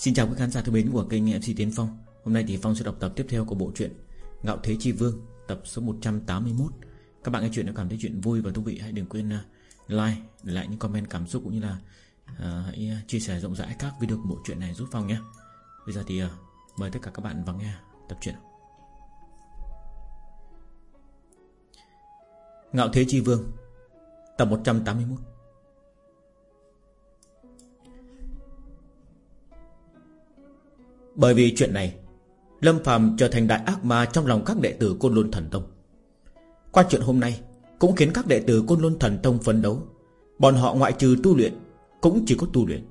Xin chào quý khán giả thân mến của kênh MC Tiến Phong. Hôm nay thì Phong sẽ đọc tập tiếp theo của bộ truyện Ngạo Thế Chi Vương tập số 181 Các bạn nghe chuyện đã cảm thấy chuyện vui và thú vị Hãy đừng quên uh, like, để lại những comment cảm xúc cũng như là uh, Hãy uh, chia sẻ rộng rãi các video của bộ truyện này giúp Phong nhé. Bây giờ thì uh, mời tất cả các bạn vào nghe tập truyện Ngạo Thế Chi Vương Tập 181 Bởi vì chuyện này, Lâm Phàm trở thành đại ác ma trong lòng các đệ tử Côn luân Thần Tông. Qua chuyện hôm nay, Cũng khiến các đệ tử Côn luân Thần Tông phấn đấu. Bọn họ ngoại trừ tu luyện, Cũng chỉ có tu luyện.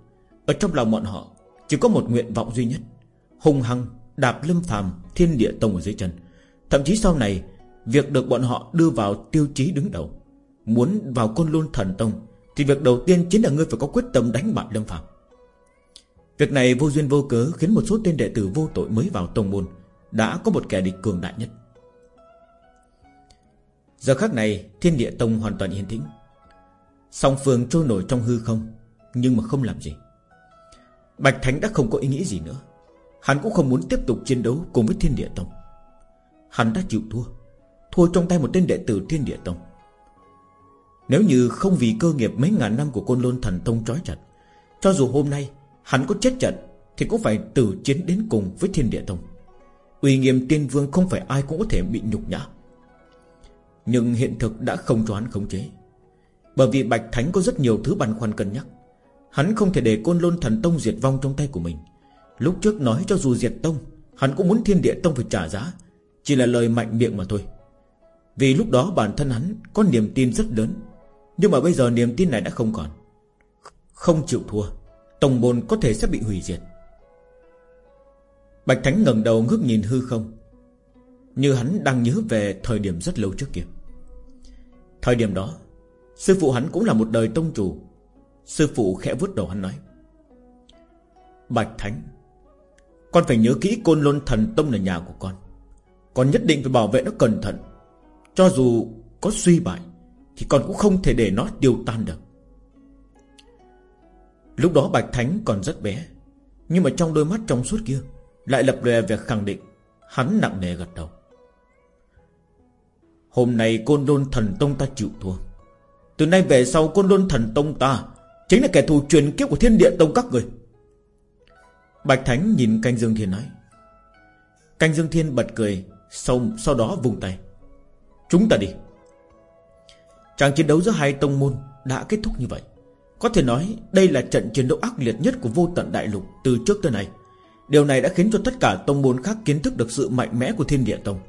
Ở trong lòng bọn họ, Chỉ có một nguyện vọng duy nhất Hùng hăng đạp Lâm Phàm Thiên Địa Tông ở dưới chân. Thậm chí sau này, Việc được bọn họ đưa vào tiêu chí đứng đầu, Muốn vào Côn luân Thần Tông, Thì việc đầu tiên chính là ngươi phải có quyết tâm đánh bại Lâm Phàm. Việc này vô duyên vô cớ khiến một số tên đệ tử vô tội mới vào tông môn, đã có một kẻ địch cường đại nhất. Giờ khắc này, thiên địa tông hoàn toàn yên tĩnh. Song phương trôi nổi trong hư không, nhưng mà không làm gì. Bạch Thánh đã không có ý nghĩ gì nữa. Hắn cũng không muốn tiếp tục chiến đấu cùng với thiên địa tông. Hắn đã chịu thua. Thua trong tay một tên đệ tử thiên địa tông. Nếu như không vì cơ nghiệp mấy ngàn năm của côn lôn thần tông trói chặt, Cho dù hôm nay Hắn có chết trận Thì cũng phải từ chiến đến cùng với thiên địa tông Uy nghiêm tiên vương không phải ai cũng có thể bị nhục nhã. Nhưng hiện thực đã không cho hắn khống chế. Bởi vì Bạch Thánh có rất nhiều thứ băn khoăn cân nhắc. Hắn không thể để côn lôn thần tông diệt vong trong tay của mình. Lúc trước nói cho dù diệt tông, Hắn cũng muốn thiên địa tông phải trả giá, Chỉ là lời mạnh miệng mà thôi. Vì lúc đó bản thân hắn có niềm tin rất lớn, Nhưng mà bây giờ niềm tin này đã không còn, Không chịu thua. Tổng môn có thể sẽ bị hủy diệt. Bạch Thánh ngẩng đầu ngước nhìn hư không. Như hắn đang nhớ về thời điểm rất lâu trước kia. Thời điểm đó, Sư phụ hắn cũng là một đời tông chủ. Sư phụ khẽ vuốt đầu hắn nói, Bạch Thánh, Con phải nhớ kỹ côn lôn thần tông là nhà của con. Con nhất định phải bảo vệ nó cẩn thận. Cho dù có suy bại, Thì con cũng không thể để nó tiêu tan được. Lúc đó Bạch Thánh còn rất bé Nhưng mà trong đôi mắt trong suốt kia Lại lập lòe việc khẳng định. Hắn nặng nề gật đầu. Hôm nay Côn đôn Thần Tông ta chịu thua. Từ nay về sau Côn đôn Thần Tông ta Chính là kẻ thù truyền kiếp của Thiên Địa Tông các người. Bạch Thánh nhìn Canh Dương Thiên nói. Canh Dương Thiên bật cười Sau, sau đó vùng tay. Chúng ta đi. Tràng chiến đấu giữa hai tông môn Đã kết thúc như vậy có thể nói đây là trận chiến đấu ác liệt nhất của vô tận đại lục từ trước tới nay. Điều này đã khiến cho tất cả tông môn khác kiến thức được sự mạnh mẽ của thiên địa tông.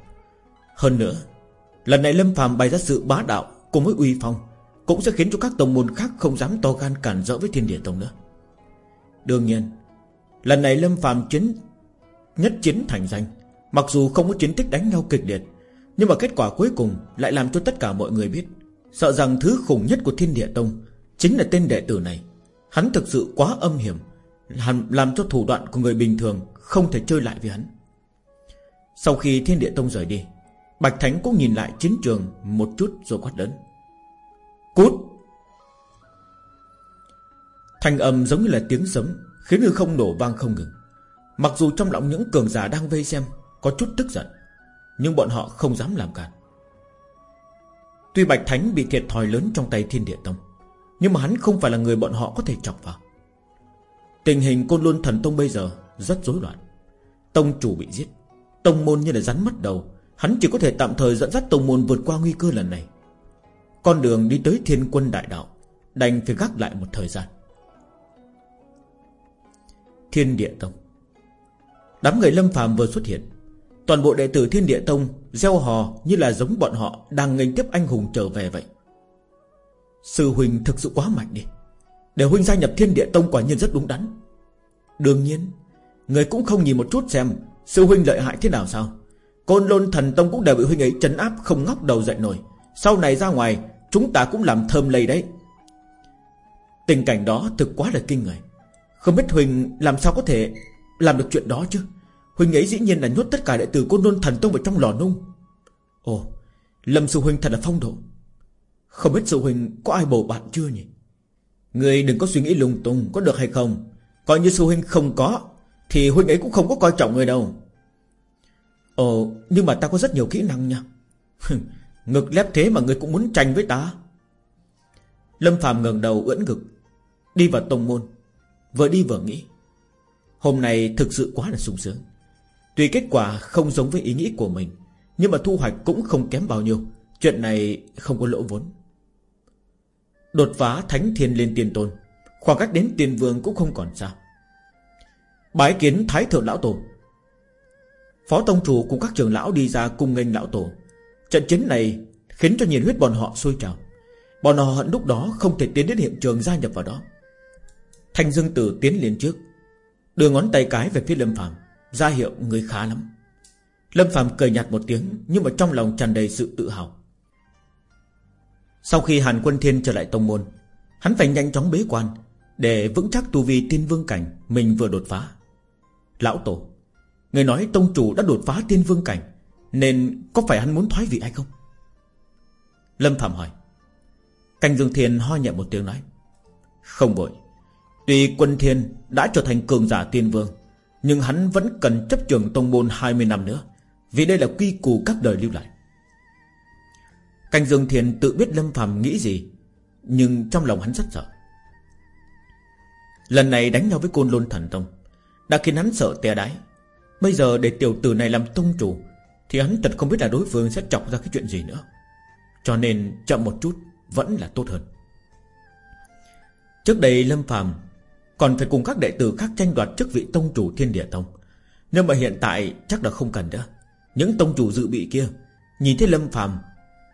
Hơn nữa, lần này Lâm Phàm bày ra sự bá đạo cùng với uy phong, cũng sẽ khiến cho các tông môn khác không dám to gan cản rỡ với thiên địa tông nữa. Đương nhiên, lần này Lâm Phàm chiến nhất chiến thành danh, mặc dù không có chiến tích đánh nhau kịch liệt, nhưng mà kết quả cuối cùng lại làm cho tất cả mọi người biết, sợ rằng thứ khủng nhất của thiên địa tông Chính là tên đệ tử này. Hắn thực sự quá âm hiểm Làm cho thủ đoạn của người bình thường Không thể chơi lại với hắn. Sau khi thiên địa tông rời đi, Bạch Thánh cũng nhìn lại chiến trường Một chút rồi quát lớn. Cút! Thanh âm giống như là tiếng sấm, Khiến người không nổ vang không ngừng. Mặc dù trong lòng những cường giả đang vây xem Có chút tức giận, Nhưng bọn họ không dám làm cản. Tuy Bạch Thánh bị thiệt thòi lớn trong tay thiên địa tông nhưng mà hắn không phải là người bọn họ có thể chọc vào. Tình hình Côn Luân Thần Tông bây giờ Rất rối loạn. Tông chủ bị giết, Tông môn như là rắn mất đầu. Hắn chỉ có thể tạm thời dẫn dắt tông môn vượt qua nguy cơ lần này. Con đường đi tới thiên quân đại đạo, Đành phải gác lại một thời gian. Thiên địa tông. Đám người lâm phàm vừa xuất hiện. Toàn bộ đệ tử thiên địa tông Gieo hò như là giống bọn họ Đang nghênh tiếp anh hùng trở về vậy. Sư huynh thực sự quá mạnh đi. Để huynh gia nhập thiên địa tông quả nhiên rất đúng đắn. Đương nhiên, Người cũng không nhìn một chút xem Sư huynh lợi hại thế nào sao. Côn lôn thần tông cũng đều bị huynh ấy chấn áp Không ngóc đầu dậy nổi. Sau này ra ngoài, Chúng ta cũng làm thơm lây đấy. Tình cảnh đó thực quá là kinh người. Không biết Huỳnh làm sao có thể Làm được chuyện đó chứ? Huỳnh ấy dĩ nhiên là nhốt tất cả đệ tử Côn lôn thần tông vào trong lò nung. Ồ, Lâm sư huynh thật là phong độ không biết sư huynh có ai bầu bạn chưa nhỉ? Người đừng có suy nghĩ lung tung Có được hay không. Coi như sư huynh không có, Thì huynh ấy cũng không có coi trọng người đâu. Ồ, Nhưng mà ta có rất nhiều kỹ năng nha. Ngực lép thế mà người cũng muốn tranh với ta. Lâm Phạm ngẩng đầu ưỡn ngực, Đi vào tông môn, Vừa đi vừa nghĩ. Hôm nay thực sự quá là sung sướng. Tuy kết quả không giống với ý nghĩ của mình, Nhưng mà thu hoạch cũng không kém bao nhiêu. Chuyện này không có lỗ vốn. Đột phá thánh thiên lên tiên tôn. Khoảng cách đến tiên vương cũng không còn xa. Bái kiến thái thượng lão tổ. Phó tông chủ cùng các trưởng lão đi ra cung nghênh lão tổ. Trận chiến này khiến cho nhiệt huyết bọn họ sôi trào. Bọn họ hận lúc đó không thể tiến đến hiện trường gia nhập vào đó. Thanh Dương Tử tiến lên trước, Đưa ngón tay cái về phía Lâm Phạm ra hiệu người khá lắm. Lâm Phạm cười nhạt một tiếng, Nhưng mà trong lòng tràn đầy sự tự hào. Sau khi Hàn Quân Thiên trở lại tông môn, Hắn phải nhanh chóng bế quan Để vững chắc tu vi tiên vương cảnh Mình vừa đột phá. Lão Tổ, Người nói tông chủ đã đột phá tiên vương cảnh, Nên có phải hắn muốn thoái vị hay không? Lâm Phạm hỏi. Canh Dương Thiên ho nhẹ một tiếng nói. Không vội. Tuy quân thiên đã trở thành cường giả tiên vương, Nhưng hắn vẫn cần chấp trường tông môn 20 năm nữa, Vì đây là quy củ các đời lưu lại. Canh Dương Thiền tự biết Lâm Phạm nghĩ gì, Nhưng trong lòng hắn rất sợ. Lần này đánh nhau với Côn Lôn Thần Tông, Đã khiến hắn sợ tè đái. Bây giờ để tiểu tử này làm tông chủ, Thì hắn thật không biết là đối phương sẽ chọc ra cái chuyện gì nữa. Cho nên chậm một chút, Vẫn là tốt hơn. Trước đây Lâm Phàm còn phải cùng các đệ tử khác tranh đoạt chức vị tông chủ thiên địa tông. Nhưng mà hiện tại chắc là không cần nữa. Những tông chủ dự bị kia, Nhìn thấy Lâm phàm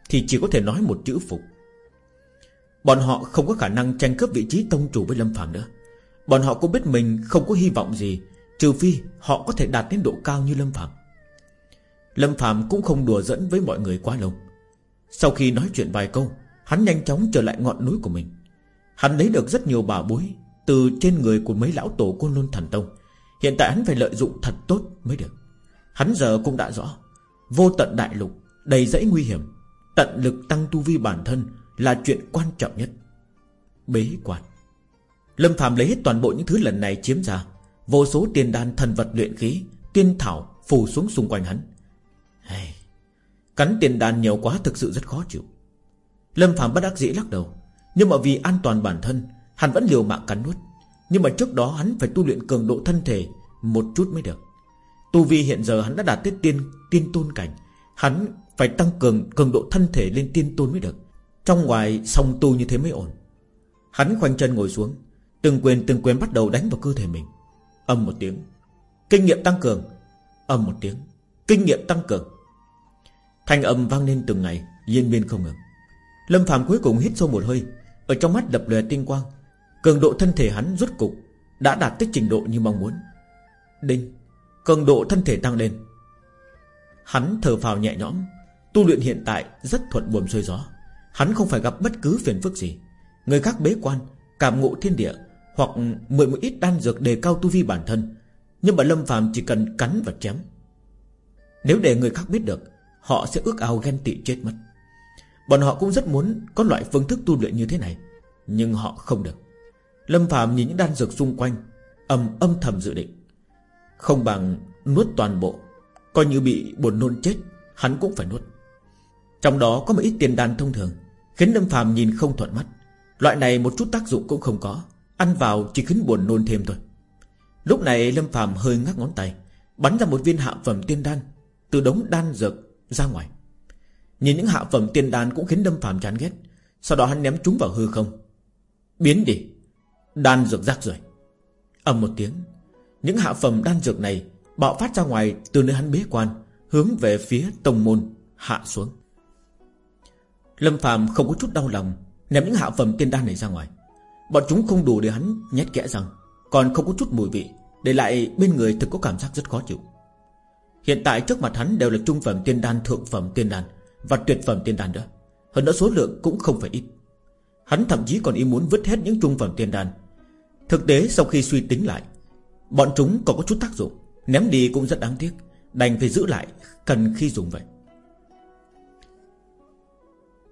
thì chỉ có thể nói một chữ phục. Bọn họ không có khả năng tranh cướp vị trí tông chủ với Lâm phạm nữa. Bọn họ cũng biết mình không có hy vọng gì, Trừ phi họ có thể đạt đến độ cao như Lâm phạm. Lâm phạm cũng không đùa dẫn với mọi người quá lâu. Sau khi nói chuyện vài câu, Hắn nhanh chóng trở lại ngọn núi của mình. Hắn lấy được rất nhiều bảo bối từ trên người của mấy lão tổ côn lôn thần tông. Hiện tại hắn phải lợi dụng thật tốt mới được. Hắn giờ cũng đã rõ, Vô tận đại lục, Đầy dẫy nguy hiểm. Tận lực tăng tu vi bản thân Là chuyện quan trọng nhất. Bế quan. Lâm Phạm lấy hết toàn bộ những thứ lần này chiếm ra Vô số tiền đan thần vật luyện khí Tiên thảo phủ xuống xung quanh hắn. Hey, Cắn tiền đan nhiều quá thực sự rất khó chịu. Lâm Phạm bất đắc dĩ lắc đầu Nhưng mà vì an toàn bản thân Hắn vẫn liều mạng cắn nuốt. Nhưng mà trước đó hắn phải tu luyện cường độ thân thể Một chút mới được. Tu vi hiện giờ hắn đã đạt tới tiên tiên tôn cảnh Hắn phải tăng cường cường độ thân thể lên tiên tôn mới được. Trong ngoài, song tu như thế mới ổn. Hắn khoanh chân ngồi xuống, Từng quyền từng quyền bắt đầu đánh vào cơ thể mình. Âm một tiếng. Kinh nghiệm tăng cường. Âm một tiếng. Kinh nghiệm tăng cường. Thanh âm vang lên từng ngày, Liên miên không ngừng. Lâm Phạm cuối cùng hít sâu một hơi, Ở trong mắt đập lòe tinh quang. Cường độ thân thể hắn rốt cục Đã đạt tới trình độ như mong muốn. Đinh. Cường độ thân thể tăng lên. Hắn thở phào nhẹ nhõm. Tu luyện hiện tại rất thuận buồm xuôi gió. Hắn không phải gặp bất cứ phiền phức gì. Người khác bế quan, Cảm ngộ thiên địa, Hoặc mượn một ít đan dược đề cao tu vi bản thân. Nhưng mà Lâm phàm chỉ cần cắn và chém. Nếu để người khác biết được, Họ sẽ ước ao ghen tị chết mất. Bọn họ cũng rất muốn Có loại phương thức tu luyện như thế này, Nhưng họ không được. Lâm phàm nhìn những đan dược xung quanh Âm âm thầm dự định. Không bằng nuốt toàn bộ, Coi như bị buồn nôn chết, Hắn cũng phải nuốt. Trong đó có một ít tiền đan thông thường, Khiến Lâm phàm nhìn không thuận mắt. Loại này một chút tác dụng cũng không có, Ăn vào chỉ khiến buồn nôn thêm thôi. Lúc này Lâm phàm hơi ngắt ngón tay, Bắn ra một viên hạ phẩm tiên đan, Từ đống đan dược ra ngoài. Nhìn những hạ phẩm tiên đan cũng khiến Lâm phàm chán ghét, Sau đó hắn ném chúng vào hư không. Biến đi, Đan dược rác rồi ầm một tiếng, Những hạ phẩm đan dược này Bạo phát ra ngoài từ nơi hắn bế quan, Hướng về phía tông môn hạ xuống. Lâm Phạm không có chút đau lòng, Ném những hạ phẩm tiên đan này ra ngoài. Bọn chúng không đủ để hắn nhét kẽ răng, Còn không có chút mùi vị, Để lại bên người thực có cảm giác rất khó chịu. Hiện tại trước mặt hắn đều là trung phẩm tiên đan, Thượng phẩm tiên đan Và tuyệt phẩm tiên đan đó Hơn nữa số lượng cũng không phải ít. Hắn thậm chí còn ý muốn vứt hết những trung phẩm tiên đan. Thực tế sau khi suy tính lại, Bọn chúng còn có chút tác dụng, Ném đi cũng rất đáng tiếc, Đành phải giữ lại, cần khi dùng vậy.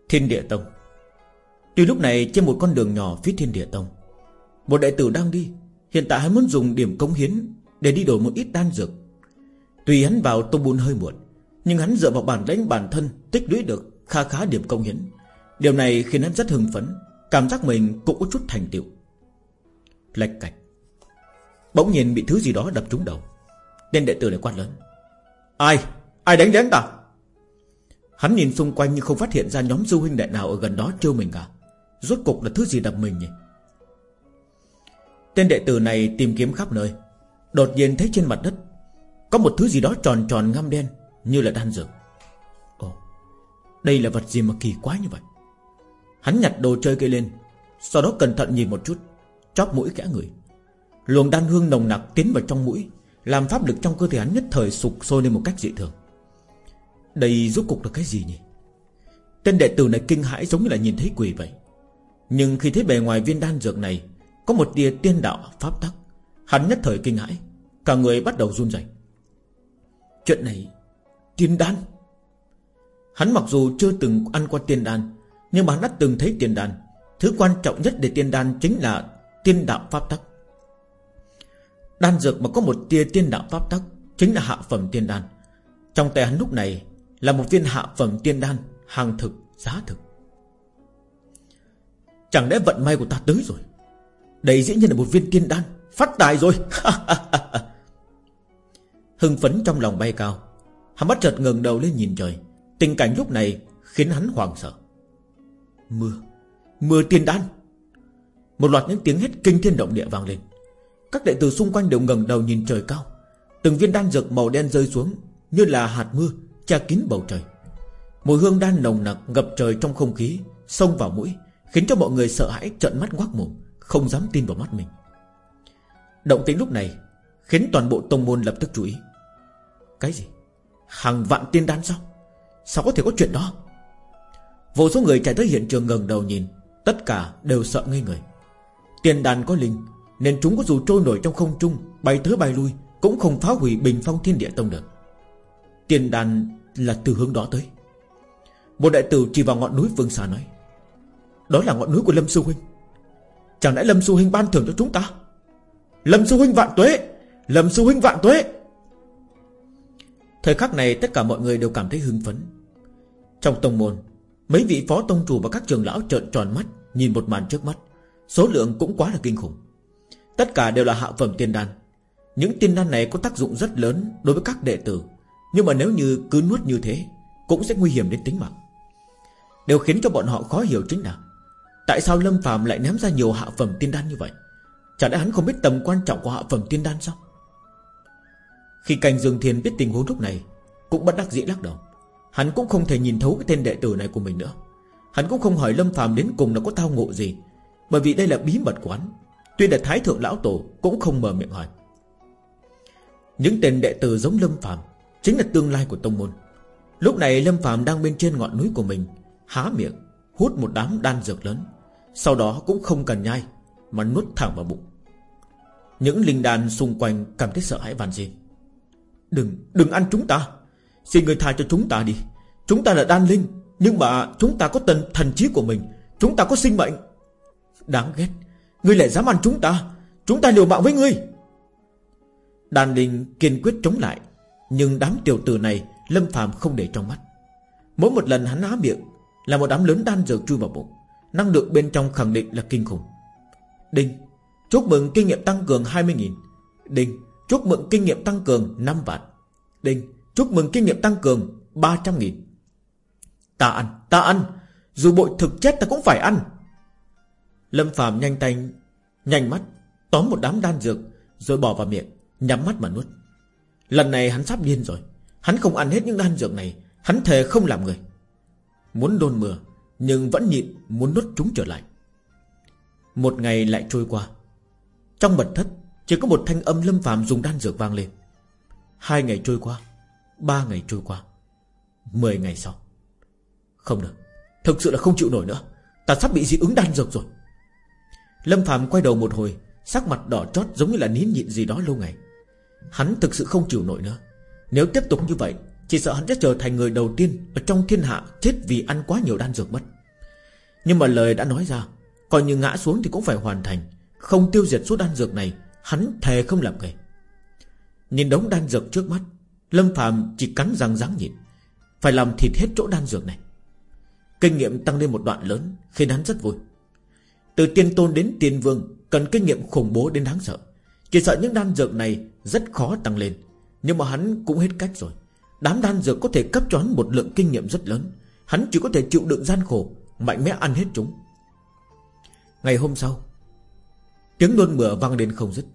Thiên địa tông. Tuy lúc này, trên một con đường nhỏ phía thiên địa tông, Một đệ tử đang đi. Hiện tại hắn muốn dùng điểm công hiến Để đi đổi một ít đan dược. Tuy hắn vào tông buôn hơi muộn, Nhưng hắn dựa vào bản lãnh bản thân Tích lũy được kha khá điểm công hiến. Điều này khiến hắn rất hưng phấn, Cảm giác mình cũng có chút thành tựu. Lệch cạch. Bỗng nhiên bị thứ gì đó đập trúng đầu Tên đệ tử này quát lớn. Ai? Ai đánh đến ta? Hắn nhìn xung quanh nhưng không phát hiện ra nhóm du huynh đệ nào ở gần đó trêu mình cả. Rốt cục là thứ gì đập mình nhỉ? Tên đệ tử này tìm kiếm khắp nơi. Đột nhiên thấy trên mặt đất Có một thứ gì đó tròn tròn ngăm đen Như là đan dược. Ồ, Đây là vật gì mà kỳ quá như vậy? Hắn nhặt đồ chơi cây lên, Sau đó cẩn thận nhìn một chút, Chóp mũi kẽ người. Luồng đan hương nồng nặc tiến vào trong mũi, Làm pháp lực trong cơ thể hắn nhất thời sụp sôi lên một cách dị thường. Đây rốt cục là cái gì nhỉ? Tên đệ tử này kinh hãi giống như là nhìn thấy quỷ vậy. Nhưng khi thấy bề ngoài viên đan dược này, Có một tia tiên đạo, pháp tắc. Hắn nhất thời kinh hãi, Cả người bắt đầu run rẩy. Chuyện này, Tiên đan? Hắn mặc dù chưa từng ăn qua tiên đan, Nhưng mà hắn đã từng thấy tiên đan. Thứ quan trọng nhất để tiên đan chính là Tiên đạo pháp tắc. Đan dược mà có một tia tiên đạo pháp tắc Chính là hạ phẩm tiên đan. Trong tay hắn lúc này là một viên hạ phẩm tiên đan Hàng thực, giá thực. Chẳng lẽ vận may của ta tới rồi? Đây dĩ nhiên là một viên tiên đan Phát tài rồi. Hưng phấn trong lòng bay cao. Hắn bắt chợt ngừng đầu lên nhìn trời. Tình cảnh lúc này khiến hắn hoảng sợ. Mưa Mưa tiên đan. Một loạt những tiếng hét kinh thiên động địa vang lên. Các đệ tử xung quanh đều ngẩng đầu nhìn trời cao. Từng viên đan dược màu đen rơi xuống Như là hạt mưa. Che kín bầu trời. Mùi hương đan nồng nặc ngập trời trong không khí, Xông vào mũi, Khiến cho mọi người sợ hãi trợn mắt ngoác mồm, Không dám tin vào mắt mình. Động tĩnh lúc này Khiến toàn bộ tông môn lập tức chú ý. Cái gì? Hàng vạn tiên đan sao? Sao có thể có chuyện đó? Vô số người chạy tới hiện trường ngẩng đầu nhìn, Tất cả đều sợ ngây người. Tiên đan có linh, Nên chúng có dù trôi nổi trong không trung, Bay tới bay lui, Cũng không phá hủy bình phong thiên địa tông được. Tiền đàn là từ hướng đó tới. Một đại tử chỉ vào ngọn núi phương xa nói, Đó là ngọn núi của Lâm Sư Huynh. Chẳng lẽ Lâm Sư Huynh ban thưởng cho chúng ta? Lâm Sư Huynh vạn tuế! Lâm Sư Huynh vạn tuế! Thời khắc này tất cả mọi người đều cảm thấy hưng phấn. Trong tông môn, Mấy vị phó tông chủ và các trường lão trợn tròn mắt, Nhìn một màn trước mắt. Số lượng cũng quá là kinh khủng. Tất cả đều là hạ phẩm tiên đan. Những tiên đan này có tác dụng rất lớn Đối với các đệ tử. Nhưng mà nếu như cứ nuốt như thế, Cũng sẽ nguy hiểm đến tính mạng. Điều khiến cho bọn họ khó hiểu chính là, Tại sao Lâm Phạm lại ném ra nhiều hạ phẩm tiên đan như vậy? Chẳng lẽ hắn không biết tầm quan trọng của hạ phẩm tiên đan sao? Khi cành Dương Thiên biết tình huống lúc này, Cũng bất đắc dĩ lắc đầu. Hắn cũng không thể nhìn thấu cái tên đệ tử này của mình nữa. Hắn cũng không hỏi Lâm Phàm đến cùng là có tao ngộ gì, Bởi vì đây là bí mật của hắn. Tuy là Thái Thượng Lão Tổ Cũng không mở miệng hỏi. Những tên đệ tử giống Lâm Phàm Chính là tương lai của Tông Môn. Lúc này Lâm Phàm đang bên trên ngọn núi của mình Há miệng Hút một đám đan dược lớn. Sau đó cũng không cần nhai Mà nuốt thẳng vào bụng. Những linh đan xung quanh cảm thấy sợ hãi van xin Đừng, đừng ăn chúng ta. Xin người tha cho chúng ta đi. Chúng ta là đan linh Nhưng mà chúng ta có tần thần trí của mình. Chúng ta có sinh mệnh. Đáng ghét. Ngươi lại dám ăn chúng ta. Chúng ta liều mạng với ngươi. Đan linh kiên quyết chống lại nhưng đám tiểu tử này Lâm phàm không để trong mắt. Mỗi một lần hắn há miệng Là một đám lớn đan dược chui vào bụng. Năng lượng bên trong khẳng định là kinh khủng. Đinh Chúc mừng kinh nghiệm tăng cường 20.000 Đinh Chúc mừng kinh nghiệm tăng cường 5 vạn. Đinh Chúc mừng kinh nghiệm tăng cường 300 nghìn. Ta ăn, ta ăn. Dù bội thực chết ta cũng phải ăn. Lâm Phạm nhanh tay Nhanh mắt Tóm một đám đan dược Rồi bỏ vào miệng Nhắm mắt mà nuốt. Lần này hắn sắp điên rồi. Hắn không ăn hết những đan dược này. Hắn thề không làm người. Muốn đôn mưa, Nhưng vẫn nhịn, muốn nuốt chúng trở lại. Một ngày lại trôi qua. Trong mật thất, Chỉ có một thanh âm lâm phàm dùng đan dược vang lên. Hai ngày trôi qua, Ba ngày trôi qua, Mười ngày sau. Không được, Thực sự là không chịu nổi nữa. Ta sắp bị dị ứng đan dược rồi. Lâm phàm quay đầu một hồi, Sắc mặt đỏ chót giống như là nín nhịn gì đó lâu ngày. Hắn thực sự không chịu nổi nữa. Nếu tiếp tục như vậy, Chỉ sợ hắn sẽ trở thành người đầu tiên Ở trong thiên hạ chết vì ăn quá nhiều đan dược mất. Nhưng mà lời đã nói ra, Coi như ngã xuống thì cũng phải hoàn thành. Không tiêu diệt số đan dược này, Hắn thề không làm nghề. Nhìn đống đan dược trước mắt, Lâm Phạm chỉ cắn răng ráng nhịn. Phải làm thịt hết chỗ đan dược này. Kinh nghiệm tăng lên một đoạn lớn, Khiến hắn rất vui. Từ tiên tôn đến tiên vương, Cần kinh nghiệm khủng bố đến đáng sợ. Chỉ sợ những đan dược này rất khó tăng lên. Nhưng mà hắn cũng hết cách rồi. Đám đan dược có thể cấp cho hắn một lượng kinh nghiệm rất lớn. Hắn chỉ có thể chịu đựng gian khổ, Mạnh mẽ ăn hết chúng. Ngày hôm sau, Tiếng nôn mửa vang lên không dứt.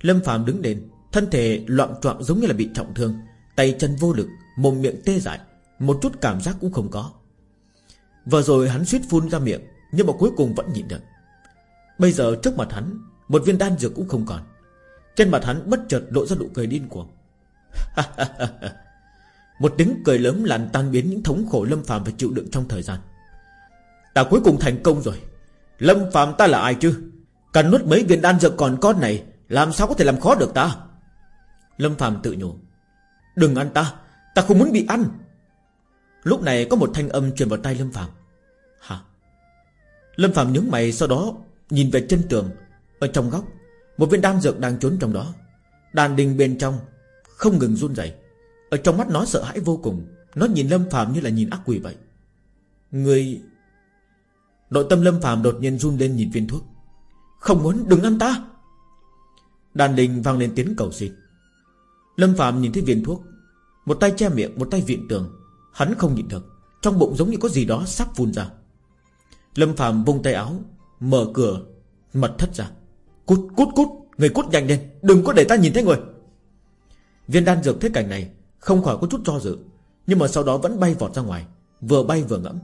Lâm Phạm đứng lên Thân thể loạn trọng giống như là bị trọng thương, Tay chân vô lực, Mồm miệng tê dại, Một chút cảm giác cũng không có. Vừa rồi hắn suýt phun ra miệng, Nhưng mà cuối cùng vẫn nhịn được. Bây giờ trước mặt hắn, Một viên đan dược cũng không còn. Trên mặt hắn bất chợt lộ ra nụ cười điên cuồng. Một tiếng cười lớn làm tan biến những thống khổ Lâm Phạm phải chịu đựng trong thời gian. Ta cuối cùng thành công rồi. Lâm Phạm ta là ai chứ? Cần nuốt mấy viên đan dược còn con này, Làm sao có thể làm khó được ta? Lâm Phạm tự nhủ. Đừng ăn ta Ta không muốn bị ăn. Lúc này có một thanh âm truyền vào tay Lâm Phạm Hả? Lâm Phạm nhướng mày, sau đó Nhìn về chân tường, Ở trong góc. Một viên đan dược đang trốn trong đó. Đàn đình bên trong Không ngừng run rẩy. Ở trong mắt nó sợ hãi vô cùng. Nó nhìn Lâm Phạm như là nhìn ác quỷ vậy. Người, Nội tâm Lâm Phạm đột nhiên run lên nhìn viên thuốc. Không muốn, đừng ăn ta. Đàn đình vang lên tiếng cầu xin. Lâm Phạm nhìn thấy viên thuốc. Một tay che miệng, một tay viện tường. Hắn không nhịn được. Trong bụng giống như có gì đó sắp phun ra. Lâm Phạm vung tay áo, Mở cửa, Mật thất ra. Cút cút cút. Người cút nhanh lên. Đừng có để ta nhìn thấy người. Viên đan dược thế cảnh này Không khỏi có chút do dự, Nhưng mà sau đó vẫn bay vọt ra ngoài, Vừa bay vừa ngẫm.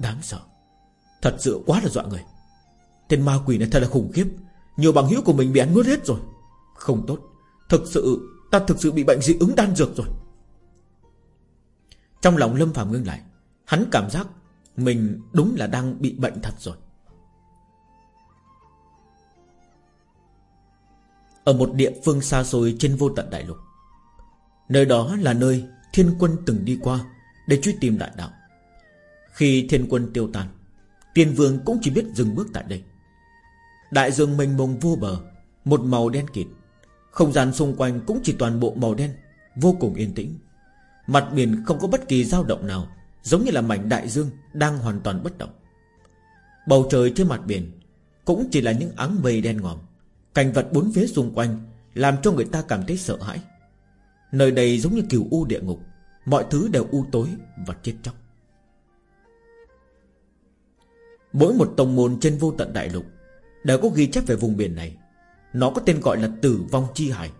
Đáng sợ. Thật sự quá là dọa người. Tên ma quỷ này thật là khủng khiếp. Nhiều bằng hữu của mình bị ăn nuốt hết rồi. Không tốt. Thực sự, Ta thực sự bị bệnh dị ứng đan dược rồi. Trong lòng Lâm Phạm ngưng lại, Hắn cảm giác Mình đúng là đang bị bệnh thật rồi. Ở một địa phương xa xôi trên vô tận đại lục. Nơi đó là nơi Thiên quân từng đi qua Để truy tìm đại đạo. Khi thiên quân tiêu tan Tiên vương cũng chỉ biết dừng bước tại đây. Đại dương mênh mông vô bờ, Một màu đen kịt. Không gian xung quanh cũng chỉ toàn bộ màu đen, Vô cùng yên tĩnh. Mặt biển không có bất kỳ dao động nào, Giống như là mảnh đại dương Đang hoàn toàn bất động. Bầu trời trên mặt biển Cũng chỉ là những áng mây đen ngòm. Cảnh vật bốn phía xung quanh, Làm cho người ta cảm thấy sợ hãi. Nơi đây giống như kiều u địa ngục, Mọi thứ đều u tối và chết chóc. Mỗi một tông môn trên vô tận đại lục Đều có ghi chép về vùng biển này. Nó có tên gọi là tử vong chi hải.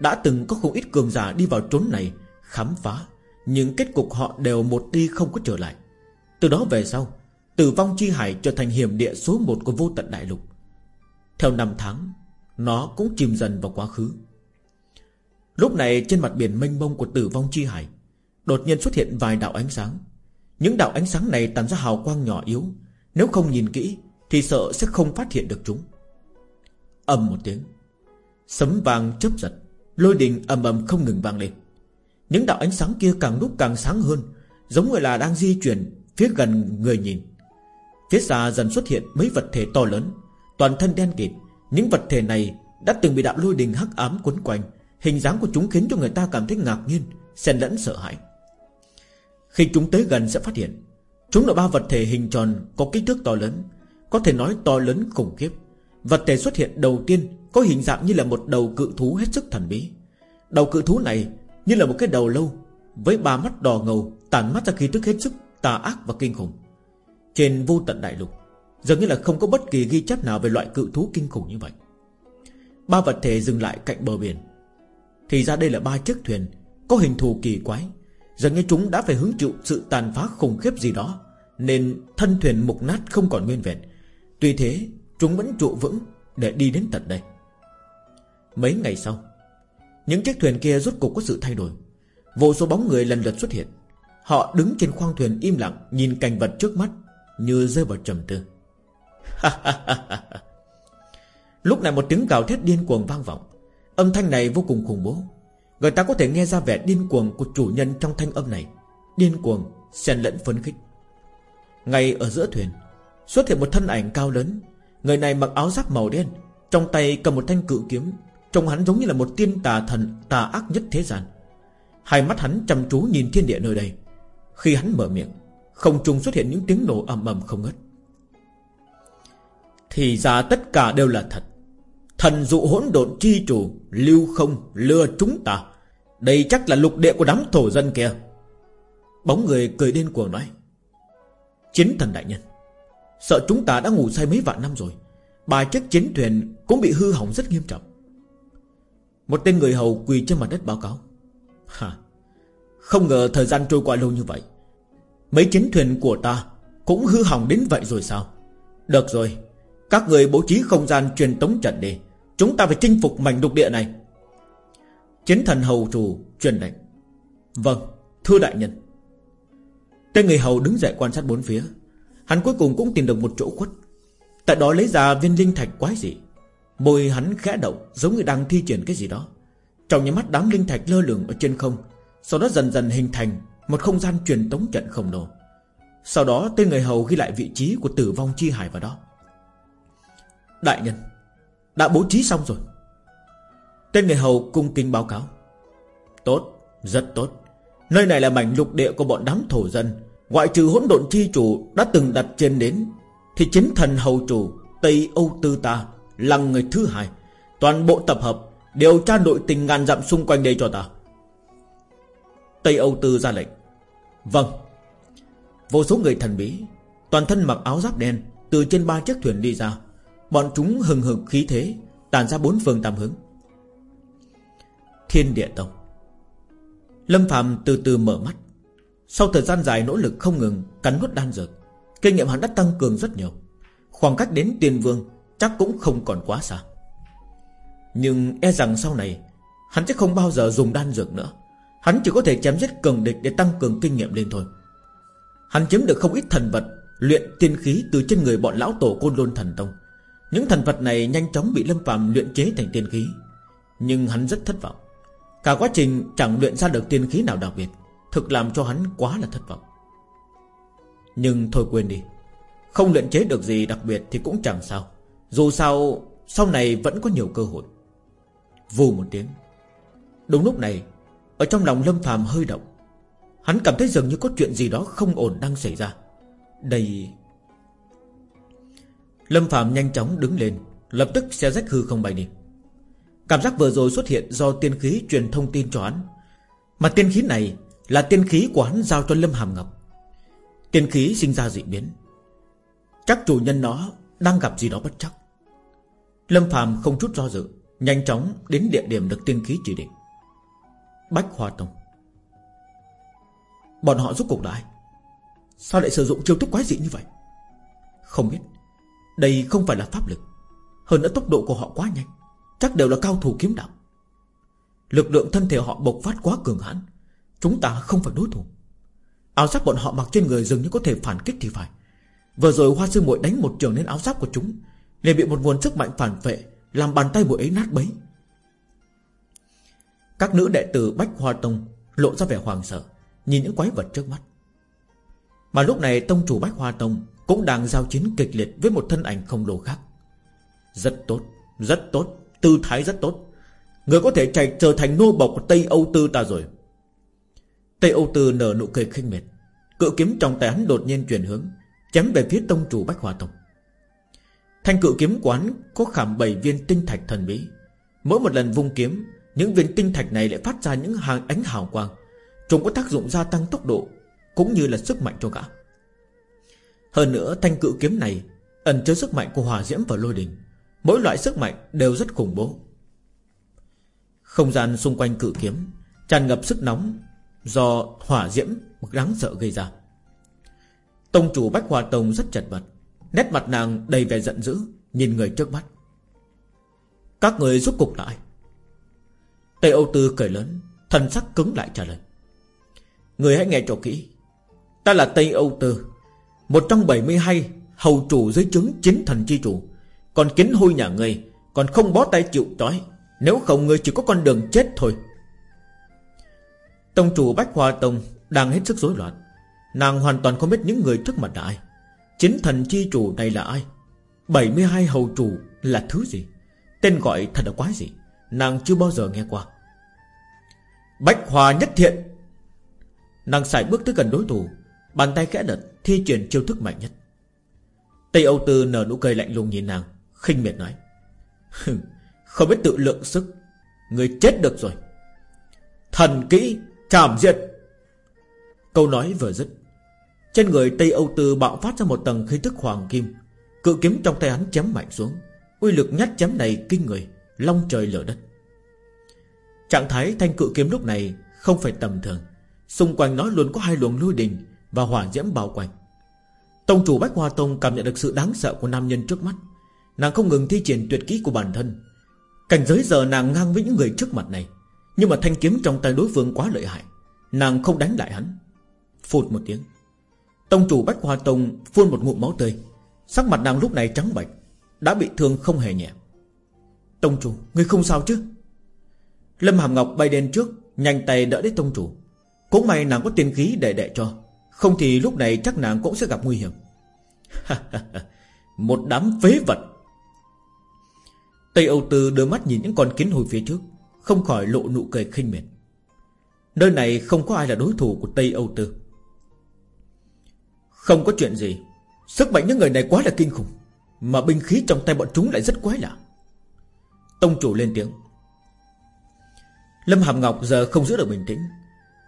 Đã từng có không ít cường giả đi vào trốn này Khám phá, Nhưng kết cục họ đều một đi không có trở lại. Từ đó về sau, Tử vong chi hải trở thành hiểm địa số một của vô tận đại lục. Theo năm tháng nó cũng chìm dần vào quá khứ. Lúc này, trên mặt biển mênh mông của tử vong chi hải, Đột nhiên xuất hiện vài đạo ánh sáng. Những đạo ánh sáng này tàn ra hào quang nhỏ yếu. Nếu không nhìn kỹ, Thì sợ sẽ không phát hiện được chúng. Ầm một tiếng, Sấm vàng chớp giật, Lôi đình ầm ầm không ngừng vang lên. Những đạo ánh sáng kia càng lúc càng sáng hơn, Giống như là đang di chuyển Phía gần người nhìn. Phía xa dần xuất hiện mấy vật thể to lớn, Toàn thân đen kịt những vật thể này đã từng bị đạo lôi đình hắc ám quấn quanh. Hình dáng của chúng khiến cho người ta cảm thấy ngạc nhiên, Xen lẫn sợ hãi. Khi chúng tới gần sẽ phát hiện, Chúng là ba vật thể hình tròn Có kích thước to lớn, Có thể nói to lớn khủng khiếp. Vật thể xuất hiện đầu tiên Có hình dạng như là một đầu cự thú hết sức thần bí. Đầu cự thú này Như là một cái đầu lâu Với ba mắt đỏ ngầu, Tản mắt ra khí tức hết sức tà ác và kinh khủng. Trên vô tận đại lục Dường như là không có bất kỳ ghi chép nào Về loại cự thú kinh khủng như vậy. Ba vật thể dừng lại cạnh bờ biển. Thì ra đây là ba chiếc thuyền, Có hình thù kỳ quái. Dường như chúng đã phải hứng chịu sự tàn phá khủng khiếp gì đó, Nên thân thuyền mục nát không còn nguyên vẹn. Tuy thế, Chúng vẫn trụ vững Để đi đến tận đây. Mấy ngày sau, Những chiếc thuyền kia rốt cục có sự thay đổi. Vô số bóng người lần lượt xuất hiện. Họ đứng trên khoang thuyền im lặng, Nhìn cảnh vật trước mắt Như rơi vào trầm tư. Lúc này một tiếng gào thét điên cuồng vang vọng. Âm thanh này vô cùng khủng bố. Người ta có thể nghe ra vẻ điên cuồng của chủ nhân trong thanh âm này. Điên cuồng, xen lẫn phấn khích. Ngay ở giữa thuyền, Xuất hiện một thân ảnh cao lớn. Người này mặc áo giáp màu đen, Trong tay cầm một thanh cự kiếm. Trông hắn giống như là một tiên tà thần, Tà ác nhất thế gian. Hai mắt hắn chăm chú nhìn thiên địa nơi đây. Khi hắn mở miệng, Không trùng xuất hiện những tiếng nổ ầm ầm không ngớt. Thì ra tất cả đều là thật. Thần dụ hỗn độn chi chủ, Lưu không, lừa chúng ta. Đây chắc là lục địa của đám thổ dân kia. Bóng người cười điên cuồng nói, Chiến thần đại nhân, Sợ chúng ta đã ngủ say mấy vạn năm rồi. Bài chiếc chiến thuyền cũng bị hư hỏng rất nghiêm trọng. Một tên người hầu quỳ trên mặt đất báo cáo, Hả? Không ngờ thời gian trôi qua lâu như vậy. Mấy chiến thuyền của ta Cũng hư hỏng đến vậy rồi sao? Được rồi các người bố trí không gian truyền tống trận đi. Chúng ta phải chinh phục mảnh lục địa này. Chiến thần hầu chủ truyền lệnh. Vâng Thưa đại nhân. Tên người hầu đứng dậy quan sát bốn phía. Hắn cuối cùng cũng tìm được một chỗ khuất. Tại đó lấy ra viên linh thạch quái dị. Môi hắn khẽ động, Giống như đang thi triển cái gì đó. Trong những mắt đám linh thạch lơ lửng ở trên không, Sau đó dần dần hình thành Một không gian truyền tống trận khổng lồ. Sau đó, tên người hầu ghi lại vị trí Của tử vong chi hải vào đó. Đại nhân Đã bố trí xong rồi. Tên người hầu cung kính báo cáo. Tốt, rất tốt. Nơi này là mảnh lục địa của bọn đám thổ dân. Ngoại trừ hỗn độn chi chủ Đã từng đặt trên đến Thì chính thần hầu chủ Tây Âu Tư ta Là người thứ hai. Toàn bộ tập hợp Điều tra nội tình ngàn dặm xung quanh đây cho ta. Tây Âu Tư ra lệnh. Vâng. Vô số người thần bí Toàn thân mặc áo giáp đen Từ trên ba chiếc thuyền đi ra. Bọn chúng hừng hực khí thế Tàn ra bốn phương tam hướng. Thiên địa tông. Lâm Phạm từ từ mở mắt. Sau thời gian dài nỗ lực không ngừng, Cắn nuốt đan dược, Kinh nghiệm hắn đã tăng cường rất nhiều. Khoảng cách đến tiền vương Chắc cũng không còn quá xa. Nhưng e rằng sau này, Hắn sẽ không bao giờ dùng đan dược nữa. Hắn chỉ có thể chém giết cường địch Để tăng cường kinh nghiệm lên thôi. Hắn chiếm được không ít thần vật, Luyện tiên khí từ trên người bọn lão tổ Côn Lôn Thần Tông. Những thần vật này nhanh chóng bị Lâm Phạm luyện chế thành tiên khí. Nhưng hắn rất thất vọng. Cả quá trình chẳng luyện ra được tiên khí nào đặc biệt, Thực làm cho hắn quá là thất vọng. Nhưng thôi quên đi, Không luyện chế được gì đặc biệt thì cũng chẳng sao. Dù sao, Sau này vẫn có nhiều cơ hội. Vù một tiếng. Đúng lúc này, Ở trong lòng Lâm phàm hơi động. Hắn cảm thấy dường như có chuyện gì đó không ổn đang xảy ra. Đây Lâm Phạm nhanh chóng đứng lên, Lập tức xe rách hư không bay đi. Cảm giác vừa rồi xuất hiện do tiên khí truyền thông tin cho hắn. Mà tiên khí này Là tiên khí của hắn giao cho Lâm Hàm Ngọc. Tiên khí sinh ra dị biến. Chắc chủ nhân nó Đang gặp gì đó bất chắc. Lâm Phạm không chút do dự, Nhanh chóng đến địa điểm được tiên khí chỉ định. Bách Hoa Tông. Bọn họ rút cục đại Sao lại sử dụng chiêu thức quái dị như vậy? Không biết. Đây không phải là pháp lực. Hơn nữa tốc độ của họ quá nhanh. Chắc đều là cao thủ kiếm đạo. Lực lượng thân thể họ bộc phát quá cường hãn. Chúng ta không phải đối thủ. Áo giáp bọn họ mặc trên người dường như có thể phản kích thì phải. Vừa rồi hoa sư muội đánh một trường lên áo giáp của chúng, liền bị một nguồn sức mạnh phản vệ Làm bàn tay muội ấy nát bấy. Các nữ đệ tử Bách Hoa Tông Lộ ra vẻ hoàng sợ, Nhìn những quái vật trước mắt. Mà lúc này tông chủ Bách Hoa Tông cũng đang giao chiến kịch liệt với một thân ảnh khổng lồ khác. Rất tốt Rất tốt, Tư thái rất tốt. Người có thể chạy trở thành nô bộc của Tây Âu Tư ta rồi. Tây Âu Tư nở nụ cười khinh miệt. Cự kiếm trong tay hắn đột nhiên chuyển hướng, Chém về phía tông chủ Bách Hòa Tông Thanh cự kiếm quán Có khảm bảy viên tinh thạch thần bí. Mỗi một lần vung kiếm, Những viên tinh thạch này lại phát ra những hàng ánh hào quang, Chúng có tác dụng gia tăng tốc độ, Cũng như là sức mạnh cho gã. Hơn nữa, thanh cự kiếm này Ẩn chứa sức mạnh của hỏa diễm và lôi đình. Mỗi loại sức mạnh đều rất khủng bố. Không gian xung quanh cự kiếm Tràn ngập sức nóng Do hỏa diễm đáng sợ gây ra. Tông chủ Bách Hoa Tông rất chật vật, Nét mặt nàng đầy vẻ giận dữ, Nhìn người trước mắt. Các người giúp cục lại. Tây Âu Tư cười lớn, Thần sắc cứng lại trả lời. Người hãy nghe cho kỹ, Ta là Tây Âu Tư. Một trong 72 hầu chủ dưới chứng chính thần chi chủ còn kính hôi nhà ngươi Còn không bó tay chịu trói. Nếu không ngươi chỉ có con đường chết thôi. Tông chủ Bách Hoa Tông Đang hết sức rối loạn. Nàng hoàn toàn không biết những người trước mặt là ai. Chính thần chi chủ này là ai? 72 hầu chủ là thứ gì? Tên gọi thật là quái gì? Nàng chưa bao giờ nghe qua. Bách hoa nhất thiện. Nàng xài bước tới gần đối thủ. Bàn tay kẽ đật, Thi triển chiêu thức mạnh nhất. Tây Âu Tư nở nụ cười lạnh lùng nhìn nàng, khinh miệt nói Không biết tự lượng sức, Người chết được rồi. Thần kỹ trảm diệt. Câu nói vừa dứt, Trên người Tây Âu Tư bạo phát ra một tầng khí thức hoàng kim, Cự kiếm trong tay hắn chém mạnh xuống, Uy lực nhát chém này kinh người, Long trời lở đất. Trạng thái thanh cự kiếm lúc này Không phải tầm thường, Xung quanh nó luôn có hai luồng lôi đình và hỏa diễm bao quanh. Tông chủ Bách Hoa Tông cảm nhận được sự đáng sợ của nam nhân trước mắt. Nàng không ngừng thi triển tuyệt kỹ của bản thân. Cảnh giới giờ nàng ngang với những người trước mặt này Nhưng mà thanh kiếm trong tay đối phương quá lợi hại Nàng không đánh lại hắn. Phụt một tiếng Tông chủ Bách Hoa Tông phun một ngụm máu tươi. Sắc mặt nàng lúc này trắng bệch Đã bị thương không hề nhẹ. Tông chủ, ngươi không sao chứ? Lâm Hàm Ngọc bay đến trước Nhanh tay đỡ đến tông chủ. Cũng may nàng có tiền khí để đệ cho. Không thì lúc này chắc nàng cũng sẽ gặp nguy hiểm. Một đám phế vật. Tây Âu Tư đưa mắt nhìn những con kiến hồi phía trước, Không khỏi lộ nụ cười khinh miệt. Nơi này không có ai là đối thủ của Tây Âu Tư. Không có chuyện gì. Sức mạnh những người này quá là kinh khủng, Mà binh khí trong tay bọn chúng lại rất quái lạ. Tông chủ lên tiếng. Lâm Hàm Ngọc giờ không giữ được bình tĩnh.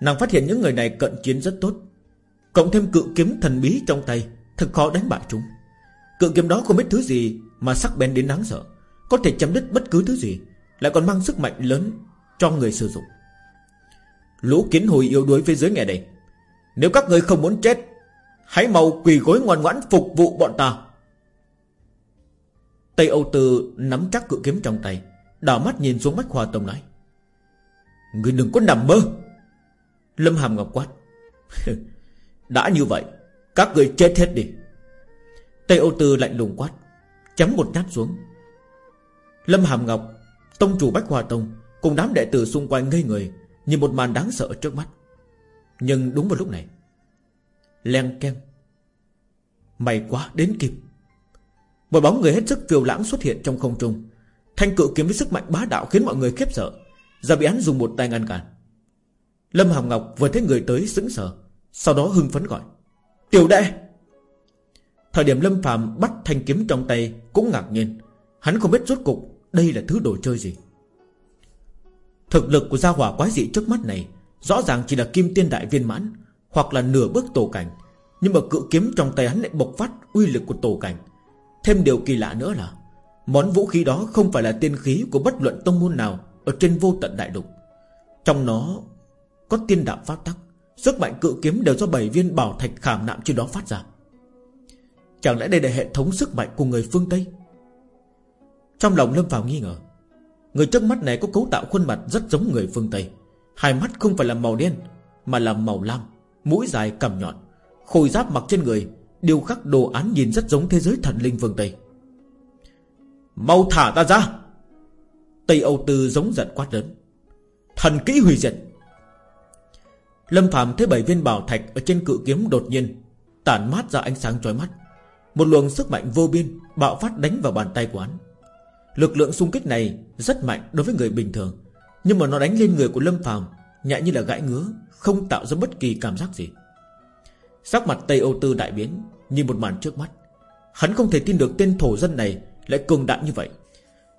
Nàng phát hiện những người này cận chiến rất tốt. Cộng thêm cự kiếm thần bí trong tay, Thật khó đánh bại chúng. Cự kiếm đó không biết thứ gì Mà sắc bén đến đáng sợ, Có thể chấm đứt bất cứ thứ gì, Lại còn mang sức mạnh lớn cho người sử dụng. Lũ kiến hồi yếu đuối phía dưới nghe đây. Nếu các người không muốn chết, Hãy mau quỳ gối ngoan ngoãn phục vụ bọn ta. Tây Âu Tư nắm chắc cự kiếm trong tay, Đảo mắt nhìn xuống Bách Hoa Tông nói. Người đừng có nằm mơ. Lâm Hàm Ngọc quát. Đã như vậy, Các người chết hết đi. Tây Âu Tư lạnh lùng quát, Chấm một nhát xuống. Lâm Hàm Ngọc, Tông chủ Bách hòa Tông, Cùng đám đệ tử xung quanh ngây người, Nhìn một màn đáng sợ trước mắt. Nhưng đúng vào lúc này Len kem may quá đến kịp. Một bóng người hết sức phiêu lãng xuất hiện trong không trung. Thanh cự kiếm với sức mạnh bá đạo Khiến mọi người khiếp sợ Giờ bị hắn dùng một tay ngăn cản. Lâm Hàm Ngọc vừa thấy người tới sững sờ. Sau đó hưng phấn gọi, Tiểu đệ! Thời điểm Lâm Phạm bắt thanh kiếm trong tay Cũng ngạc nhiên. Hắn không biết rốt cục đây là thứ đồ chơi gì. Thực lực của gia hỏa quái dị trước mắt này Rõ ràng chỉ là kim tiên đại viên mãn Hoặc là nửa bước tổ cảnh, Nhưng mà cự kiếm trong tay hắn lại bộc phát Uy lực của tổ cảnh. Thêm điều kỳ lạ nữa là Món vũ khí đó không phải là tiên khí của bất luận tông môn nào Ở trên vô tận đại lục. Trong nó Có tiên đạo pháp tắc Sức mạnh cự kiếm đều do bảy viên bảo thạch khảm nạm trên đó phát ra. Chẳng lẽ đây là hệ thống sức mạnh của người phương Tây? Trong lòng Lâm vào nghi ngờ. Người trước mắt này có cấu tạo khuôn mặt rất giống người phương Tây. Hai mắt không phải là màu đen, Mà là màu lam, Mũi dài cầm nhọn, Khôi giáp mặc trên người Điều khắc đồ án nhìn rất giống thế giới thần linh phương Tây. Mau thả ta ra! Tây Âu Tư giống giận quát lớn. Thần kỹ hủy diệt! Lâm Phạm thấy bảy viên bảo thạch Ở trên cự kiếm đột nhiên Tản mát ra ánh sáng chói mắt. Một luồng sức mạnh vô biên Bạo phát đánh vào bàn tay của hắn. Lực lượng xung kích này rất mạnh đối với người bình thường, Nhưng mà nó đánh lên người của Lâm Phàm Nhẹ như là gãi ngứa, Không tạo ra bất kỳ cảm giác gì. Sắc mặt Tây Âu Tư đại biến Như một màn trước mắt, Hắn không thể tin được tên thổ dân này Lại cường đại như vậy.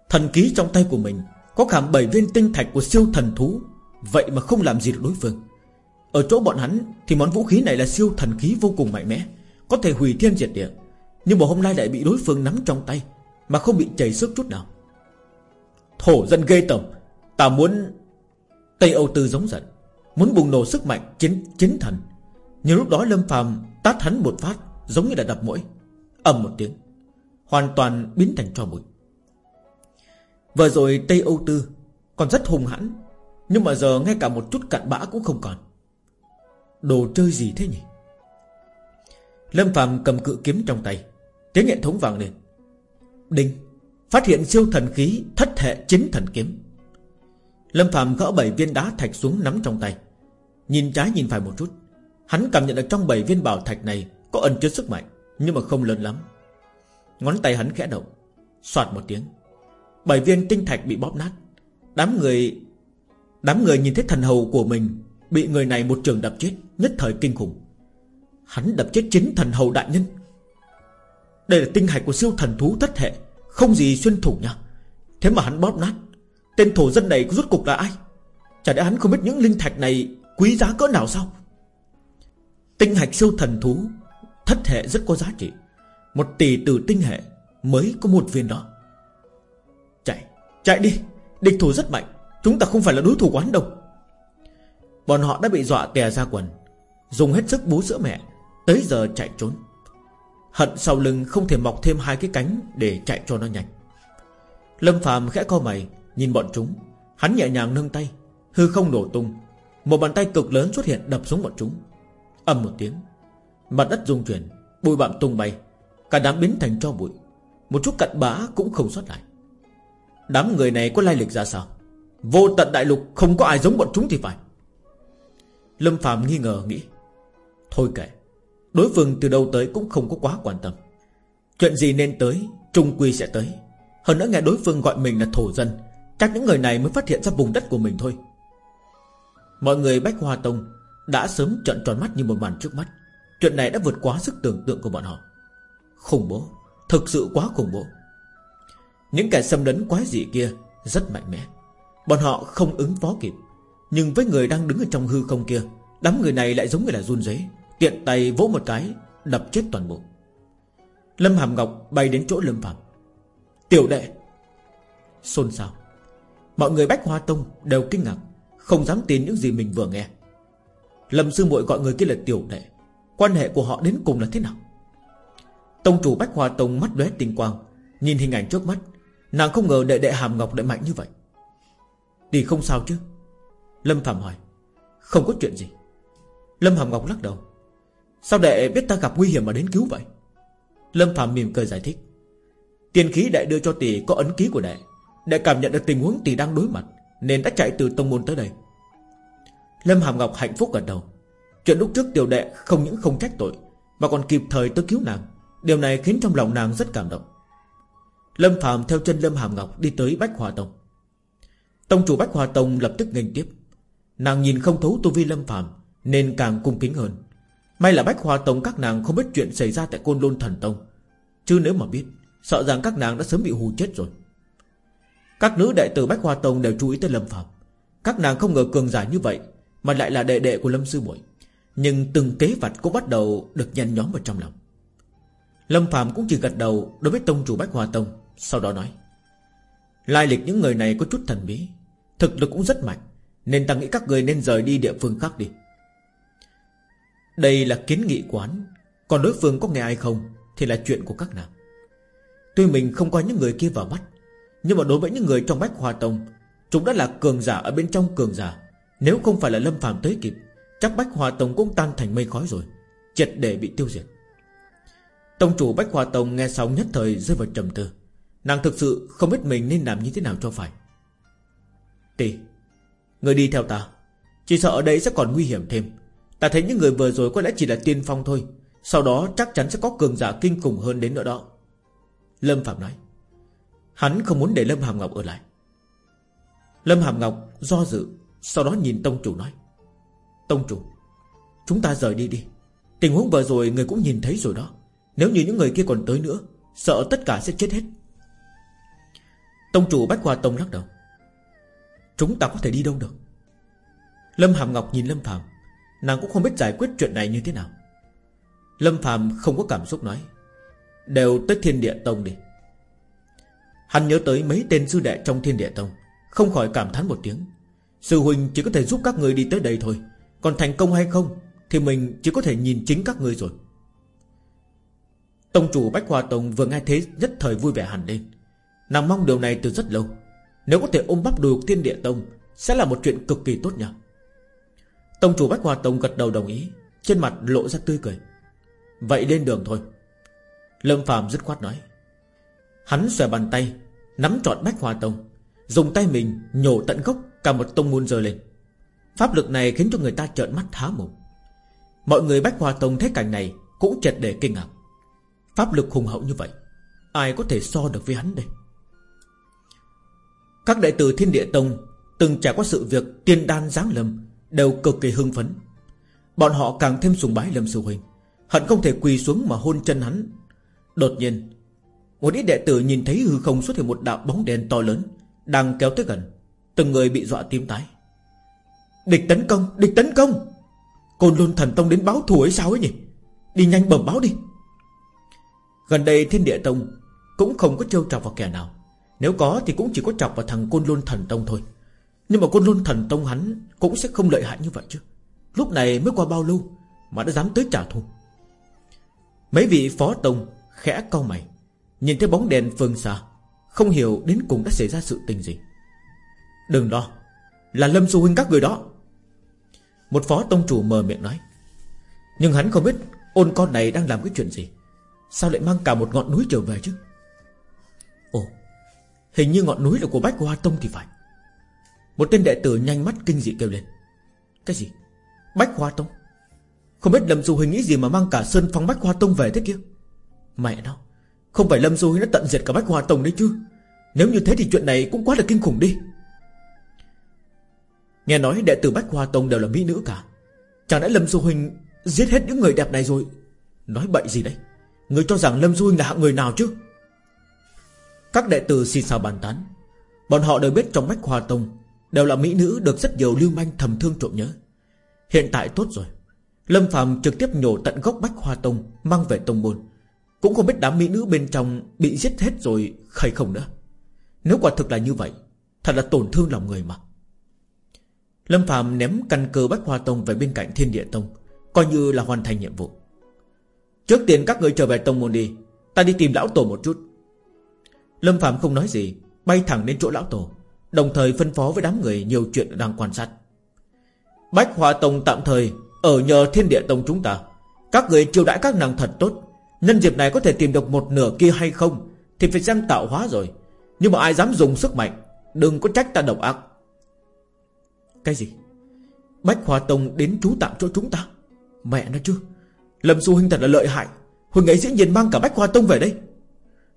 Thần ký trong tay của mình Có khảm bảy viên tinh thạch của siêu thần thú, Vậy mà không làm gì được đối phương. Ở chỗ bọn hắn Thì món vũ khí này là siêu thần khí vô cùng mạnh mẽ, Có thể hủy thiên diệt địa. Nhưng mà hôm nay lại bị đối phương nắm trong tay, Mà không bị chảy sức chút nào. Thổ dân ghê tởm, Ta muốn Tây Âu Tư giống giận, Muốn bùng nổ sức mạnh chiến chiến thần. Nhưng lúc đó Lâm phàm tát hắn một phát, Giống như là đập mũi. Ầm một tiếng, Hoàn toàn biến thành cho bụi. Vừa rồi Tây Âu Tư Còn rất hùng hãn, Nhưng mà giờ ngay cả một chút cặn bã cũng không còn. Đồ chơi gì thế nhỉ? Lâm Phạm cầm cự kiếm trong tay, Tiếng hệ thống vang lên. Đinh, Phát hiện siêu thần khí, thất hệ chính thần kiếm. Lâm Phạm gỡ bảy viên đá thạch xuống nắm trong tay, Nhìn trái nhìn phải một chút. Hắn cảm nhận được trong bảy viên bảo thạch này Có ẩn chứa sức mạnh, Nhưng mà không lớn lắm. Ngón tay hắn khẽ động Xoạt một tiếng. Bảy viên tinh thạch bị bóp nát. Đám người Đám người nhìn thấy thần hầu của mình Bị người này một trường đập chết. Nhất thời kinh khủng. Hắn đập chết chính thần hầu đại nhân. Đây là tinh hạch của siêu thần thú thất hệ Không gì xuyên thủng nha. Thế mà hắn bóp nát Tên thổ dân này rốt cục là ai? Chả lẽ hắn không biết những linh thạch này Quý giá cỡ nào sao? Tinh hạch siêu thần thú Thất hệ rất có giá trị. Một tỷ từ tinh hệ Mới có một viên đó. Chạy, chạy đi. Địch thủ rất mạnh. Chúng ta không phải là đối thủ quán đâu. Bọn họ đã bị dọa tè ra quần. Dùng hết sức bú sữa mẹ, Tới giờ chạy trốn. Hận sau lưng không thể mọc thêm hai cái cánh Để chạy cho nó nhanh. Lâm phàm khẽ co mày, Nhìn bọn chúng. Hắn nhẹ nhàng nâng tay, Hư không nổ tung. Một bàn tay cực lớn xuất hiện đập xuống bọn chúng. Âm một tiếng, Mặt đất rung chuyển, Bụi bặm tung bay. Cả đám biến thành cho bụi. Một chút cặn bã cũng không xuất lại. Đám người này có lai lịch ra sao? Vô tận đại lục, không có ai giống bọn chúng thì phải. Lâm phàm nghi ngờ nghĩ. Thôi kệ, Đối phương từ đâu tới cũng không có quá quan tâm. Chuyện gì nên tới, Trung quy sẽ tới. Hơn nữa nghe đối phương gọi mình là thổ dân, Chắc những người này mới phát hiện ra vùng đất của mình thôi. Mọi người Bách Hoa Tông Đã sớm trợn tròn mắt như một màn trước mắt. Chuyện này đã vượt quá sức tưởng tượng của bọn họ. Khủng bố, Thực sự quá khủng bố. Những kẻ xâm lấn quái dị kia Rất mạnh mẽ. Bọn họ không ứng phó kịp, Nhưng với người đang đứng ở trong hư không kia, Đám người này lại giống như là run rế. Tiện tay vỗ một cái, Đập chết toàn bộ. Lâm Hàm Ngọc bay đến chỗ Lâm Phạm. Tiểu đệ! Xôn xao. Mọi người Bách Hoa Tông đều kinh ngạc, Không dám tin những gì mình vừa nghe. Lâm Sư muội gọi người kia là tiểu đệ. Quan hệ của họ đến cùng là thế nào? Tông chủ Bách Hoa Tông mắt lóe tinh quang, Nhìn hình ảnh trước mắt. Nàng không ngờ đệ đệ Hàm Ngọc lại mạnh như vậy. Thì không sao chứ? Lâm Phạm hỏi. Không có chuyện gì. Lâm Hàm Ngọc lắc đầu. Sao đệ biết ta gặp nguy hiểm mà đến cứu vậy? Lâm Phạm mỉm cười giải thích. Tiền khí đệ đưa cho tỷ có ấn ký của đệ. Đệ cảm nhận được tình huống tỷ đang đối mặt, Nên đã chạy từ tông môn tới đây. Lâm Hàm Ngọc hạnh phúc gật đầu. Chuyện lúc trước tiểu đệ không những không trách tội, Mà còn kịp thời tới cứu nàng. Điều này khiến trong lòng nàng rất cảm động. Lâm Phạm theo chân Lâm Hàm Ngọc Đi tới Bách Hòa Tông. Tông chủ Bách Hòa Tông lập tức nghênh tiếp. Nàng nhìn không thấu tu vi Lâm Phạm Nên càng cung kính hơn. May là Bách hoa Tông các nàng không biết chuyện xảy ra Tại Côn Lôn Thần Tông. Chứ nếu mà biết, Sợ rằng các nàng đã sớm bị hù chết rồi. Các nữ đệ tử Bách Hoa Tông đều chú ý tới Lâm Phạm. Các nàng không ngờ cường giả như vậy, Mà lại là đệ đệ của Lâm Sư Muội. Nhưng từng kế vặt cũng bắt đầu Được nhanh nhóm vào trong lòng. Lâm Phạm cũng chỉ gật đầu Đối với tông chủ Bách Hoa Tông, Sau đó nói, Lai lịch những người này có chút thần bí, Thực lực cũng rất mạnh, Nên ta nghĩ các người nên rời đi địa phương khác đi. Đây là kiến nghị quán Còn đối phương có nghe ai không, Thì là chuyện của các nàng. Tuy mình không coi những người kia vào mắt, Nhưng mà đối với những người trong Bách Hoa Tông, Chúng đã là cường giả ở bên trong cường giả. Nếu không phải là Lâm phàm tới kịp, Chắc Bách Hoa Tông cũng tan thành mây khói rồi, Triệt để bị tiêu diệt. Tông chủ Bách Hoa Tông nghe xong nhất thời rơi vào trầm tư. Nàng thực sự không biết mình nên làm như thế nào cho phải. Tỷ, Người đi theo ta. Chỉ sợ ở đây sẽ còn nguy hiểm thêm. Ta thấy những người vừa rồi có lẽ chỉ là tiên phong thôi. Sau đó chắc chắn sẽ có cường giả kinh khủng hơn đến nữa đó. Lâm Phạm nói. Hắn không muốn để Lâm Hàm Ngọc ở lại. Lâm Hàm Ngọc do dự, Sau đó nhìn Tông Chủ nói. Tông Chủ, Chúng ta rời đi đi. Tình huống vừa rồi người cũng nhìn thấy rồi đó. Nếu như những người kia còn tới nữa, Sợ tất cả sẽ chết hết. Tông Chủ Bách qua Tông lắc đầu. Chúng ta có thể đi đâu được? Lâm Hàm Ngọc nhìn Lâm Phạm. Nàng cũng không biết giải quyết chuyện này như thế nào. Lâm Phạm không có cảm xúc nói, Đều tới thiên địa tông đi. Hắn nhớ tới mấy tên sư đệ trong thiên địa tông, Không khỏi cảm thán một tiếng. Sư huynh chỉ có thể giúp các người đi tới đây thôi, Còn thành công hay không Thì mình chỉ có thể nhìn chính các người rồi. Tông chủ Bách Hoa Tông vừa nghe thế nhất thời vui vẻ hẳn lên. Nàng mong điều này từ rất lâu. Nếu có thể ôm bắp đùi thiên địa tông Sẽ là một chuyện cực kỳ tốt nhỉ Tông chủ Bách Hoa Tông gật đầu đồng ý, Trên mặt lộ ra tươi cười. Vậy lên đường thôi. Lâm Phạm dứt khoát nói. Hắn xòe bàn tay, Nắm trọn bách hoa tông, Dùng tay mình nhổ tận gốc Cả một tông môn rơi lên. Pháp lực này khiến cho người ta trợn mắt há mồm. Mọi người bách hoa tông thấy cảnh này Cũng chật để kinh ngạc. Pháp lực hùng hậu như vậy, Ai có thể so được với hắn đây? Các đệ tử Thiên Địa Tông Từng trải qua sự việc tiên đan giáng lâm Đều cực kỳ hưng phấn. Bọn họ càng thêm sùng bái Lâm Sư Huynh Hận không thể quỳ xuống mà hôn chân hắn. Đột nhiên Một ít đệ tử nhìn thấy hư không xuất hiện một đạo bóng đèn to lớn Đang kéo tới gần Từng người bị dọa tím tái. Địch tấn công, địch tấn công! Côn lôn thần tông đến báo thù ấy sao ấy nhỉ? Đi nhanh bẩm báo đi. Gần đây thiên địa tông Cũng không có trêu chọc vào kẻ nào Nếu có thì cũng chỉ có chọc vào thằng côn lôn thần tông thôi. Nhưng mà côn luân thần tông hắn Cũng sẽ không lợi hại như vậy chứ. Lúc này mới qua bao lâu Mà đã dám tới trả thù. Mấy vị phó tông khẽ cau mày, Nhìn thấy bóng đèn phương xa Không hiểu đến cùng đã xảy ra sự tình gì. Đừng lo, Là Lâm du Huynh các người đó. Một phó tông chủ mờ miệng nói, Nhưng hắn không biết Ôn con này đang làm cái chuyện gì, Sao lại mang cả một ngọn núi trở về chứ? Ồ, Hình như ngọn núi là của Bách Hoa Tông thì phải. Một tên đệ tử nhanh mắt kinh dị kêu lên. Cái gì? Bách Hoa Tông? Không biết Lâm Du Huynh nghĩ gì mà mang cả Sơn Phong Bách Hoa Tông về thế kia? Mẹ nó, Không phải Lâm Du Huynh đã tận diệt cả Bách Hoa Tông đấy chứ? Nếu như thế thì chuyện này cũng quá là kinh khủng đi. Nghe nói đệ tử Bách Hoa Tông đều là mỹ nữ cả. Chẳng lẽ Lâm Du Huynh Giết hết những người đẹp này rồi? Nói bậy gì đấy? Người cho rằng Lâm Du Huynh là hạng người nào chứ? Các đệ tử xì xào bàn tán. Bọn họ đều biết trong Bách Hoa Tông Đều là mỹ nữ được rất nhiều lưu manh thầm thương trộm nhớ. Hiện tại tốt rồi. Lâm Phạm trực tiếp nhổ tận gốc Bách Hoa Tông, Mang về tông môn. Cũng không biết đám mỹ nữ bên trong Bị giết hết rồi hay không nữa. Nếu quả thực là như vậy, Thật là tổn thương lòng người mà. Lâm Phạm ném căn cơ Bách Hoa Tông Về bên cạnh Thiên Địa Tông, Coi như là hoàn thành nhiệm vụ. Trước tiên các người trở về tông môn đi, Ta đi tìm lão tổ một chút. Lâm Phạm không nói gì, Bay thẳng đến chỗ lão tổ. Đồng thời phân phó với đám người nhiều chuyện đang quan sát. Bách Hoa Tông tạm thời Ở nhờ thiên địa tông chúng ta. Các người chiêu đãi các nàng thật tốt. Nhân dịp này có thể tìm được một nửa kia hay không Thì phải xem tạo hóa rồi. Nhưng mà ai dám dùng sức mạnh, Đừng có trách ta độc ác. Cái gì? Bách Hoa Tông đến trú tạm chỗ chúng ta. Mẹ nó chứ. Lâm Xu Huynh thật là lợi hại. Huynh ấy dĩ nhiên mang cả Bách Hoa Tông về đây.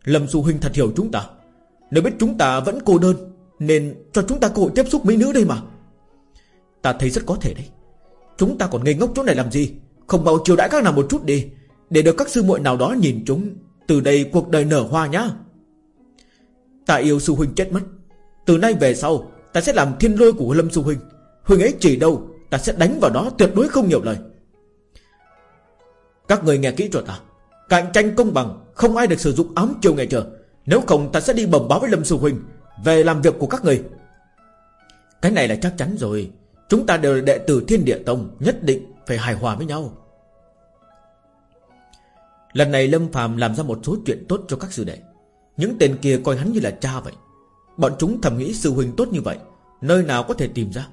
Lâm Xu Huynh thật hiểu chúng ta. Nếu biết chúng ta vẫn cô đơn nên cho chúng ta cơ hội tiếp xúc mỹ nữ đây mà. Ta thấy rất có thể đấy. Chúng ta còn ngây ngốc chỗ này làm gì? Không bao chiều đãi các nàng một chút đi, Để được các sư muội nào đó nhìn chúng. Từ đây cuộc đời nở hoa nhá. Ta yêu sư huynh chết mất. Từ nay về sau, Ta sẽ làm thiên lôi của Lâm sư huynh. Huynh ấy chỉ đâu, Ta sẽ đánh vào đó tuyệt đối không nhiều lời. Các người nghe kỹ cho ta. Cạnh tranh công bằng, Không ai được sử dụng ám chiều ngày chờ Nếu không, ta sẽ đi bẩm báo với Lâm sư huynh. Về làm việc của các người. Cái này là chắc chắn rồi. Chúng ta đều là đệ tử thiên địa tông, Nhất định phải hài hòa với nhau. Lần này Lâm phàm làm ra một số chuyện tốt cho các sư đệ. Những tên kia coi hắn như là cha vậy. Bọn chúng thầm nghĩ sư huynh tốt như vậy, Nơi nào có thể tìm ra.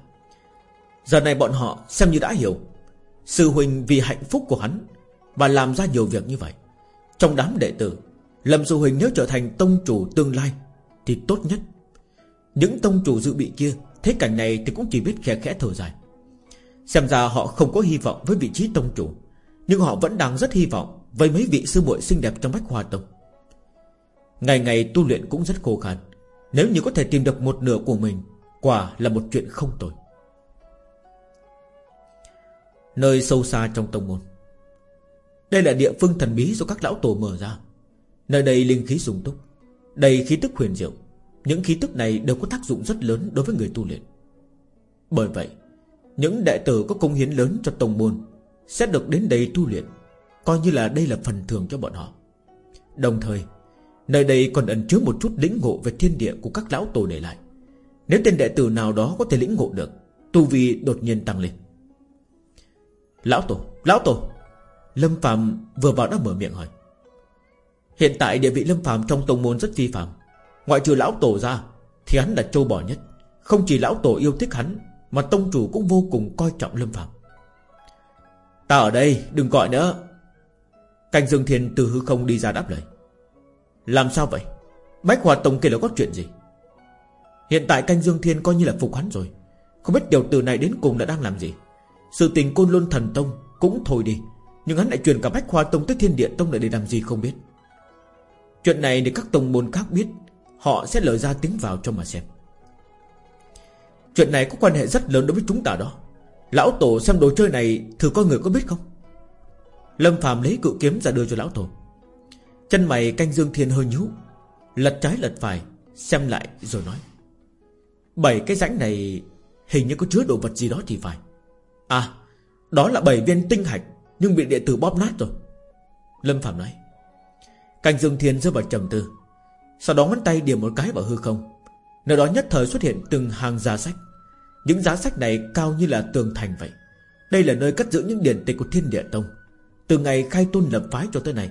Giờ này bọn họ xem như đã hiểu. Sư huynh vì hạnh phúc của hắn Và làm ra nhiều việc như vậy. Trong đám đệ tử, Lâm sư huynh nếu trở thành tông chủ tương lai Thì tốt nhất. Những tông chủ dự bị kia Thế cảnh này thì cũng chỉ biết khẽ khẽ thở dài. Xem ra họ không có hy vọng với vị trí tông chủ, Nhưng họ vẫn đang rất hy vọng Với mấy vị sư muội xinh đẹp trong bách hoa tông. Ngày ngày tu luyện cũng rất khô khan, Nếu như có thể tìm được một nửa của mình, Quả là một chuyện không tồi. Nơi sâu xa trong tông môn. Đây là địa phương thần bí do các lão tổ mở ra. Nơi đây linh khí sung túc, Đầy khí tức huyền diệu những khí tức này đều có tác dụng rất lớn đối với người tu luyện. Bởi vậy Những đệ tử có công hiến lớn cho tông môn Sẽ được đến đây tu luyện Coi như là đây là phần thưởng cho bọn họ. Đồng thời Nơi đây còn ẩn chứa một chút lĩnh ngộ về thiên địa của các lão tổ để lại. Nếu tên đệ tử nào đó có thể lĩnh ngộ được Tu vi đột nhiên tăng lên. Lão tổ, lão tổ! Lâm Phạm vừa vào đã mở miệng hỏi. Hiện tại địa vị Lâm Phạm trong tông môn rất phi phạm Ngoại trừ lão tổ ra, Thì hắn là châu bò nhất. Không chỉ lão tổ yêu thích hắn, Mà tông chủ cũng vô cùng coi trọng Lâm Phạm. Ta ở đây, đừng gọi nữa. Canh Dương Thiên từ hư không đi ra đáp lời. Làm sao vậy? Bách Hòa Tông kia là có chuyện gì? Hiện tại canh Dương Thiên coi như là phục hắn rồi. Không biết điều từ này đến cùng đã đang làm gì. Sự tình côn luân thần tông Cũng thôi đi, Nhưng hắn lại truyền cả Bách Hoa Tông tới Thiên Địa Tông để làm gì không biết. Chuyện này để các tông môn khác biết Họ sẽ lời ra tiếng vào cho mà xem. Chuyện này có quan hệ rất lớn đối với chúng ta đó. Lão Tổ xem đồ chơi này, Thử coi người có biết không? Lâm Phạm lấy cự kiếm ra đưa cho Lão Tổ. Chân mày canh Dương Thiên hơi nhú, Lật trái lật phải, Xem lại rồi nói. Bảy cái rãnh này Hình như có chứa đồ vật gì đó thì phải. À Đó là bảy viên tinh hạch, Nhưng bị đệ tử bóp nát rồi. Lâm Phạm nói. Canh Dương Thiên rơi vào trầm tư. Sau đó ngón tay điểm một cái vào hư không. Nơi đó nhất thời xuất hiện từng hàng giá sách. Những giá sách này cao như là tường thành vậy. Đây là nơi cất giữ những điển tịch của thiên địa tông. Từ ngày khai tôn lập phái cho tới này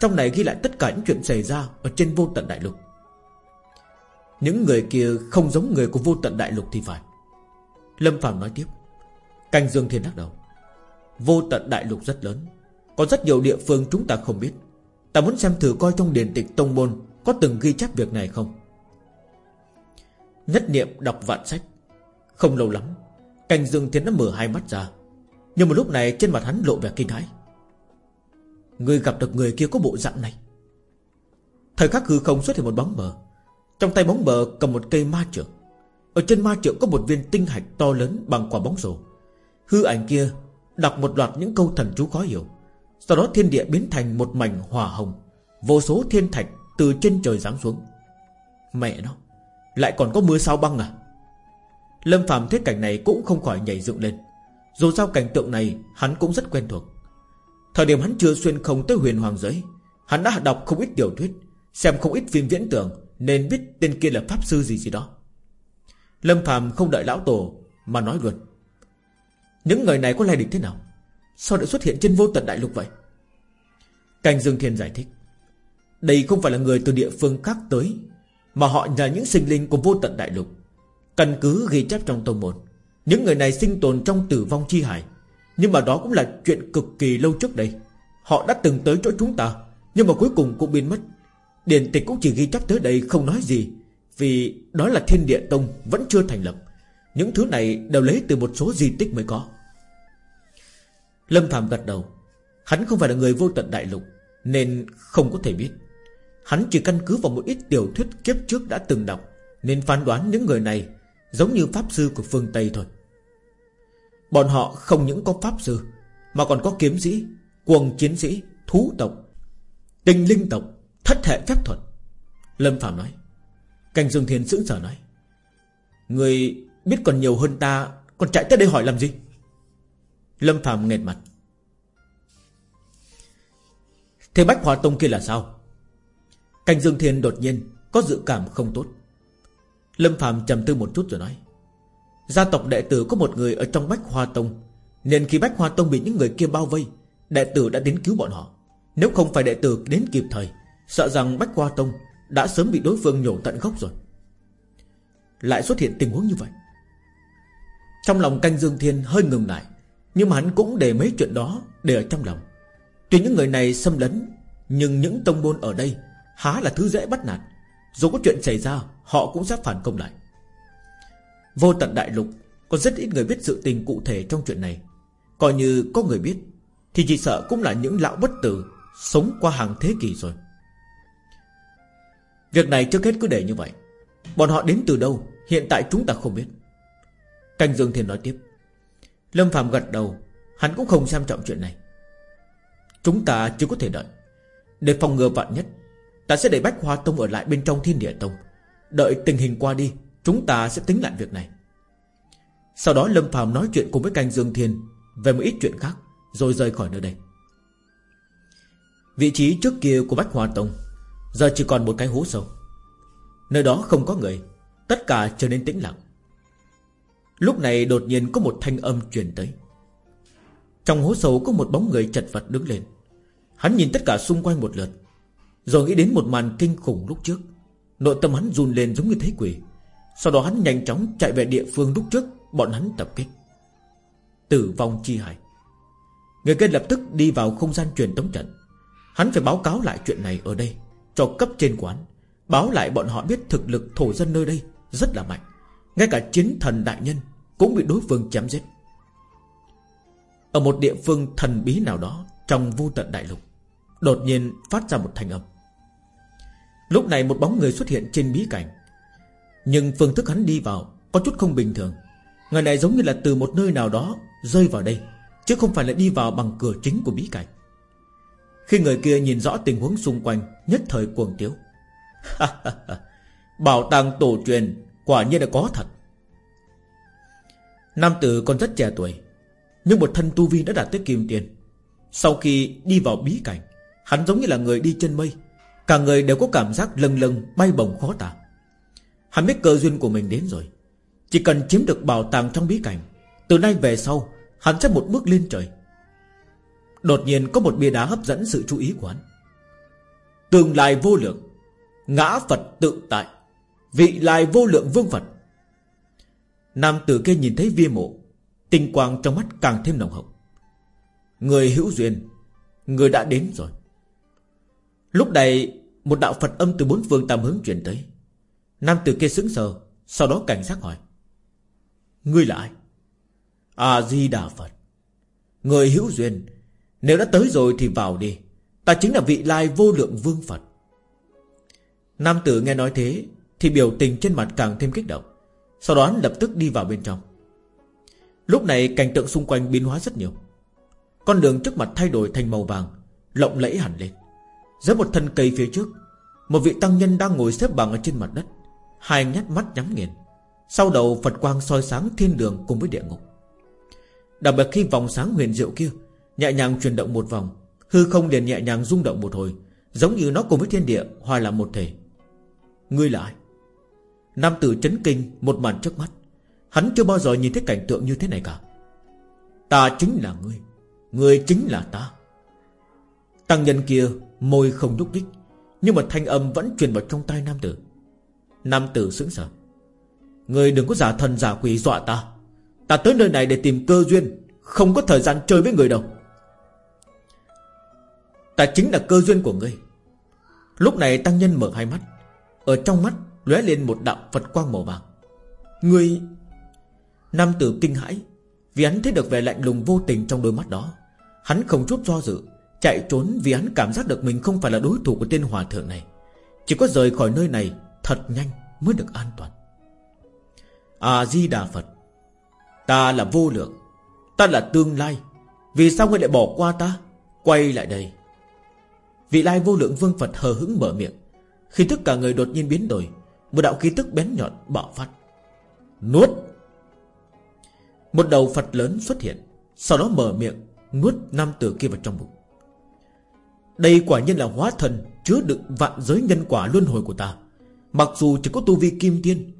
Trong này ghi lại tất cả những chuyện xảy ra Ở trên vô tận đại lục. Những người kia không giống người của vô tận đại lục thì phải. Lâm Phạm nói tiếp. Canh Dương Thiên lắc đầu. Vô tận đại lục rất lớn. Có rất nhiều địa phương chúng ta không biết. Ta muốn xem thử coi trong điển tịch tông môn có từng ghi chép việc này không? Nhất niệm đọc vạn sách. Không lâu lắm, cành Dương Thiên đã mở hai mắt ra. Nhưng một lúc này trên mặt hắn lộ vẻ kinh hãi. Người gặp được người kia có bộ dạng này. Thời khắc hư không xuất hiện một bóng mờ. Trong tay bóng mờ cầm một cây ma trượng. Ở trên ma trượng có một viên tinh hạch to lớn bằng quả bóng rổ. Hư ảnh kia Đọc một loạt những câu thần chú khó hiểu. Sau đó thiên địa biến thành một mảnh hỏa hồng. Vô số thiên thạch từ trên trời giáng xuống. Mẹ nó, Lại còn có mưa sao băng à? Lâm Phạm thấy cảnh này cũng không khỏi nhảy dựng lên. Dù sao cảnh tượng này Hắn cũng rất quen thuộc. Thời điểm hắn chưa xuyên không tới huyền hoàng giới, Hắn đã đọc không ít tiểu thuyết, Xem không ít phim viễn tưởng, Nên biết tên kia là pháp sư gì gì đó. Lâm Phạm không đợi lão tổ Mà nói luôn. Những người này có lai lịch thế nào? Sao lại xuất hiện trên vô tận đại lục vậy? Cảnh Dương Thiên giải thích. Đây không phải là người từ địa phương khác tới, Mà họ là những sinh linh của vô tận đại lục. Căn cứ ghi chép trong tông môn, Những người này sinh tồn trong tử vong chi hải. Nhưng mà đó cũng là chuyện cực kỳ lâu trước đây. Họ đã từng tới chỗ chúng ta, Nhưng mà cuối cùng cũng biến mất. Điển tịch cũng chỉ ghi chép tới đây không nói gì, Vì đó là thiên địa tông Vẫn chưa thành lập. Những thứ này đều lấy từ một số di tích mới có. Lâm Phạm gật đầu. Hắn không phải là người vô tận đại lục, Nên không có thể biết. Hắn chỉ căn cứ vào một ít tiểu thuyết kiếp trước đã từng đọc, Nên phán đoán những người này Giống như pháp sư của phương Tây thôi. Bọn họ không những có pháp sư, Mà còn có kiếm sĩ Quần chiến sĩ, Thú tộc, Tinh linh tộc, Thất hệ phép thuật. Lâm Phạm nói. Cảnh Dương Thiên sững sở nói. Người biết còn nhiều hơn ta, Còn chạy tới đây hỏi làm gì? Lâm Phạm nghẹt mặt. Thế Bách Hòa Tông kia là sao? Cảnh Dương Thiên đột nhiên Có dự cảm không tốt. Lâm Phạm trầm tư một chút rồi nói, Gia tộc đệ tử có một người ở trong Bách Hoa Tông, Nên khi Bách Hoa Tông bị những người kia bao vây, Đệ tử đã đến cứu bọn họ. Nếu không phải đệ tử đến kịp thời, Sợ rằng Bách Hoa Tông Đã sớm bị đối phương nhổ tận gốc rồi. Lại xuất hiện tình huống như vậy. Trong lòng canh Dương Thiên hơi ngừng lại, Nhưng mà hắn cũng để mấy chuyện đó Để ở trong lòng. Tuy những người này xâm lấn, Nhưng những tông môn ở đây Há là thứ dễ bắt nạt. Dù có chuyện xảy ra, Họ cũng sẽ phản công lại. Vô tận đại lục, Có rất ít người biết sự tình cụ thể trong chuyện này. Coi như có người biết, Thì chỉ sợ cũng là những lão bất tử Sống qua hàng thế kỷ rồi. Việc này trước hết cứ để như vậy. Bọn họ đến từ đâu, Hiện tại chúng ta không biết. Canh Dương Thiên nói tiếp. Lâm Phạm gật đầu, Hắn cũng không xem trọng chuyện này. Chúng ta chưa có thể đợi. Để phòng ngừa vạn nhất Ta sẽ để Bách Hoa Tông ở lại bên trong thiên địa tông. Đợi tình hình qua đi, Chúng ta sẽ tính lại việc này. Sau đó Lâm Phạm nói chuyện cùng với canh Dương Thiên Về một ít chuyện khác, Rồi rời khỏi nơi đây. Vị trí trước kia của Bách Hoa Tông Giờ chỉ còn một cái hố sâu. Nơi đó không có người, Tất cả trở nên tĩnh lặng. Lúc này đột nhiên có một thanh âm truyền tới. Trong hố sâu có một bóng người chật vật đứng lên. Hắn nhìn tất cả xung quanh một lượt rồi nghĩ đến một màn kinh khủng lúc trước. Nội tâm hắn run lên giống như thấy quỷ. Sau đó hắn nhanh chóng chạy về địa phương lúc trước, Bọn hắn tập kích Tử vong chi hải. Người kia lập tức đi vào không gian truyền tống trận. Hắn phải báo cáo lại chuyện này ở đây, Cho cấp trên quán. Báo lại bọn họ biết thực lực thổ dân nơi đây Rất là mạnh. Ngay cả chiến thần đại nhân Cũng bị đối phương chém giết. Ở một địa phương thần bí nào đó Trong vô tận đại lục, Đột nhiên phát ra một thanh âm. Lúc này một bóng người xuất hiện trên bí cảnh. Nhưng phương thức hắn đi vào Có chút không bình thường. Người này giống như là từ một nơi nào đó Rơi vào đây, Chứ không phải là đi vào bằng cửa chính của bí cảnh. Khi người kia nhìn rõ tình huống xung quanh, Nhất thời cuồng tiếu. Bảo tàng tổ truyền Quả nhiên là có thật. Nam tử còn rất trẻ tuổi, Nhưng một thân tu vi đã đạt tới kim tiền Sau khi đi vào bí cảnh, Hắn giống như là người đi chân mây Cả người đều có cảm giác lâng lâng, Bay bổng khó tả. Hắn biết cơ duyên của mình đến rồi. Chỉ cần chiếm được bảo tàng trong bí cảnh, Từ nay về sau, Hắn sẽ một bước lên trời. Đột nhiên có một bia đá hấp dẫn sự chú ý của hắn. Tương lai vô lượng, Ngã Phật tự tại, Vị lai vô lượng vương Phật. Nam tử kia nhìn thấy bia mộ, Tinh quang trong mắt càng thêm nồng hậu. Người hữu duyên, Người đã đến rồi. Lúc này, Một đạo Phật âm từ bốn phương tam hướng truyền tới. Nam tử kia sững sờ, Sau đó cảnh giác hỏi, Ngươi là ai? A-di-đà Phật. Người hữu duyên, Nếu đã tới rồi thì vào đi, Ta chính là vị lai vô lượng vương Phật. Nam tử nghe nói thế, Thì biểu tình trên mặt càng thêm kích động, Sau đó lập tức đi vào bên trong. Lúc này cảnh tượng xung quanh biến hóa rất nhiều. Con đường trước mặt thay đổi thành màu vàng, Lộng lẫy hẳn lên. Giữa một thân cây phía trước, Một vị tăng nhân đang ngồi xếp bằng ở trên mặt đất. Hai nhát mắt nhắm nghiền. Sau đầu Phật quang soi sáng thiên đường cùng với địa ngục. Đặc biệt khi vòng sáng huyền diệu kia Nhẹ nhàng chuyển động một vòng, Hư không liền nhẹ nhàng rung động một hồi, Giống như nó cùng với thiên địa hòa làm một thể. Ngươi là ai? Nam tử chấn kinh một màn trước mắt. Hắn chưa bao giờ nhìn thấy cảnh tượng như thế này cả. Ta chính là ngươi. Ngươi chính là ta. Tăng nhân kia môi không nhúc nhích, Nhưng mà thanh âm vẫn truyền vào trong tai nam tử. Nam tử sững sờ. Người đừng có giả thần giả quỷ dọa ta. Ta tới nơi này để tìm cơ duyên, Không có thời gian chơi với người đâu. Ta chính là cơ duyên của ngươi. Lúc này tăng nhân mở hai mắt. Ở trong mắt lóe lên một đạo Phật quang màu vàng. Ngươi, Nam tử kinh hãi, Vì hắn thấy được vẻ lạnh lùng vô tình trong đôi mắt đó. Hắn không chút do dự Chạy trốn vì hắn cảm giác được mình không phải là đối thủ của tên hòa thượng này. Chỉ có rời khỏi nơi này Thật nhanh mới được an toàn. A-di-đà Phật, Ta là vô lượng, Ta là tương lai, Vì sao ngươi lại bỏ qua ta? Quay lại đây. Vị lai vô lượng vương Phật hờ hững mở miệng. Khi tất cả người đột nhiên biến đổi, Một đạo khí tức bén nhọn bạo phát. Nuốt! Một đầu Phật lớn xuất hiện, Sau đó mở miệng Nuốt nam tử kia vào trong bụng. Đây quả nhiên là hóa thần Chứa đựng vạn giới nhân quả luân hồi của ta. Mặc dù chỉ có tu vi kim tiên,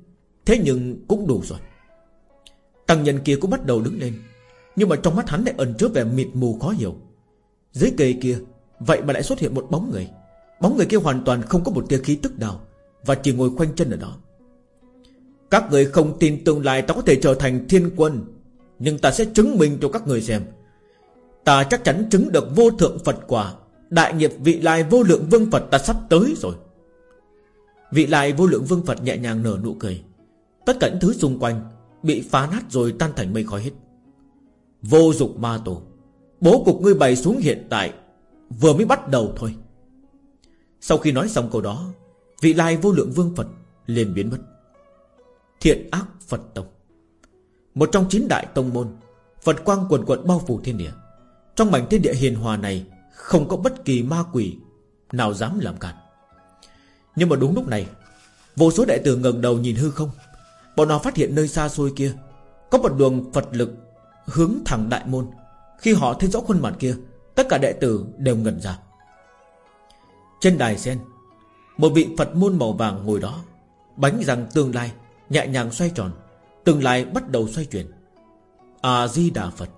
Thế nhưng cũng đủ rồi. Tăng nhân kia cũng bắt đầu đứng lên, Nhưng mà trong mắt hắn lại ẩn chứa vẻ mịt mù khó hiểu. Dưới cây kia, Vậy mà lại xuất hiện một bóng người. Bóng người kia hoàn toàn không có một tia khí tức nào Và chỉ ngồi khoanh chân ở đó. Các người không tin tương lai Ta có thể trở thành thiên quân, Nhưng ta sẽ chứng minh cho các người xem. Ta chắc chắn chứng được vô thượng Phật quả Đại nghiệp vị lai vô lượng vương Phật ta sắp tới rồi. Vị lai vô lượng vương Phật nhẹ nhàng nở nụ cười. Tất cả những thứ xung quanh Bị phá nát rồi tan thành mây khói hết. Vô dục ma tổ, Bố cục ngươi bày xuống hiện tại, Vừa mới bắt đầu thôi. Sau khi nói xong câu đó, Vị lai vô lượng vương Phật liền biến mất. Thiện ác Phật Tông. Một trong chín đại tông môn, Phật quang quần quận bao phủ thiên địa. Trong mảnh thiên địa hiền hòa này không có bất kỳ ma quỷ Nào dám làm cản Nhưng mà đúng lúc này, Vô số đại tử ngẩng đầu nhìn hư không. Bọn họ phát hiện nơi xa xôi kia, Có một đường Phật lực Hướng thẳng đại môn. Khi họ thấy rõ khuôn mặt kia, Tất cả đệ tử đều ngẩn ra. Trên đài sen, Một vị Phật môn màu vàng ngồi đó, Bánh răng tương lai Nhẹ nhàng xoay tròn, Tương lai bắt đầu xoay chuyển. A-di-đà Phật.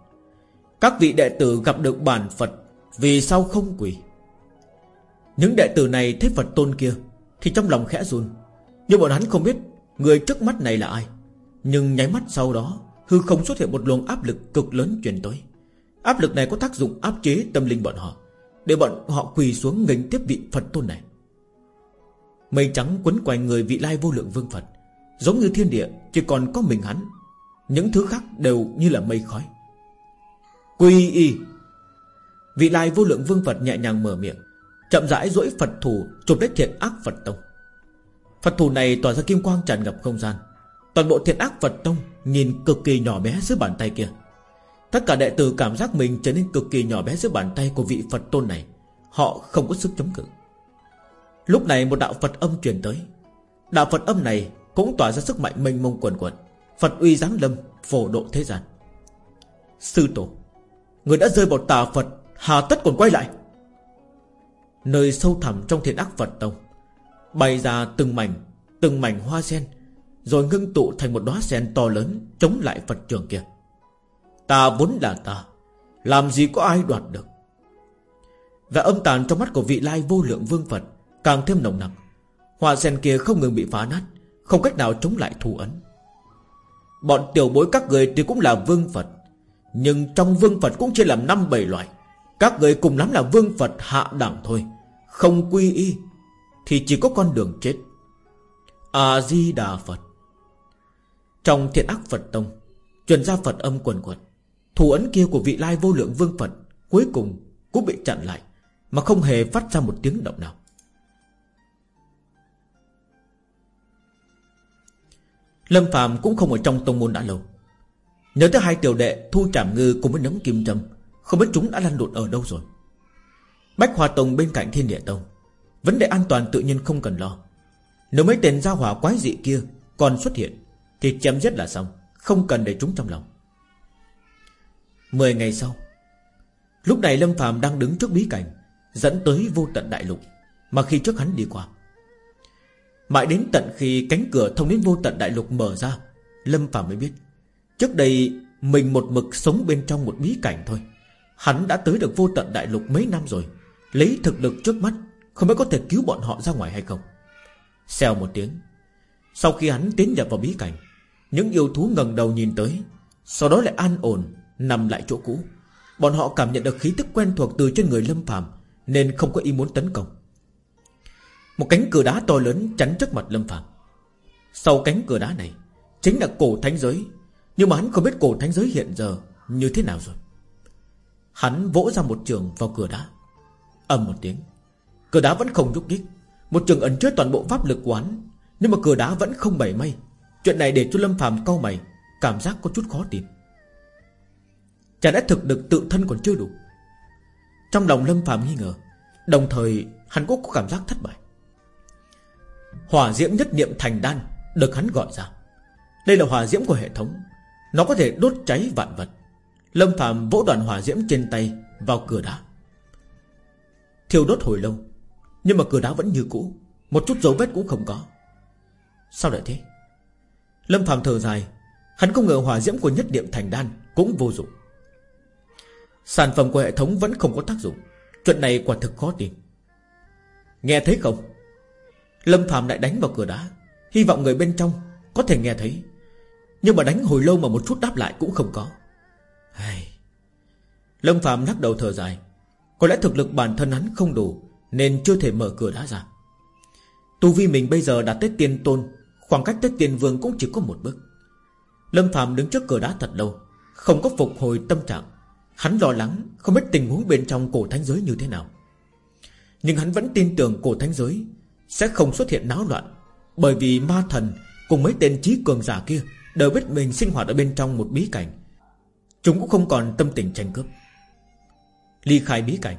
Các vị đệ tử gặp được bản Phật vì sao không quỳ? Những đệ tử này thấy Phật tôn kia Thì trong lòng khẽ run. Nhưng bọn hắn không biết Người trước mắt này là ai. Nhưng nháy mắt sau đó, Hư không xuất hiện một luồng áp lực cực lớn truyền tới. Áp lực này có tác dụng áp chế tâm linh bọn họ, Để bọn họ quỳ xuống nghênh tiếp vị Phật tôn này. Mây trắng quấn quanh người vị lai vô lượng vương Phật, Giống như thiên địa, Chỉ còn có mình hắn. Những thứ khác đều như là mây khói. Quy y Vị lai vô lượng vương Phật nhẹ nhàng mở miệng, Chậm rãi duỗi Phật thủ Chụp lấy thiện ác Phật tông. Phật thủ này tỏa ra kim quang tràn ngập không gian. Toàn bộ thiện ác Phật Tông Nhìn cực kỳ nhỏ bé dưới bàn tay kia. Tất cả đệ tử cảm giác mình trở nên cực kỳ nhỏ bé dưới bàn tay của vị Phật tôn này. Họ không có sức chống cự. Lúc này một đạo Phật âm truyền tới. Đạo Phật âm này cũng tỏa ra sức mạnh mênh mông quần quần. Phật uy giáng lâm, phổ độ thế gian. Sư tổ, Người đã rơi vào tà Phật Hà tất còn quay lại. Nơi sâu thẳm trong thiện ác Phật tông, Bày ra từng mảnh Từng mảnh hoa sen, Rồi ngưng tụ thành một đóa sen to lớn Chống lại Phật trường kia. Ta vốn là ta, Làm gì có ai đoạt được. Và âm tàn trong mắt của vị lai vô lượng vương Phật Càng thêm nồng nặc. Hoa sen kia không ngừng bị phá nát, Không cách nào chống lại thù ấn. Bọn tiểu bối các người thì cũng là vương Phật, Nhưng trong vương Phật cũng chia làm năm bảy loại. Các người cùng lắm là vương Phật hạ đẳng thôi, Không quy y, Thì chỉ có con đường chết. A-di-đà Phật. Trong thiện ác Phật Tông, Truyền ra Phật âm quần quần Thủ ấn kia của vị lai vô lượng vương Phật Cuối cùng cũng bị chặn lại, Mà không hề phát ra một tiếng động nào. Lâm Phạm cũng không ở trong tông môn đã lâu. Nhớ tới hai tiểu đệ Thu Trảm Ngư cùng với nấm kim trầm không biết chúng đã lăn lộn ở đâu rồi. Bách Hòa Tông bên cạnh Thiên Địa Tông, Vấn đề an toàn tự nhiên không cần lo. Nếu mấy tên gia hỏa quái dị kia Còn xuất hiện, Thì chém giết là xong, Không cần để chúng trong lòng. Mười ngày sau, Lúc này Lâm Phạm đang đứng trước bí cảnh, Dẫn tới vô tận đại lục, Mà khi trước hắn đi qua, Mãi đến tận khi cánh cửa thông đến vô tận đại lục mở ra, Lâm Phạm mới biết, Trước đây mình một mực sống bên trong một bí cảnh thôi. Hắn đã tới được vô tận đại lục mấy năm rồi Lấy thực lực trước mắt Không biết có thể cứu bọn họ ra ngoài hay không. Xèo một tiếng Sau khi hắn tiến nhập vào bí cảnh Những yêu thú ngẩng đầu nhìn tới Sau đó lại an ổn Nằm lại chỗ cũ. Bọn họ cảm nhận được khí tức quen thuộc từ trên người Lâm phàm, Nên không có ý muốn tấn công. Một cánh cửa đá to lớn chắn trước mặt Lâm phàm. Sau cánh cửa đá này Chính là cổ thánh giới Nhưng mà hắn không biết cổ thánh giới hiện giờ Như thế nào rồi. Hắn vỗ ra một trường vào cửa đá. Ầm một tiếng. Cửa đá vẫn không nhúc nhích. Một trường ẩn chứa toàn bộ pháp lực của hắn. Nhưng mà cửa đá vẫn không bảy mây Chuyện này để cho Lâm phàm cau mày, Cảm giác có chút khó tin. Chả đã thực được tự thân còn chưa đủ? Trong lòng Lâm phàm nghi ngờ, Đồng thời hắn cũng có cảm giác thất bại. Hỏa diễm nhất niệm thành đan Được hắn gọi ra. Đây là hỏa diễm của hệ thống. Nó có thể đốt cháy vạn vật. Lâm Phạm vỗ đoàn hỏa diễm trên tay, Vào cửa đá. Thiêu đốt hồi lâu, Nhưng mà cửa đá vẫn như cũ, Một chút dấu vết cũng không có. Sao lại thế? Lâm Phạm thở dài, Hắn không ngờ hỏa diễm của nhất điểm thành đan Cũng vô dụng. Sản phẩm của hệ thống vẫn không có tác dụng, Chuyện này quả thực khó tin Nghe thấy không? Lâm Phạm lại đánh vào cửa đá, Hy vọng người bên trong có thể nghe thấy. Nhưng mà đánh hồi lâu mà một chút đáp lại cũng không có. Lâm Phạm lắc đầu thở dài. Có lẽ thực lực bản thân hắn không đủ, Nên chưa thể mở cửa đá ra. Tu vi mình bây giờ đạt tới tiên tôn, Khoảng cách tới tiền vương cũng chỉ có một bước. Lâm Phạm đứng trước cửa đá thật lâu, Không có phục hồi tâm trạng. Hắn lo lắng, Không biết tình huống bên trong cổ thánh giới như thế nào. Nhưng hắn vẫn tin tưởng cổ thánh giới sẽ không xuất hiện náo loạn, Bởi vì ma thần Cùng mấy tên trí cường giả kia Đều biết mình sinh hoạt ở bên trong một bí cảnh. Chúng cũng không còn tâm tình tranh cướp. Ly khai bí cảnh,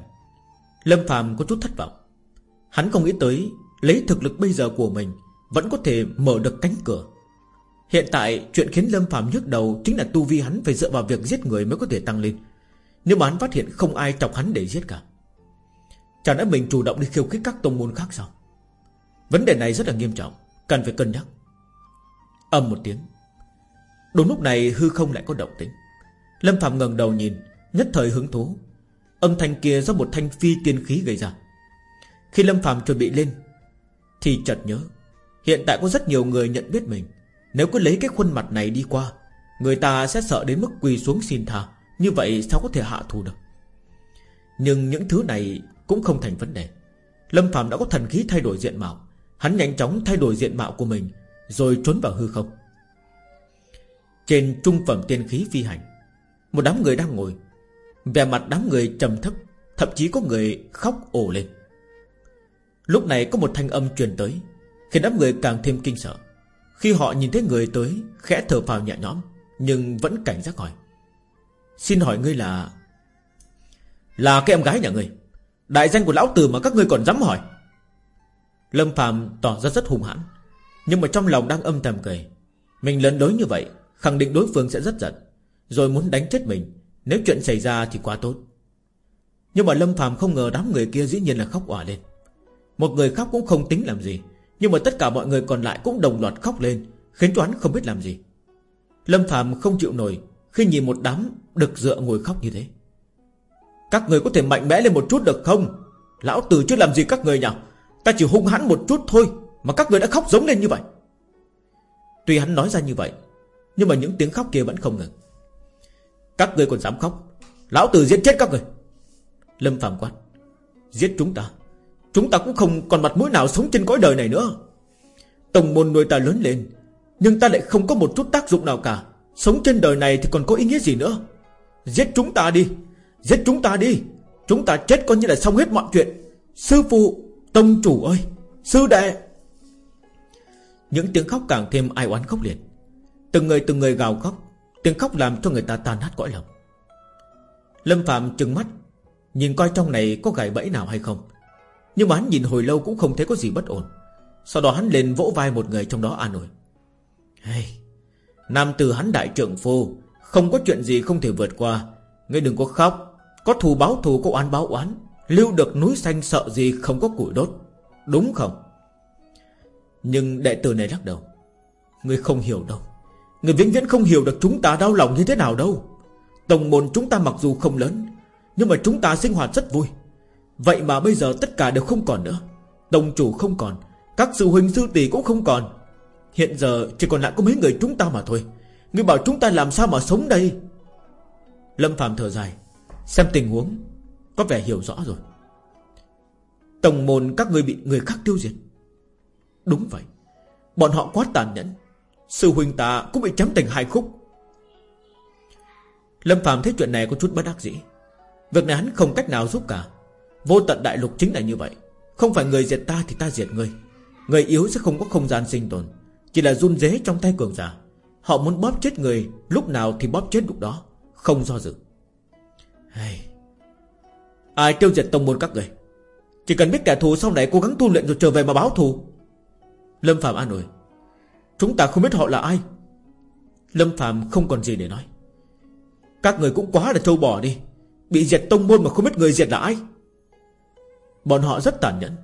Lâm phàm có chút thất vọng. Hắn không nghĩ tới Lấy thực lực bây giờ của mình Vẫn có thể mở được cánh cửa. Hiện tại, chuyện khiến Lâm phàm nhức đầu Chính là tu vi hắn phải dựa vào việc giết người mới có thể tăng lên. Nếu mà hắn phát hiện không ai chọc hắn để giết cả Chẳng lẽ mình chủ động đi khiêu khích các tông môn khác sao? Vấn đề này rất là nghiêm trọng, Cần phải cân nhắc. Âm một tiếng. Đúng lúc này hư không lại có động tĩnh. Lâm Phạm ngẩng đầu nhìn, Nhất thời hứng thú. Âm thanh kia do một thanh phi tiên khí gây ra. Khi Lâm Phạm chuẩn bị lên, Thì chợt nhớ, Hiện tại có rất nhiều người nhận biết mình. Nếu cứ lấy cái khuôn mặt này đi qua, Người ta sẽ sợ đến mức quỳ xuống xin tha. Như vậy sao có thể hạ thù được? Nhưng những thứ này Cũng không thành vấn đề. Lâm Phạm đã có thần khí thay đổi diện mạo. Hắn nhanh chóng thay đổi diện mạo của mình, Rồi trốn vào hư không. Trên trung phẩm tiên khí phi hành một đám người đang ngồi. Vẻ mặt đám người trầm thấp, Thậm chí có người khóc ồ lên. Lúc này có một thanh âm truyền tới, Khiến đám người càng thêm kinh sợ. Khi họ nhìn thấy người tới, Khẽ thở phào nhẹ nhõm, Nhưng vẫn cảnh giác hỏi. Xin hỏi ngươi là Là cái em gái nhà ngươi. Đại danh của lão tử mà các ngươi còn dám hỏi. Lâm Phạm tỏ ra rất hung hãn, Nhưng mà trong lòng đang âm thầm cười. Mình lớn đối như vậy, Khẳng định đối phương sẽ rất giận. Rồi muốn đánh chết mình. Nếu chuyện xảy ra thì quá tốt. Nhưng mà Lâm phàm không ngờ đám người kia dĩ nhiên là khóc òa lên. Một người khóc cũng không tính làm gì, Nhưng mà tất cả mọi người còn lại cũng đồng loạt khóc lên, Khiến cho hắn không biết làm gì. Lâm phàm không chịu nổi Khi nhìn một đám đực dựa ngồi khóc như thế. Các người có thể mạnh mẽ lên một chút được không? Lão tử chưa làm gì các người nhỉ? Ta chỉ hung hãn một chút thôi Mà các người đã khóc giống lên như vậy. Tuy hắn nói ra như vậy, Nhưng mà những tiếng khóc kia vẫn không ngừng. Các người còn dám khóc. Lão tử giết chết các người Lâm Phạm quát. Giết chúng ta. Chúng ta cũng không còn mặt mũi nào sống trên cõi đời này nữa. Tổng môn nuôi ta lớn lên, Nhưng ta lại không có một chút tác dụng nào cả. Sống trên đời này thì còn có ý nghĩa gì nữa? Giết chúng ta đi. Giết chúng ta đi. Chúng ta chết coi như là xong hết mọi chuyện. Sư phụ, Tông chủ ơi. Sư đệ. Những tiếng khóc càng thêm ai oán khóc liệt Từng người từng người gào khóc. Tiếng khóc làm cho người ta tan nát cõi lòng. Lâm Phạm trừng mắt Nhìn coi trong này có gài bẫy nào hay không. Nhưng mà hắn nhìn hồi lâu cũng không thấy có gì bất ổn. Sau đó hắn lên vỗ vai một người trong đó an ủi. Hey, Nam tử hắn đại trưởng phu Không có chuyện gì không thể vượt qua. Ngươi đừng có khóc Có thù báo thù có oán báo oán. Lưu được núi xanh sợ gì không có củi đốt. Đúng không? Nhưng đệ tử này lắc đầu. Ngươi không hiểu đâu. Người vĩnh viễn không hiểu được chúng ta đau lòng như thế nào đâu. Tổng môn chúng ta mặc dù không lớn, Nhưng mà chúng ta sinh hoạt rất vui. Vậy mà bây giờ tất cả đều không còn nữa. Đồng chủ không còn, Các sư huynh sư tỷ cũng không còn. Hiện giờ chỉ còn lại có mấy người chúng ta mà thôi. Người bảo chúng ta làm sao mà sống đây? Lâm Phạm thở dài, Xem tình huống, có vẻ hiểu rõ rồi. Tổng môn các người bị người khác tiêu diệt. Đúng vậy, Bọn họ quá tàn nhẫn. Sư huynh ta cũng bị chém thành hai khúc. Lâm Phạm thấy chuyện này có chút bất đắc dĩ. Việc này hắn không cách nào giúp cả. Vô tận đại lục chính là như vậy. Không phải người diệt ta thì ta diệt người. Người yếu sẽ không có không gian sinh tồn. Chỉ là run dế trong tay cường giả. Họ muốn bóp chết người Lúc nào thì bóp chết lúc đó. Không do dự. Hey, Ai tiêu diệt tông môn các người? Chỉ cần biết kẻ thù sau này cố gắng tu luyện rồi trở về mà báo thù. Lâm Phạm an ủi. Chúng ta không biết họ là ai. Lâm Phạm không còn gì để nói. Các người cũng quá là trâu bò đi. Bị diệt tông môn mà không biết người diệt là ai. Bọn họ rất tàn nhẫn.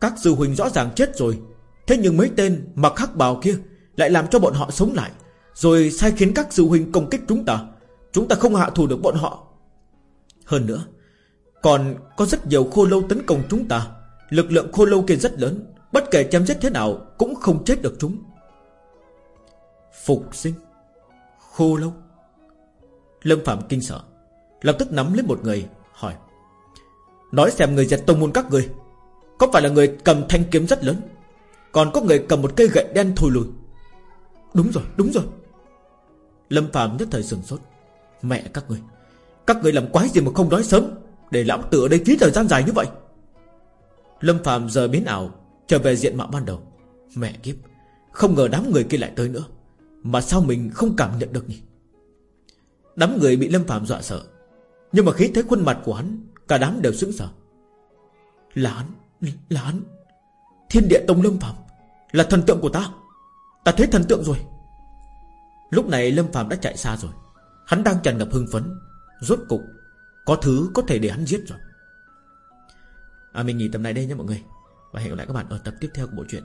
Các sư huynh rõ ràng chết rồi. Thế nhưng mấy tên mặc hắc bào kia Lại làm cho bọn họ sống lại, Rồi sai khiến các sư huynh công kích chúng ta. Chúng ta không hạ thù được bọn họ. Hơn nữa, còn có rất nhiều khô lâu tấn công chúng ta. Lực lượng khô lâu kia rất lớn, Bất kể chém giết thế nào Cũng không chết được chúng. Phục sinh. Khô lâu. Lâm Phạm kinh sợ, Lập tức nắm lấy một người, hỏi, Nói xem người giật tông môn các người, Có phải là người cầm thanh kiếm rất lớn, Còn có người cầm một cây gậy đen thùi lùi? Đúng rồi đúng rồi. Lâm Phạm nhất thời sừng sốt, Mẹ các người Các người làm quái gì mà không nói sớm, để lão tử ở đây phí thời gian dài như vậy? Lâm Phạm giờ biến ảo, Trở về diện mạo ban đầu. Mẹ kiếp, Không ngờ đám người kia lại tới nữa. Mà sao mình không cảm nhận được nhỉ? Đám người bị Lâm Phạm dọa sợ. Nhưng mà khi thấy khuôn mặt của hắn Cả đám đều sững sờ. Là hắn Là hắn. Thiên địa tông Lâm Phạm Là thần tượng của ta. Ta thấy thần tượng rồi. Lúc này Lâm Phạm đã chạy xa rồi. Hắn đang tràn ngập hưng phấn. Rốt cục có thứ có thể để hắn giết rồi. À, Mình nghỉ tập này đây nhé mọi người. Và hẹn gặp lại các bạn ở tập tiếp theo của bộ truyện.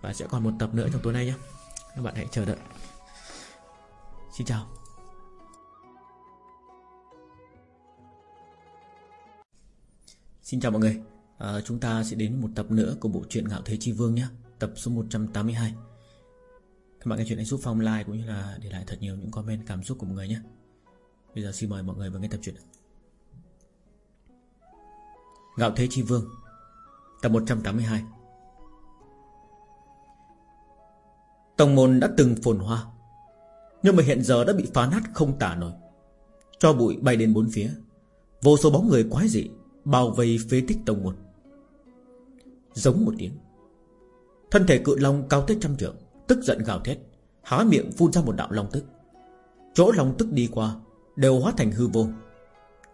Và sẽ còn một tập nữa trong tối nay nhé. Các bạn hãy chờ đợi. Xin chào. Xin chào mọi người. À, Chúng ta sẽ đến một tập nữa của bộ truyện Ngạo Thế Chi Vương nhé. Tập số 182 Các bạn nghe chuyện này giúp Phong like cũng như là để lại thật nhiều những comment cảm xúc của mọi người nhé. Bây giờ xin mời mọi người vào nghe tập truyện Ngạo Thế Chi Vương Tập 182 Tông môn đã từng phồn hoa. Nhưng mà hiện giờ đã bị phá nát không tả nổi. Cho bụi bay đến bốn phía. Vô số bóng người quái dị Bao vây phế tích tông môn. Giống một tiếng. Thân thể cự long cao tới trăm trượng, Tức giận gào thét, Há miệng phun ra một đạo long tức. Chỗ long tức đi qua Đều hóa thành hư vô.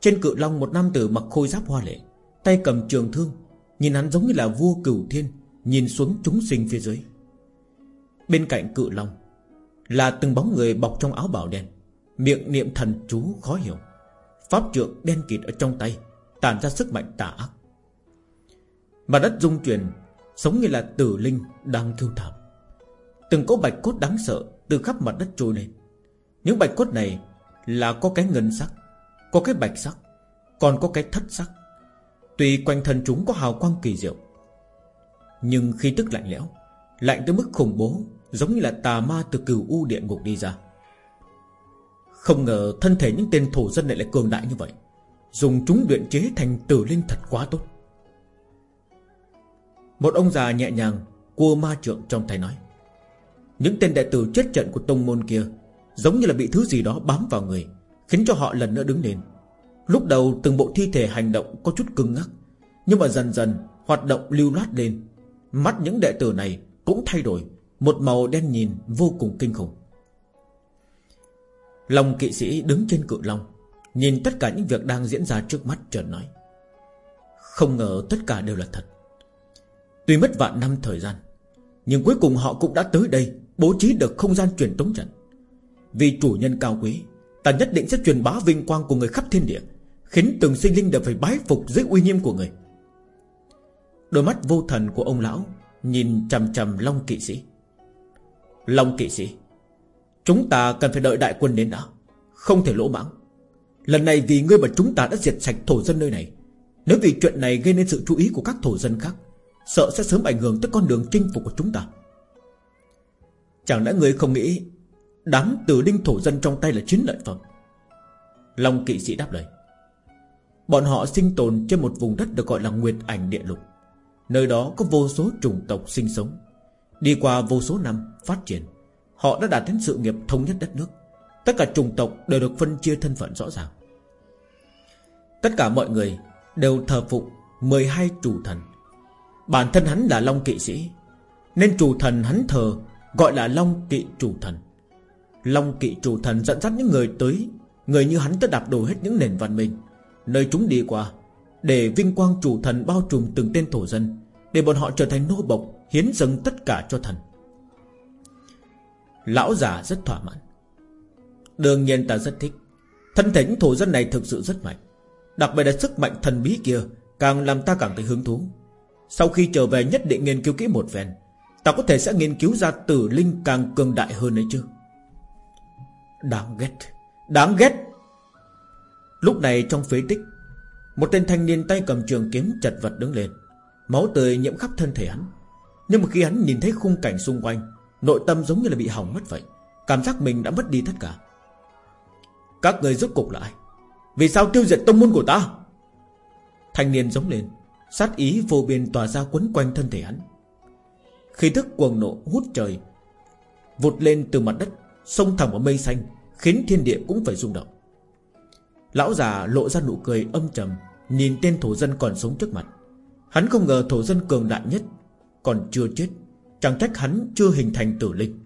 Trên cự long một nam tử mặc khôi giáp hoa lệ, Tay cầm trường thương, Nhìn hắn giống như là vua cửu thiên, Nhìn xuống chúng sinh phía dưới. Bên cạnh cự long là từng bóng người bọc trong áo bào đen. Miệng niệm thần chú khó hiểu. Pháp trượng đen kịt ở trong tay, Tản ra sức mạnh tà ác. Mà đất rung chuyển, Sống như là tử linh đang kêu thảm. Từng có bạch cốt đáng sợ Từ khắp mặt đất trôi lên. Những bạch cốt này là có cái ngân sắc, Có cái bạch sắc, Còn có cái thất sắc. Tuy quanh thân chúng có hào quang kỳ diệu. Nhưng khi tức lạnh lẽo, Lạnh tới mức khủng bố Giống như là tà ma từ cửu u địa ngục đi ra. Không ngờ thân thể những tên thổ dân này lại cường đại như vậy, Dùng chúng luyện chế thành tử linh thật quá tốt. Một ông già nhẹ nhàng, Cua ma trượng trong tay nói, Những tên đệ tử chết trận của tông môn kia Giống như là bị thứ gì đó bám vào người, Khiến cho họ lần nữa đứng lên. Lúc đầu từng bộ thi thể hành động có chút cứng ngắc, Nhưng mà dần dần Hoạt động lưu loát lên. Mắt những đệ tử này cũng thay đổi một màu đen nhìn vô cùng kinh khủng. Long kỵ sĩ đứng trên cự long, Nhìn tất cả những việc đang diễn ra trước mắt chợt nói. Không ngờ tất cả đều là thật. Tuy mất vạn năm thời gian, Nhưng cuối cùng họ cũng đã tới đây, Bố trí được không gian truyền tống trận. Vì chủ nhân cao quý, Ta nhất định sẽ truyền bá vinh quang của người khắp thiên địa, Khiến từng sinh linh đều phải bái phục dưới uy nghiêm của người. Đôi mắt vô thần của ông lão Nhìn chầm chầm Long kỵ sĩ. Long kỵ sĩ. Chúng ta cần phải đợi đại quân đến đã, Không thể lỗ mãng. Lần này vì ngươi và chúng ta đã diệt sạch thổ dân nơi này, Nếu vì chuyện này gây nên sự chú ý của các thổ dân khác, Sợ sẽ sớm ảnh hưởng tới con đường chinh phục của chúng ta. Chẳng lẽ ngươi không nghĩ Đám tử đinh thổ dân trong tay là chiến lợi phẩm? Long kỵ sĩ đáp lời. Bọn họ sinh tồn trên một vùng đất được gọi là Nguyệt Ảnh Địa Lục. Nơi đó có vô số chủng tộc sinh sống. Đi qua vô số năm phát triển, Họ đã đạt đến sự nghiệp thống nhất đất nước. Tất cả chủng tộc đều được phân chia thân phận rõ ràng. Tất cả mọi người đều thờ phụng 12 chủ thần. Bản thân hắn là Long Kỵ Sĩ, Nên chủ thần hắn thờ Gọi là Long Kỵ Chủ Thần. Long Kỵ Chủ Thần dẫn dắt những người tới, Người như hắn tất đạp đổ hết những nền văn minh, Nơi chúng đi qua, Để vinh quang chủ thần bao trùm từng tên thổ dân, Để bọn họ trở thành nô bộc Hiến dâng tất cả cho thần. Lão già rất thỏa mãn. Đương nhiên ta rất thích. Thân thể những thổ dân này thực sự rất mạnh. Đặc biệt là sức mạnh thần bí kia Càng làm ta càng thấy hứng thú. Sau khi trở về nhất định nghiên cứu kỹ một phen, Ta có thể sẽ nghiên cứu ra tử linh càng cường đại hơn đấy chứ. Đáng ghét. Đáng ghét. Lúc này trong phế tích, Một tên thanh niên tay cầm trường kiếm chật vật đứng lên, Máu tươi nhiễm khắp thân thể hắn. Nhưng mà khi hắn nhìn thấy khung cảnh xung quanh, Nội tâm giống như là bị hỏng mất vậy. Cảm giác mình đã mất đi tất cả. Các người rốt cục lại Vì sao tiêu diệt tông môn của ta? Thanh niên giống lên, Sát ý vô biên tỏa ra quấn quanh thân thể hắn. Khi thức cuồng nộ hút trời, Vụt lên từ mặt đất, Sông thẳng vào mây xanh, Khiến thiên địa cũng phải rung động. Lão già lộ ra nụ cười âm trầm, Nhìn tên thổ dân còn sống trước mặt. Hắn không ngờ thổ dân cường đại nhất còn chưa chết, Chẳng trách hắn chưa hình thành tử linh.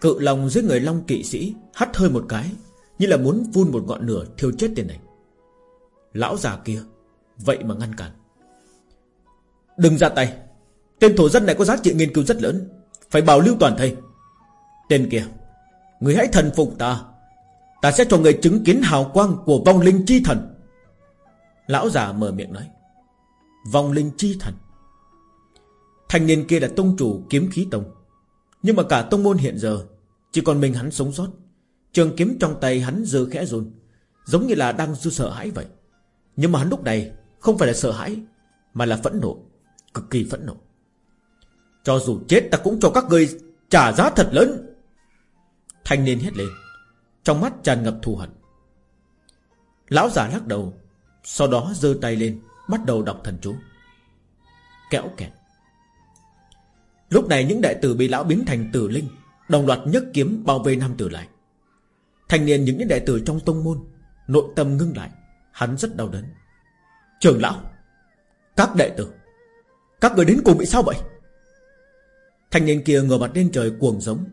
Cự lòng dưới người long kỵ sĩ Hắt hơi một cái, Như là muốn vun một ngọn lửa thiêu chết tên này. Lão già kia, Vậy mà ngăn cản. Đừng ra tay, Tên thổ dân này có giá trị nghiên cứu rất lớn, Phải bảo lưu toàn thây. Tên kia, Người hãy thần phục ta Ta sẽ cho người chứng kiến hào quang của vong linh chi thần. Lão già mở miệng nói, Vong linh chi thần. Thanh niên kia là tông chủ kiếm khí tông. Nhưng mà cả tông môn hiện giờ, Chỉ còn mình hắn sống sót. Trường kiếm trong tay hắn dơ khẽ run, Giống như là đang dư sợ hãi vậy. Nhưng mà hắn lúc này Không phải là sợ hãi, Mà là phẫn nộ, Cực kỳ phẫn nộ. Cho dù chết ta cũng cho các ngươi trả giá thật lớn. Thanh niên hét lên, Trong mắt tràn ngập thù hận. Lão già lắc đầu, Sau đó giơ tay lên, Bắt đầu đọc thần chú. Kéo kẹt. Lúc này những đại tử bị lão biến thành tử linh, Đồng loạt nhấc kiếm bảo vệ nam tử lại. Thành niên những đại tử trong tông môn, Nội tâm ngưng lại, Hắn rất đau đớn. Trường lão, Các đệ tử, Các người đến cùng bị sao vậy? Thanh niên kia ngửa mặt lên trời cuồng giống.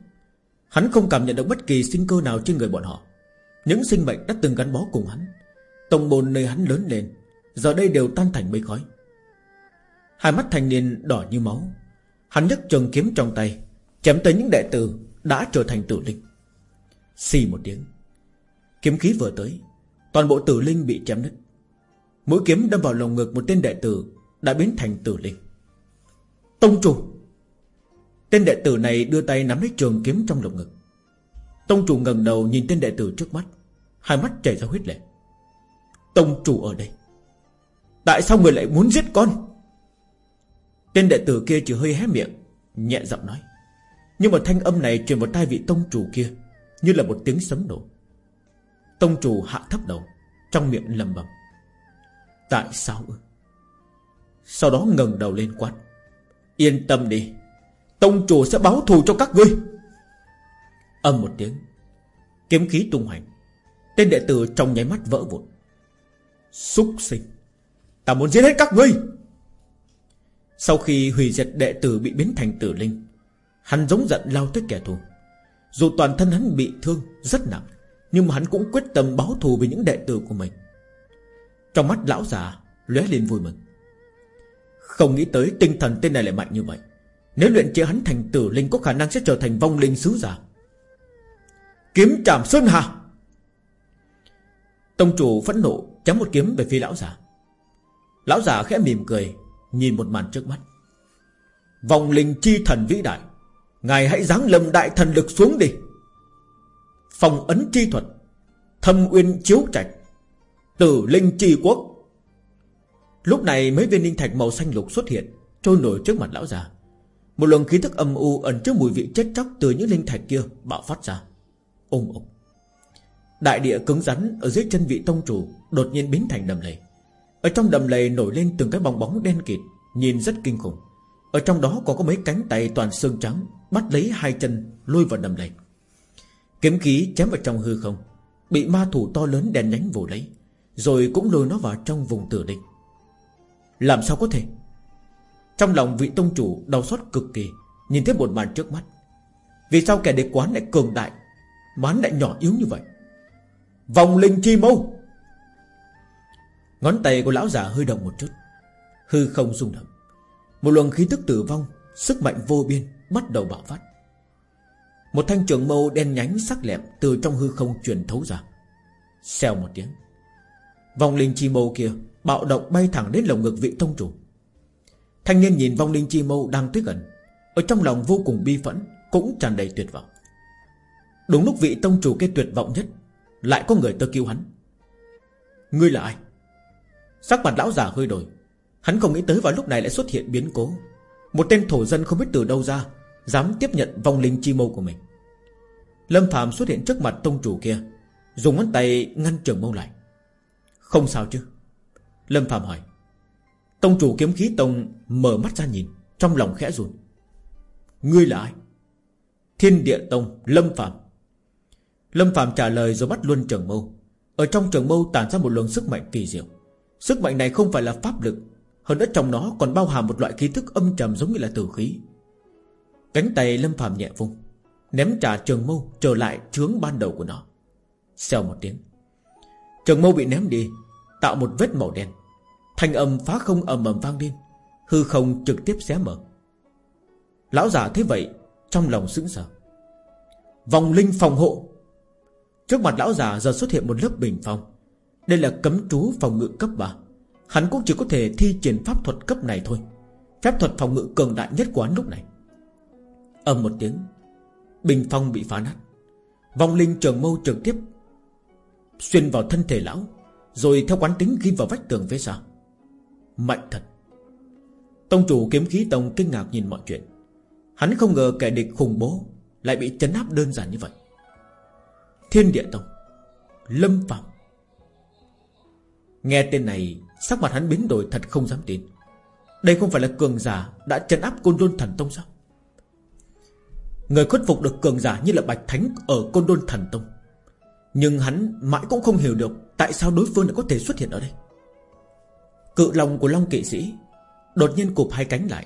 Hắn không cảm nhận được bất kỳ sinh cơ nào trên người bọn họ. Những sinh mệnh đã từng gắn bó cùng hắn, Tông môn nơi hắn lớn lên, Giờ đây đều tan thành mây khói. Hai mắt thanh niên đỏ như máu Hắn nhấc trường kiếm trong tay, Chém tới những đệ tử Đã trở thành tử linh. Xì một tiếng, Kiếm khí vừa tới, Toàn bộ tử linh bị chém nứt Mũi kiếm đâm vào lồng ngực một tên đệ tử Đã biến thành tử linh. Tông chủ Tên đệ tử này đưa tay nắm lấy trường kiếm trong lồng ngực. Tông chủ ngẩng đầu nhìn tên đệ tử trước mắt, Hai mắt chảy ra huyết lệ. Tông chủ ở đây. Tại sao người lại muốn giết con? Tên đệ tử kia chỉ hơi hé miệng, Nhẹ giọng nói. Nhưng mà thanh âm này truyền vào tai vị tông chủ kia, Như là một tiếng sấm nổ. Tông chủ hạ thấp đầu, Trong miệng lầm bầm. Tại sao ư? Sau đó ngẩng đầu lên quát. Yên tâm đi, Tông chủ sẽ báo thù cho các ngươi. Âm một tiếng, Kiếm khí tung hoành. Tên đệ tử trong nháy mắt vỡ vụn. Xúc sinh, Ta muốn giết hết các ngươi. Sau khi hủy diệt đệ tử bị biến thành tử linh, Hắn giống giận lao tới kẻ thù. Dù toàn thân hắn bị thương Rất nặng, Nhưng mà hắn cũng quyết tâm báo thù vì những đệ tử của mình. Trong mắt lão già, lóe lên vui mừng. Không nghĩ tới tinh thần tên này lại mạnh như vậy. Nếu luyện chế hắn thành tử linh Có khả năng sẽ trở thành vong linh sứ giả. Kiếm chạm sơn hà! Tông chủ phẫn nộ Chém một kiếm về phía lão già. Lão già khẽ mỉm cười Nhìn một màn trước mắt. Vòng linh chi thần vĩ đại. Ngài hãy giáng lâm đại thần lực xuống đi. Phòng ấn chi thuật. Thâm uyên chiếu trạch. Tử linh chi quốc. Lúc này mấy viên linh thạch màu xanh lục xuất hiện, Trôi nổi trước mặt lão già. Một luồng khí thức âm u ẩn trước mùi vị chết chóc Từ những linh thạch kia bạo phát ra. Ôm ục. Đại địa cứng rắn ở dưới chân vị tông chủ Đột nhiên biến thành đầm lầy. Ở trong đầm lầy nổi lên từng cái bong bóng đen kịt, Nhìn rất kinh khủng. Ở trong đó còn có mấy cánh tay toàn xương trắng, Bắt lấy hai chân, lôi vào đầm lầy. Kiếm khí chém vào trong hư không, Bị ma thủ to lớn đèn nhánh vồ lấy, Rồi cũng lôi nó vào trong vùng tử địch. Làm sao có thể? Trong lòng vị tông chủ đau xót cực kỳ, Nhìn thấy một màn trước mắt. Vì sao kẻ địch quán lại cường đại, Mán lại nhỏ yếu như vậy? Vòng linh chi mâu! Ngón tay của lão già hơi động một chút. Hư không rung động. Một luồng khí tức tử vong, Sức mạnh vô biên bắt đầu bạo phát. Một thanh trường mâu đen nhánh sắc lẹm Từ trong hư không truyền thấu ra. Xèo một tiếng. Vòng linh chi mâu kia Bạo động bay thẳng đến lồng ngực vị tông chủ. Thanh niên nhìn vong linh chi mâu đang tới gần Ở trong lòng vô cùng bi phẫn, Cũng tràn đầy tuyệt vọng. Đúng lúc vị tông chủ kia tuyệt vọng nhất, lại có người tới cứu hắn. Ngươi là ai? Sắc mặt lão già hơi đổi. Hắn không nghĩ tới vào lúc này lại xuất hiện biến cố. Một tên thổ dân không biết từ đâu ra, Dám tiếp nhận vong linh chi mâu của mình. Lâm Phạm xuất hiện trước mặt tông chủ kia, Dùng ngón tay ngăn trường mâu lại. Không sao chứ? Lâm Phạm hỏi. Tông chủ kiếm khí tông mở mắt ra nhìn, Trong lòng khẽ run. Ngươi là ai? Thiên địa tông, Lâm Phạm Lâm Phạm trả lời rồi bắt luôn trường mâu. Ở trong trường mâu tản ra một luồng sức mạnh kỳ diệu. Sức mạnh này không phải là pháp lực, Hơn nữa trong nó còn bao hàm một loại khí thức âm trầm giống như là tử khí. Cánh tay Lâm phàm nhẹ vung Ném trả trường mâu trở lại trướng ban đầu của nó. Xèo một tiếng, Trường mâu bị ném đi, Tạo một vết màu đen. Thanh âm phá không ầm ầm vang lên, Hư không trực tiếp xé mở. Lão giả thấy vậy, Trong lòng sững sờ. Vòng linh phòng hộ. Trước mặt lão già giờ xuất hiện một lớp bình phong. Đây là cấm trú phòng ngự cấp 3 Hắn cũng chỉ có thể thi triển pháp thuật cấp này thôi. Phép thuật phòng ngự cường đại nhất của hắn lúc này. Âm một tiếng, Bình phong bị phá nát. Vong linh trường mâu trực tiếp Xuyên vào thân thể lão, Rồi theo quán tính ghi vào vách tường phía sau. Mạnh thật. Tông chủ kiếm khí tông kinh ngạc nhìn mọi chuyện. Hắn không ngờ kẻ địch khủng bố Lại bị chấn áp đơn giản như vậy. Thiên Địa Tông, Lâm Phạm. Nghe tên này, Sắc mặt hắn biến đổi thật không dám tin. Đây không phải là cường giả Đã chấn áp Côn Đôn Thần Tông sao? Người khuất phục được cường giả như là Bạch Thánh Ở Côn Đôn Thần Tông. Nhưng hắn mãi cũng không hiểu được Tại sao đối phương lại có thể xuất hiện ở đây. Cự lòng của Long Kỵ Sĩ Đột nhiên cụp hai cánh lại,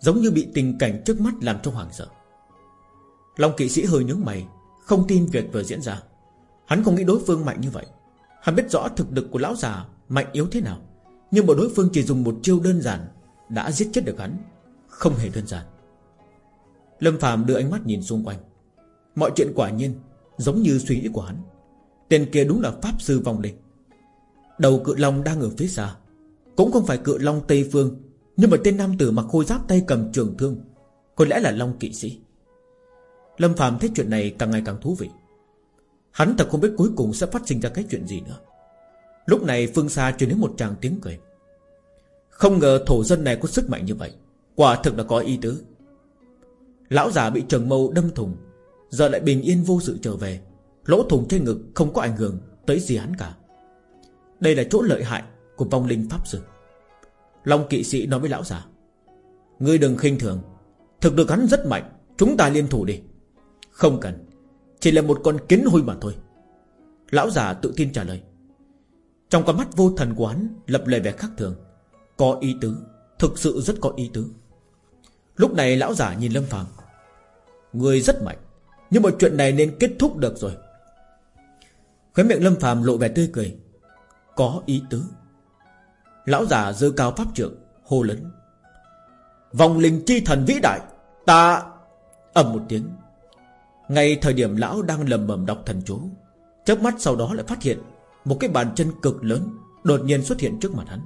Giống như bị tình cảnh trước mắt làm cho hoảng sợ. Long kỵ sĩ hơi nhướng mày, Không tin việc vừa diễn ra. Hắn không nghĩ đối phương mạnh như vậy. Hắn biết rõ thực lực của lão già Mạnh yếu thế nào, Nhưng mà đối phương chỉ dùng một chiêu đơn giản Đã giết chết được hắn, Không hề đơn giản. Lâm Phạm đưa ánh mắt nhìn xung quanh. Mọi chuyện quả nhiên Giống như suy nghĩ của hắn. Tên kia đúng là Pháp Sư Vong Linh Đầu cự long đang ở phía xa, Cũng không phải cự long Tây Phương, Nhưng mà tên nam tử mặc khôi giáp tay cầm trường thương, Có lẽ là long kỵ sĩ. Lâm Phạm thấy chuyện này càng ngày càng thú vị. Hắn thật không biết cuối cùng sẽ phát sinh ra cái chuyện gì nữa. Lúc này phương xa truyền đến một tràng tiếng cười. Không ngờ thổ dân này có sức mạnh như vậy. Quả thực là có ý tứ. Lão già bị trần mâu đâm thùng Giờ lại bình yên vô sự trở về. Lỗ thùng trên ngực không có ảnh hưởng Tới gì hắn cả. Đây là chỗ lợi hại của vong linh pháp sư. Long kỵ sĩ nói với lão già, Ngươi đừng khinh thường. Thực lực hắn rất mạnh. Chúng ta liên thủ đi. Không cần. Chỉ là một con kiến hôi mà thôi. Lão già tự tin trả lời. Trong con mắt vô thần của hắn Lập lời vẻ khác thường, Có ý tứ, Thực sự rất có ý tứ. Lúc này lão già nhìn Lâm Phàm. Người rất mạnh, Nhưng mà chuyện này nên kết thúc được rồi. Khóe miệng Lâm Phàm lộ vẻ tươi cười. Có ý tứ. Lão già dơ cao pháp trượng, Hô lớn. Vòng linh chi thần vĩ đại, Ta ầm một tiếng. Ngay thời điểm lão đang lầm bầm đọc thần chú, chớp mắt sau đó lại phát hiện Một cái bàn chân cực lớn Đột nhiên xuất hiện trước mặt hắn.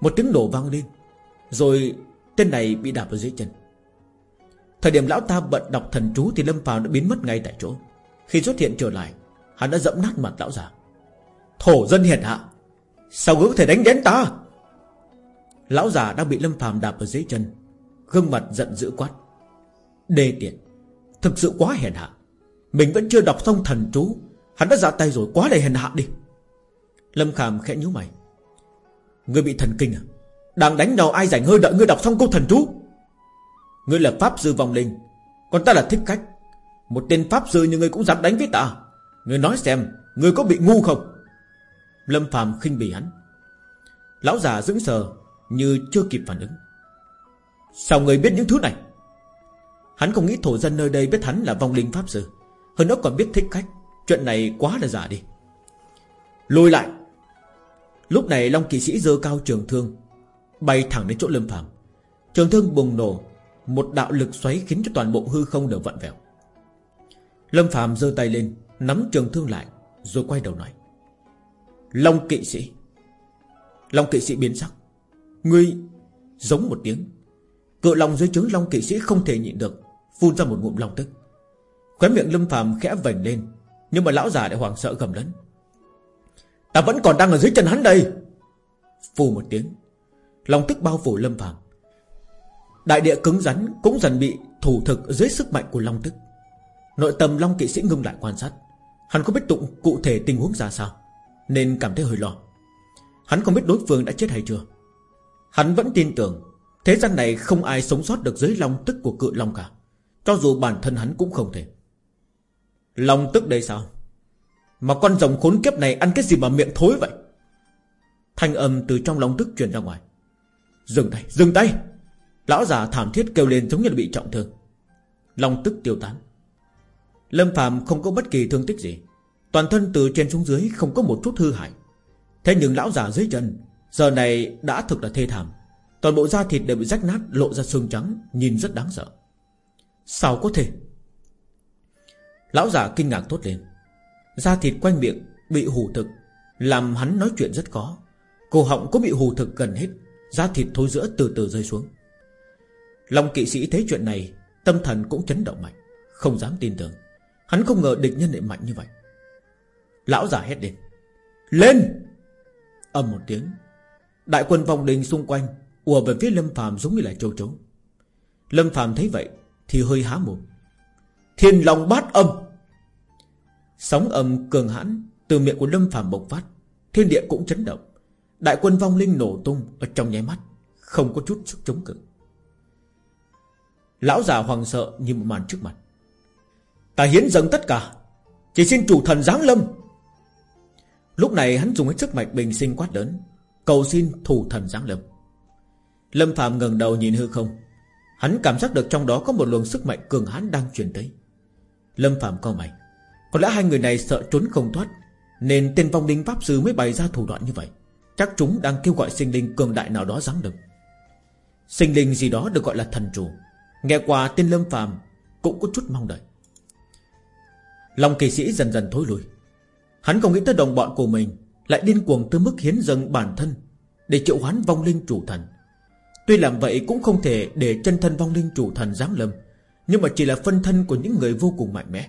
Một tiếng nổ vang lên, Rồi tên này bị đạp ở dưới chân. Thời điểm lão ta bận đọc thần chú Thì Lâm Phàm đã biến mất ngay tại chỗ. Khi xuất hiện trở lại, Hắn đã dẫm nát mặt lão già. Thổ dân hiền hạ, Sao cứ thể đánh đến ta? Lão già đang bị Lâm Phàm đạp ở dưới chân, Gương mặt giận dữ quát. Đê tiện Thực sự quá hèn hạ. Mình vẫn chưa đọc xong thần chú. Hắn đã ra tay rồi, quá đầy hèn hạ đi. Lâm Khàm khẽ nhíu mày. Ngươi bị thần kinh à? Đang đánh nhau ai rảnh hơi đợi ngươi đọc xong câu thần chú? Ngươi là pháp sư vòng linh, Còn ta là thích cách. Một tên pháp sư như ngươi cũng dám đánh với ta à? Ngươi nói xem, Ngươi có bị ngu không? Lâm Phạm khinh bỉ hắn. Lão già dững sờ, Như chưa kịp phản ứng. Sao ngươi biết những thứ này? Hắn không nghĩ thổ dân nơi đây biết hắn là vong linh pháp sư. Hơn nữa còn biết thích khách. Chuyện này quá là giả đi. Lùi lại. Lúc này Long kỵ sĩ dơ cao trường thương, Bay thẳng đến chỗ Lâm Phàm. Trường thương bùng nổ, Một đạo lực xoáy khiến cho toàn bộ hư không đều vặn vẹo. Lâm Phàm giơ tay lên, Nắm trường thương lại, Rồi quay đầu nói. Long kỵ sĩ. Long kỵ sĩ biến sắc. Ngươi giống một tiếng. Cự lòng dưới trướng Long kỵ sĩ không thể nhịn được. Phun ra một ngụm long tức. Khóe miệng Lâm Phàm khẽ vành lên, Nhưng mà lão già lại hoảng sợ gầm lớn. Ta vẫn còn đang ở dưới chân hắn đây. Phù một tiếng, Long tức bao phủ Lâm Phàm. Đại địa cứng rắn cũng dần bị thủ thực dưới sức mạnh của Long tức. Nội tâm Long kỵ sĩ ngưng lại quan sát. Hắn không biết tụng cụ thể tình huống ra sao, Nên cảm thấy hơi lo. Hắn không biết đối phương đã chết hay chưa. Hắn vẫn tin tưởng, Thế gian này không ai sống sót được dưới long tức của cự long cả. Cho dù bản thân hắn cũng không thể. Long tức đây sao? Mà con rồng khốn kiếp này ăn cái gì mà miệng thối vậy? Thanh âm từ trong lòng tức truyền ra ngoài. Dừng tay, dừng tay! Lão già thảm thiết kêu lên giống như là bị trọng thương. Long tức tiêu tán. Lâm Phạm không có bất kỳ thương tích gì. Toàn thân từ trên xuống dưới không có một chút hư hại. Thế nhưng lão già dưới chân Giờ này đã thực là thê thảm. Toàn bộ da thịt đều bị rách nát Lộ ra xương trắng Nhìn rất đáng sợ. Sao có thể? Lão già kinh ngạc tốt lên. Da thịt quanh miệng bị hù thực, Làm hắn nói chuyện rất khó Cổ họng có bị hù thực gần hết, Da thịt thối giữa từ từ rơi xuống. Long kỵ sĩ thấy chuyện này, Tâm thần cũng chấn động mạnh, Không dám tin tưởng. Hắn không ngờ địch nhân lại mạnh như vậy. Lão già hét lên. Lên! Âm một tiếng, Đại quân vòng đình xung quanh, ùa về phía Lâm Phàm giống như là châu trống. Lâm Phàm thấy vậy thì hơi há mồm. Thiên lòng bát âm. Sóng âm cường hãn Từ miệng của Lâm Phàm bộc phát, Thiên địa cũng chấn động. Đại quân vong linh nổ tung ở trong nháy mắt, Không có chút sức chống cự. Lão già hoàng sợ như một màn trước mặt. Ta hiến dâng tất cả, Chỉ xin chủ thần giáng lâm. Lúc này hắn dùng hết sức mạnh bình sinh quát lớn, Cầu xin thủ thần giáng lâm. Lâm Phạm ngẩng đầu nhìn hư không Hắn cảm giác được trong đó có một luồng sức mạnh cường hãn đang truyền tới. Lâm Phạm cao mày. Có lẽ hai người này sợ trốn không thoát, Nên tên vong linh pháp sư mới bày ra thủ đoạn như vậy. Chắc chúng đang kêu gọi sinh linh cường đại nào đó giáng đừng Sinh linh gì đó được gọi là thần chủ. Nghe qua tên Lâm Phạm Cũng có chút mong đợi. Lòng kỳ sĩ dần dần thối lùi Hắn không nghĩ tới đồng bọn của mình Lại điên cuồng tới mức hiến dâng bản thân Để triệu hoán vong linh chủ thần. Tuy làm vậy cũng không thể để chân thân vong linh chủ thần giáng lâm, Nhưng mà chỉ là phân thân của những người vô cùng mạnh mẽ.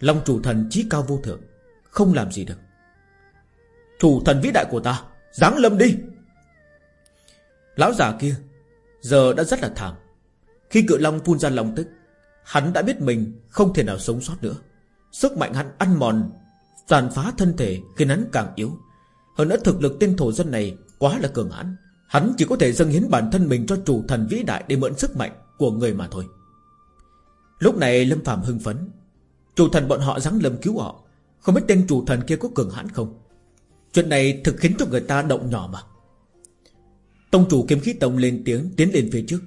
Long chủ thần chí cao vô thượng, Không làm gì được. Chủ thần vĩ đại của ta, Giáng lâm đi! Lão già kia, Giờ đã rất là thảm. Khi cự long phun ra lòng tức, Hắn đã biết mình không thể nào sống sót nữa. Sức mạnh hắn ăn mòn, Tàn phá thân thể khiến hắn càng yếu. Hơn nữa thực lực tên thổ dân này Quá là cường hãn. Hắn chỉ có thể dâng hiến bản thân mình cho chủ thần vĩ đại Để mượn sức mạnh của người mà thôi. Lúc này Lâm Phạm hưng phấn. Chủ thần bọn họ giáng lâm cứu họ. Không biết tên chủ thần kia có cường hãn không? Chuyện này thực khiến cho người ta động nhỏ mà. Tông chủ kiếm khí tông lên tiếng Tiến lên phía trước.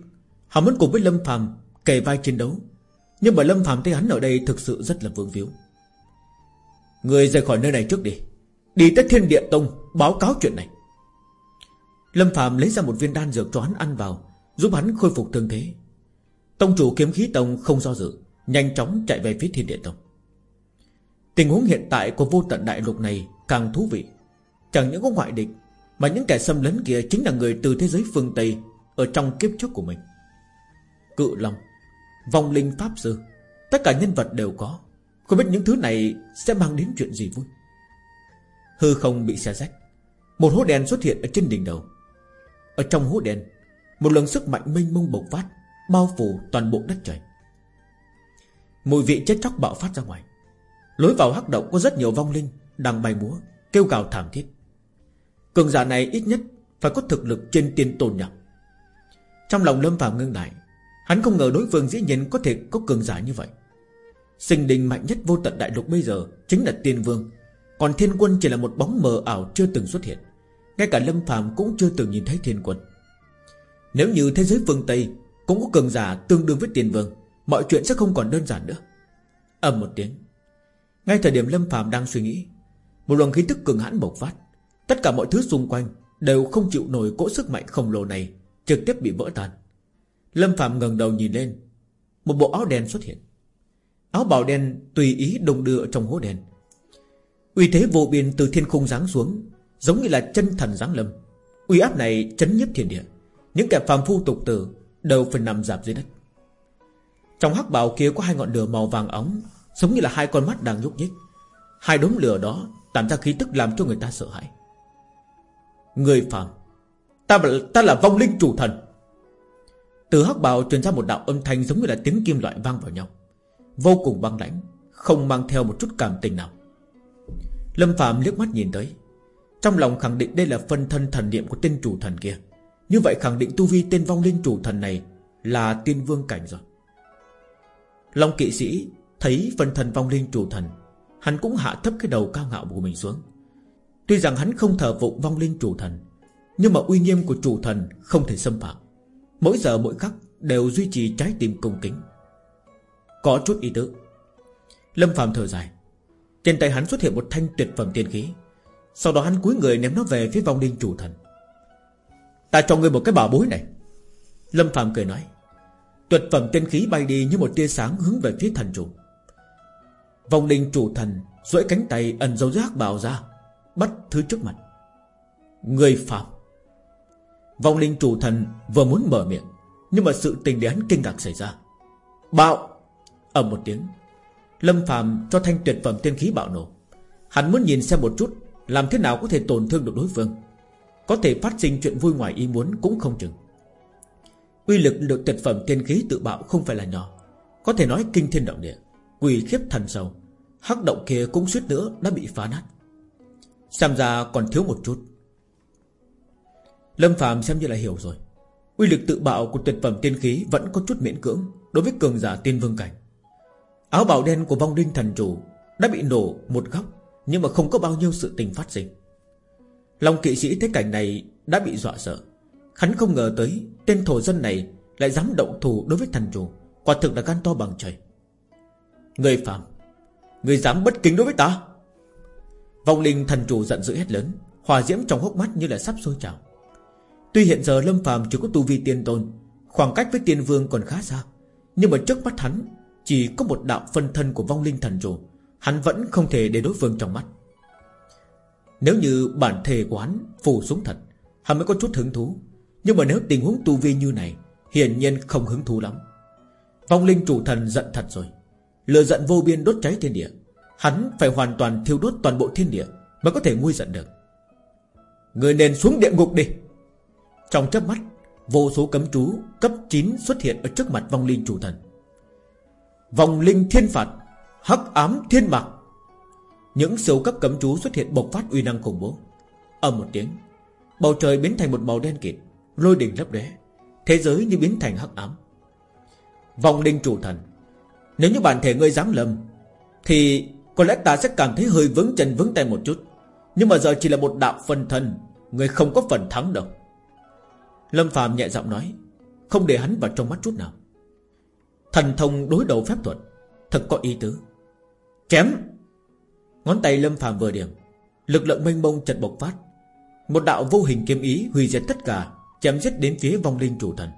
Họ muốn cùng với Lâm Phạm kề vai chiến đấu. Nhưng mà Lâm Phạm thấy hắn ở đây Thực sự rất là vương víu. Người rời khỏi nơi này trước đi. Đi tới thiên địa tông báo cáo chuyện này. Lâm Phạm lấy ra một viên đan dược cho hắn ăn vào, Giúp hắn khôi phục thương thế. Tông chủ kiếm khí tông không do dự, Nhanh chóng chạy về phía thiên địa tông. Tình huống hiện tại của vô tận đại lục này Càng thú vị. Chẳng những có ngoại địch, Mà những kẻ xâm lấn kia chính là người từ thế giới phương Tây Ở trong kiếp trước của mình. Cự Long, Vong linh Pháp Sư, Tất cả nhân vật đều có. Không biết những thứ này sẽ mang đến chuyện gì vui. Hư không bị xe rách, Một hố đen xuất hiện ở trên đỉnh đầu. Ở trong hố đen, Một lần sức mạnh mênh mông bộc phát, Bao phủ toàn bộ đất trời. Mùi vị chết chóc bạo phát ra ngoài. Lối vào hắc động có rất nhiều vong linh Đang bay múa, Kêu gào thảm thiết. Cường giả này ít nhất Phải có thực lực trên tiên tôn nhập Trong lòng Lâm vào ngưng lại, Hắn không ngờ đối phương dĩ nhiên có thể có cường giả như vậy. Sinh đình mạnh nhất vô tận đại lục bây giờ Chính là tiên vương, Còn thiên quân chỉ là một bóng mờ ảo chưa từng xuất hiện. Ngay cả Lâm Phạm cũng chưa từng nhìn thấy thiên quân. Nếu như thế giới phương Tây Cũng có cường giả tương đương với Tiền vương, Mọi chuyện sẽ không còn đơn giản nữa. Ầm một tiếng. Ngay thời điểm Lâm Phạm đang suy nghĩ, Một luồng khí tức cường hãn bộc phát. Tất cả mọi thứ xung quanh Đều không chịu nổi cỗ sức mạnh khổng lồ này Trực tiếp bị vỡ tan. Lâm Phạm ngẩng đầu nhìn lên, Một bộ áo đen xuất hiện. Áo bào đen tùy ý đồng đưa trong hố đen. Uy thế vô biên từ thiên khung giáng xuống Giống như là chân thần giáng lâm. Uy áp này chấn nhiếp thiên địa. Những kẻ phàm phu tục tử Đều phải nằm dạp dưới đất. Trong hắc bào kia có hai ngọn lửa màu vàng ống Giống như là hai con mắt đang nhúc nhích. Hai đốm lửa đó tản ra khí tức làm cho người ta sợ hãi. Người phàm Ta, ta là vong linh chủ thần. Từ hắc bào truyền ra một đạo âm thanh Giống như là tiếng kim loại vang vào nhau. Vô cùng băng lãnh Không mang theo một chút cảm tình nào. Lâm Phạm liếc mắt nhìn tới. Trong lòng khẳng định đây là phân thân thần niệm của tên chủ thần kia. Như vậy khẳng định tu vi tên vong linh chủ thần này Là tiên vương cảnh rồi. Long kỵ sĩ Thấy phân thân vong linh chủ thần, Hắn cũng hạ thấp cái đầu cao ngạo của mình xuống. Tuy rằng hắn không thờ vụng vong linh chủ thần, Nhưng mà uy nghiêm của chủ thần Không thể xâm phạm. Mỗi giờ mỗi khắc đều duy trì trái tim cung kính. Có chút ý tứ. Lâm phàm thở dài. Trên tay hắn xuất hiện một thanh tuyệt phẩm tiên khí. Sau đó hắn cúi người ném nó về phía vong linh chủ thần. Ta cho ngươi một cái bảo bối này. Lâm phạm cười nói, Tuyệt phẩm tiên khí bay đi như một tia sáng hướng về phía thần chủ. Vong linh chủ thần duỗi cánh tay ẩn dấu giác bào ra, Bắt thứ trước mặt. Người phạm Vong linh chủ thần vừa muốn mở miệng, Nhưng mà sự tình để hắn kinh ngạc xảy ra. Bạo! Ở một tiếng, Lâm phạm cho thanh tuyệt phẩm tiên khí bạo nổ. Hắn muốn nhìn xem một chút làm thế nào có thể tổn thương được đối phương? Có thể phát sinh chuyện vui ngoài ý muốn cũng không chừng. Uy lực được tuyệt phẩm tiên khí tự bạo không phải là nhỏ. Có thể nói kinh thiên động địa Quỳ khiếp thần sầu, Hắc động kia cũng suýt nữa đã bị phá nát. Xem ra còn thiếu một chút. Lâm Phạm xem như là hiểu rồi. Uy lực tự bạo của tuyệt phẩm tiên khí Vẫn có chút miễn cưỡng Đối với cường giả tiên vương cảnh. Áo bào đen của vong linh thần chủ Đã bị nổ một góc nhưng mà không có bao nhiêu sự tình phát sinh. Long kỵ sĩ thấy cảnh này Đã bị dọa sợ. Hắn không ngờ tới Tên thổ dân này Lại dám động thủ đối với thần chủ, Quả thực là gan to bằng trời. Người phạm, Người dám bất kính đối với ta? Vong linh thần chủ giận dữ hết lớn, Hòa diễm trong hốc mắt như là sắp sôi trào. Tuy hiện giờ Lâm phàm chỉ có tu vi tiên tôn, Khoảng cách với tiên vương còn khá xa, Nhưng mà trước mắt hắn Chỉ có một đạo phân thân của vong linh thần chủ. Hắn vẫn không thể để đối phương trong mắt. Nếu như bản thể của hắn Phủ xuống thật, Hắn mới có chút hứng thú. Nhưng mà nếu tình huống tu vi như này, Hiển nhiên không hứng thú lắm. Vong linh chủ thần giận thật rồi. Lừa giận vô biên đốt cháy thiên địa. Hắn phải hoàn toàn thiêu đốt toàn bộ thiên địa Mới có thể nguôi giận được. Người nên xuống địa ngục đi. Trong chớp mắt, Vô số cấm chú cấp 9 xuất hiện Ở trước mặt vong linh chủ thần. Vong linh thiên phạt Hắc ám thiên mạc. Những siêu cấp cấm chú xuất hiện bộc phát uy năng khủng bố. Âm một tiếng, Bầu trời biến thành một màu đen kịt, Lôi đỉnh lấp lóe, Thế giới như biến thành hắc ám. Vòng linh chủ thần, Nếu như bản thể ngươi dám lầm, Thì có lẽ ta sẽ cảm thấy hơi vững chân vững tay một chút. Nhưng mà giờ chỉ là một đạo phân thân Người không có phần thắng đâu. Lâm phàm nhẹ giọng nói, Không để hắn vào trong mắt chút nào. Thần thông đối đầu phép thuật, Thật có ý tứ. Chém. Ngón tay Lâm phàm vừa điểm, Lực lượng mênh mông chật bộc phát. Một đạo vô hình kiếm ý hủy diệt tất cả, Chém giết đến phía vong linh chủ thần.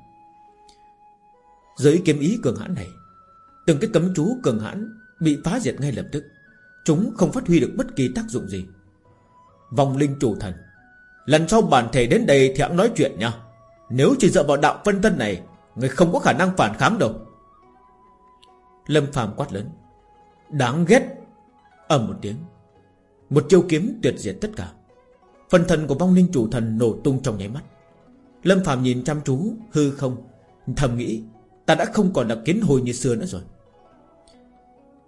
Dưới kiếm ý cường hãn này, Từng cái cấm chú cường hãn Bị phá diệt ngay lập tức. Chúng không phát huy được bất kỳ tác dụng gì. Vong linh chủ thần, Lần sau bản thể đến đây thì hãng nói chuyện nha. Nếu chỉ dựa vào đạo phân thân này, Người không có khả năng phản kháng đâu. Lâm phàm quát lớn. Đáng ghét ầm một tiếng. Một chiêu kiếm tuyệt diệt tất cả. Phần thân của vong linh chủ thần nổ tung trong nháy mắt. Lâm phàm nhìn chăm chú, Hư không, Thầm nghĩ, Ta đã không còn là kiến hồi như xưa nữa rồi.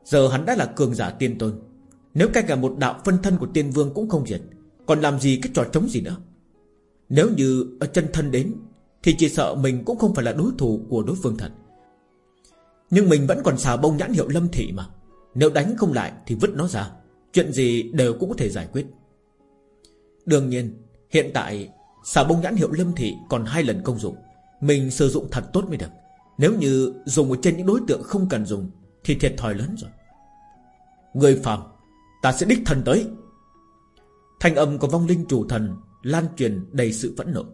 Giờ hắn đã là cường giả tiên tôn. Nếu ngay cả một đạo phân thân của tiên vương cũng không diệt, Còn làm gì cái trò trống gì nữa? Nếu như ở chân thân đến, Thì chỉ sợ mình cũng không phải là đối thủ của đối phương thật. Nhưng mình vẫn còn xà bông nhãn hiệu lâm thị mà. Nếu đánh không lại thì vứt nó ra. Chuyện gì đều cũng có thể giải quyết. Đương nhiên, Hiện tại, xà bông nhãn hiệu lâm thị còn hai lần công dụng. Mình sử dụng thật tốt mới được. Nếu như dùng ở trên những đối tượng không cần dùng, Thì thiệt thòi lớn rồi. Người phàm, Ta sẽ đích thần tới. Thanh âm của vong linh chủ thần Lan truyền đầy sự phẫn nộ.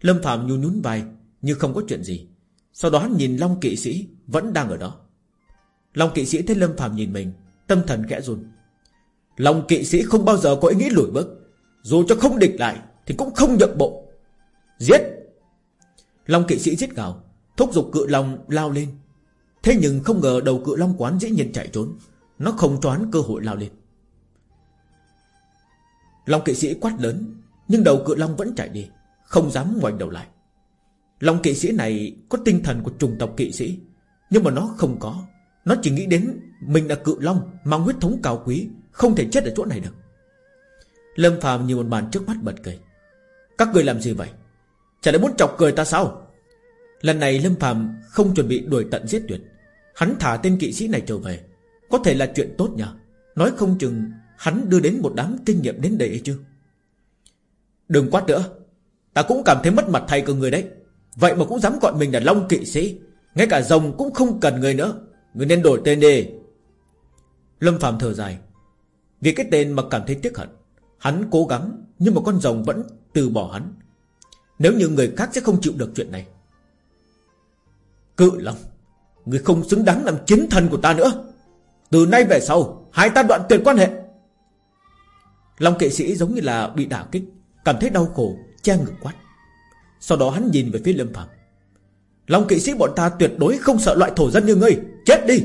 Lâm Phạm nhún nhún vai, Như không có chuyện gì. Sau đó nhìn Long kỵ sĩ Vẫn đang ở đó. Long kỵ sĩ thấy Lâm Phạm nhìn mình, Tâm thần khẽ run. Long kỵ sĩ không bao giờ có ý nghĩ lùi bước. Dù cho không địch lại, Thì cũng không nhượng bộ. Giết! Long kỵ sĩ giết gào, Thúc giục cự long lao lên. Thế nhưng không ngờ đầu cự long quán dĩ nhiên chạy trốn, Nó không choán cơ hội lao lên. Long kỵ sĩ quát lớn, Nhưng đầu cự long vẫn chạy đi, Không dám ngoảnh đầu lại. Long kỵ sĩ này có tinh thần của trùng tộc kỵ sĩ, Nhưng mà nó không có. Nó chỉ nghĩ đến mình là cự long Mang huyết thống cao quý, Không thể chết ở chỗ này được. Lâm phàm nhìn một màn trước mắt bật cười. Các người làm gì vậy? Chả lẽ muốn chọc cười ta sao? Lần này Lâm phàm không chuẩn bị đuổi tận giết tuyệt. Hắn thả tên kỵ sĩ này trở về. Có thể là chuyện tốt nhỉ Nói không chừng Hắn đưa đến một đám kinh nghiệm đến đây chứ. Đừng quát nữa. Ta cũng cảm thấy mất mặt thay cơ người đấy. Vậy mà cũng dám gọi mình là Long kỵ sĩ. Ngay cả rồng cũng không cần người nữa. Người nên đổi tên đi Lâm Phạm thở dài. Vì cái tên mà cảm thấy tiếc hận, Hắn cố gắng Nhưng mà con rồng vẫn từ bỏ hắn. Nếu như người khác sẽ không chịu được chuyện này. Cự Long Người không xứng đáng làm chiến thần của ta nữa. Từ nay về sau, Hai ta đoạn tuyệt quan hệ. Long kỵ sĩ giống như là bị đả kích, Cảm thấy đau khổ, Che ngực quát. Sau đó hắn nhìn về phía Lâm Phạm Long kỵ sĩ bọn ta tuyệt đối không sợ loại thổ dân như ngươi. Chết đi!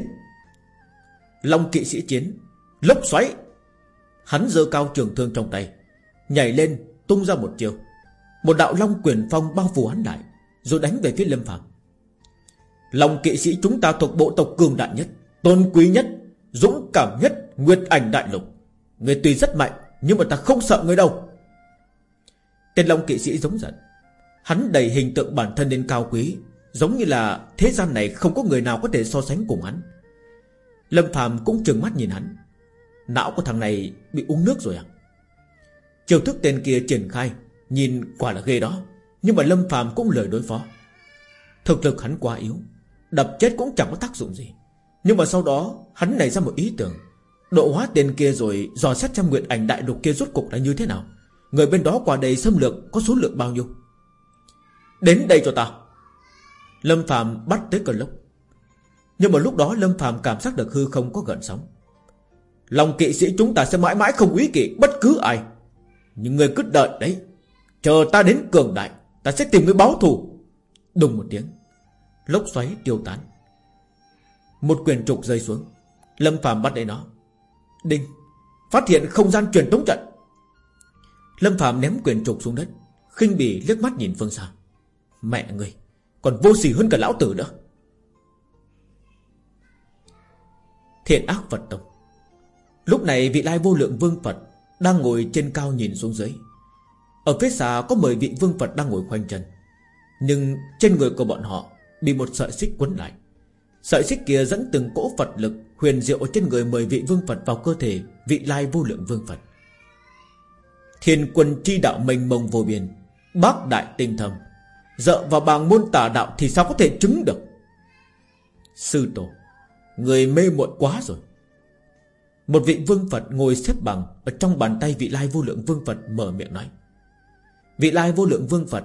Long kỵ sĩ chiến, Lốc xoáy. Hắn giơ cao trường thương trong tay, Nhảy lên, tung ra một chiều. Một đạo long quyền phong bao phủ hắn lại, Rồi đánh về phía Lâm Phạm Long kỵ sĩ chúng ta thuộc bộ tộc cường đại nhất, Tôn quý nhất, Dũng cảm nhất, Nguyệt ảnh đại lục. Người tuy rất mạnh, Nhưng mà ta không sợ người đâu. Tên Long kỵ sĩ giống giận. Hắn đẩy hình tượng bản thân lên cao quý Giống như là thế gian này không có người nào có thể so sánh cùng hắn. Lâm Phạm cũng trừng mắt nhìn hắn. Não của thằng này bị uống nước rồi à? Chiều thức tên kia triển khai, Nhìn quả là ghê đó. Nhưng mà Lâm Phạm cũng lời đối phó. Thực lực hắn quá yếu, Đập chết cũng chẳng có tác dụng gì. Nhưng mà sau đó, hắn nảy ra một ý tưởng. Độ hóa tên kia rồi dò xét trong nguyện ảnh đại lục kia rốt cục là như thế nào. Người bên đó qua đây xâm lược Có số lượng bao nhiêu? Đến đây cho ta. Lâm Phạm bắt tới cơn lốc. Nhưng mà lúc đó Lâm Phạm cảm giác được hư không có gần sóng. Lòng kỵ sĩ chúng ta sẽ mãi mãi không quý kỵ Bất cứ ai. Nhưng người cứ đợi đấy. Chờ ta đến cường đại, Ta sẽ tìm người báo thù. Đùng một tiếng, Lốc xoáy tiêu tán. Một quyền trục rơi xuống. Lâm Phạm bắt lấy nó. Đinh, Phát hiện không gian truyền tống trận. Lâm Phạm ném quyền trục xuống đất, khinh bỉ liếc mắt nhìn phương xa. Mẹ người! Còn vô sỉ hơn cả lão tử nữa. Thiện ác Phật Tông. Lúc này vị lai vô lượng vương Phật Đang ngồi trên cao nhìn xuống dưới. Ở phía xa có 10 vị vương Phật đang ngồi khoanh chân, Nhưng trên người của bọn họ Bị một sợi xích quấn lại. Sợi xích kia dẫn từng cỗ Phật lực Huyền diệu trên người 10 vị vương Phật vào cơ thể Vị lai vô lượng vương Phật. Thiên quân chi đạo mênh mông vô biên, Bác đại tinh thầm Dợ vào bàng môn tà đạo Thì sao có thể chứng được? Sư tổ, Người mê muội quá rồi. Một vị vương Phật ngồi xếp bằng, Ở trong bàn tay vị lai vô lượng vương Phật Mở miệng nói. Vị lai vô lượng vương Phật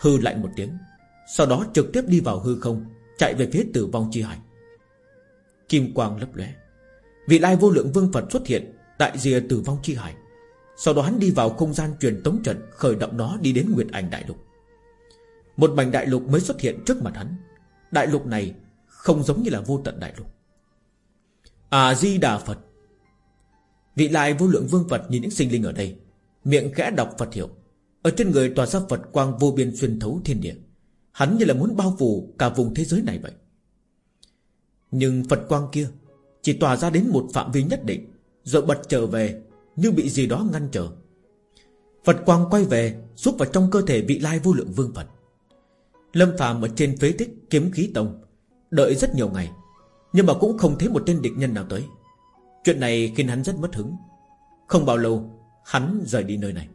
Hư lạnh một tiếng, Sau đó trực tiếp đi vào hư không, Chạy về phía tử vong chi hải. Kim quang lấp lóe. Vị lai vô lượng vương Phật xuất hiện Tại rìa tử vong chi hải. Sau đó hắn đi vào không gian truyền tống trận, Khởi động nó đi đến Nguyệt Ảnh Đại Lục. Một mảnh đại lục mới xuất hiện trước mặt hắn. Đại lục này Không giống như là vô tận đại lục. À-di-đà Phật. Vị lai vô lượng vương Phật nhìn những sinh linh ở đây, Miệng khẽ đọc Phật hiệu. Ở trên người tỏa ra Phật quang vô biên xuyên thấu thiên địa. Hắn như là muốn bao phủ cả vùng thế giới này vậy. Nhưng Phật quang kia Chỉ tỏa ra đến một phạm vi nhất định, Rồi bật trở về Như bị gì đó ngăn trở. Phật quang quay về Xúc vào trong cơ thể vị lai vô lượng vương Phật. Lâm phàm ở trên phế tích kiếm khí tông, Đợi rất nhiều ngày, Nhưng mà cũng không thấy một tên địch nhân nào tới. Chuyện này khiến hắn rất mất hứng. Không bao lâu, Hắn rời đi nơi này.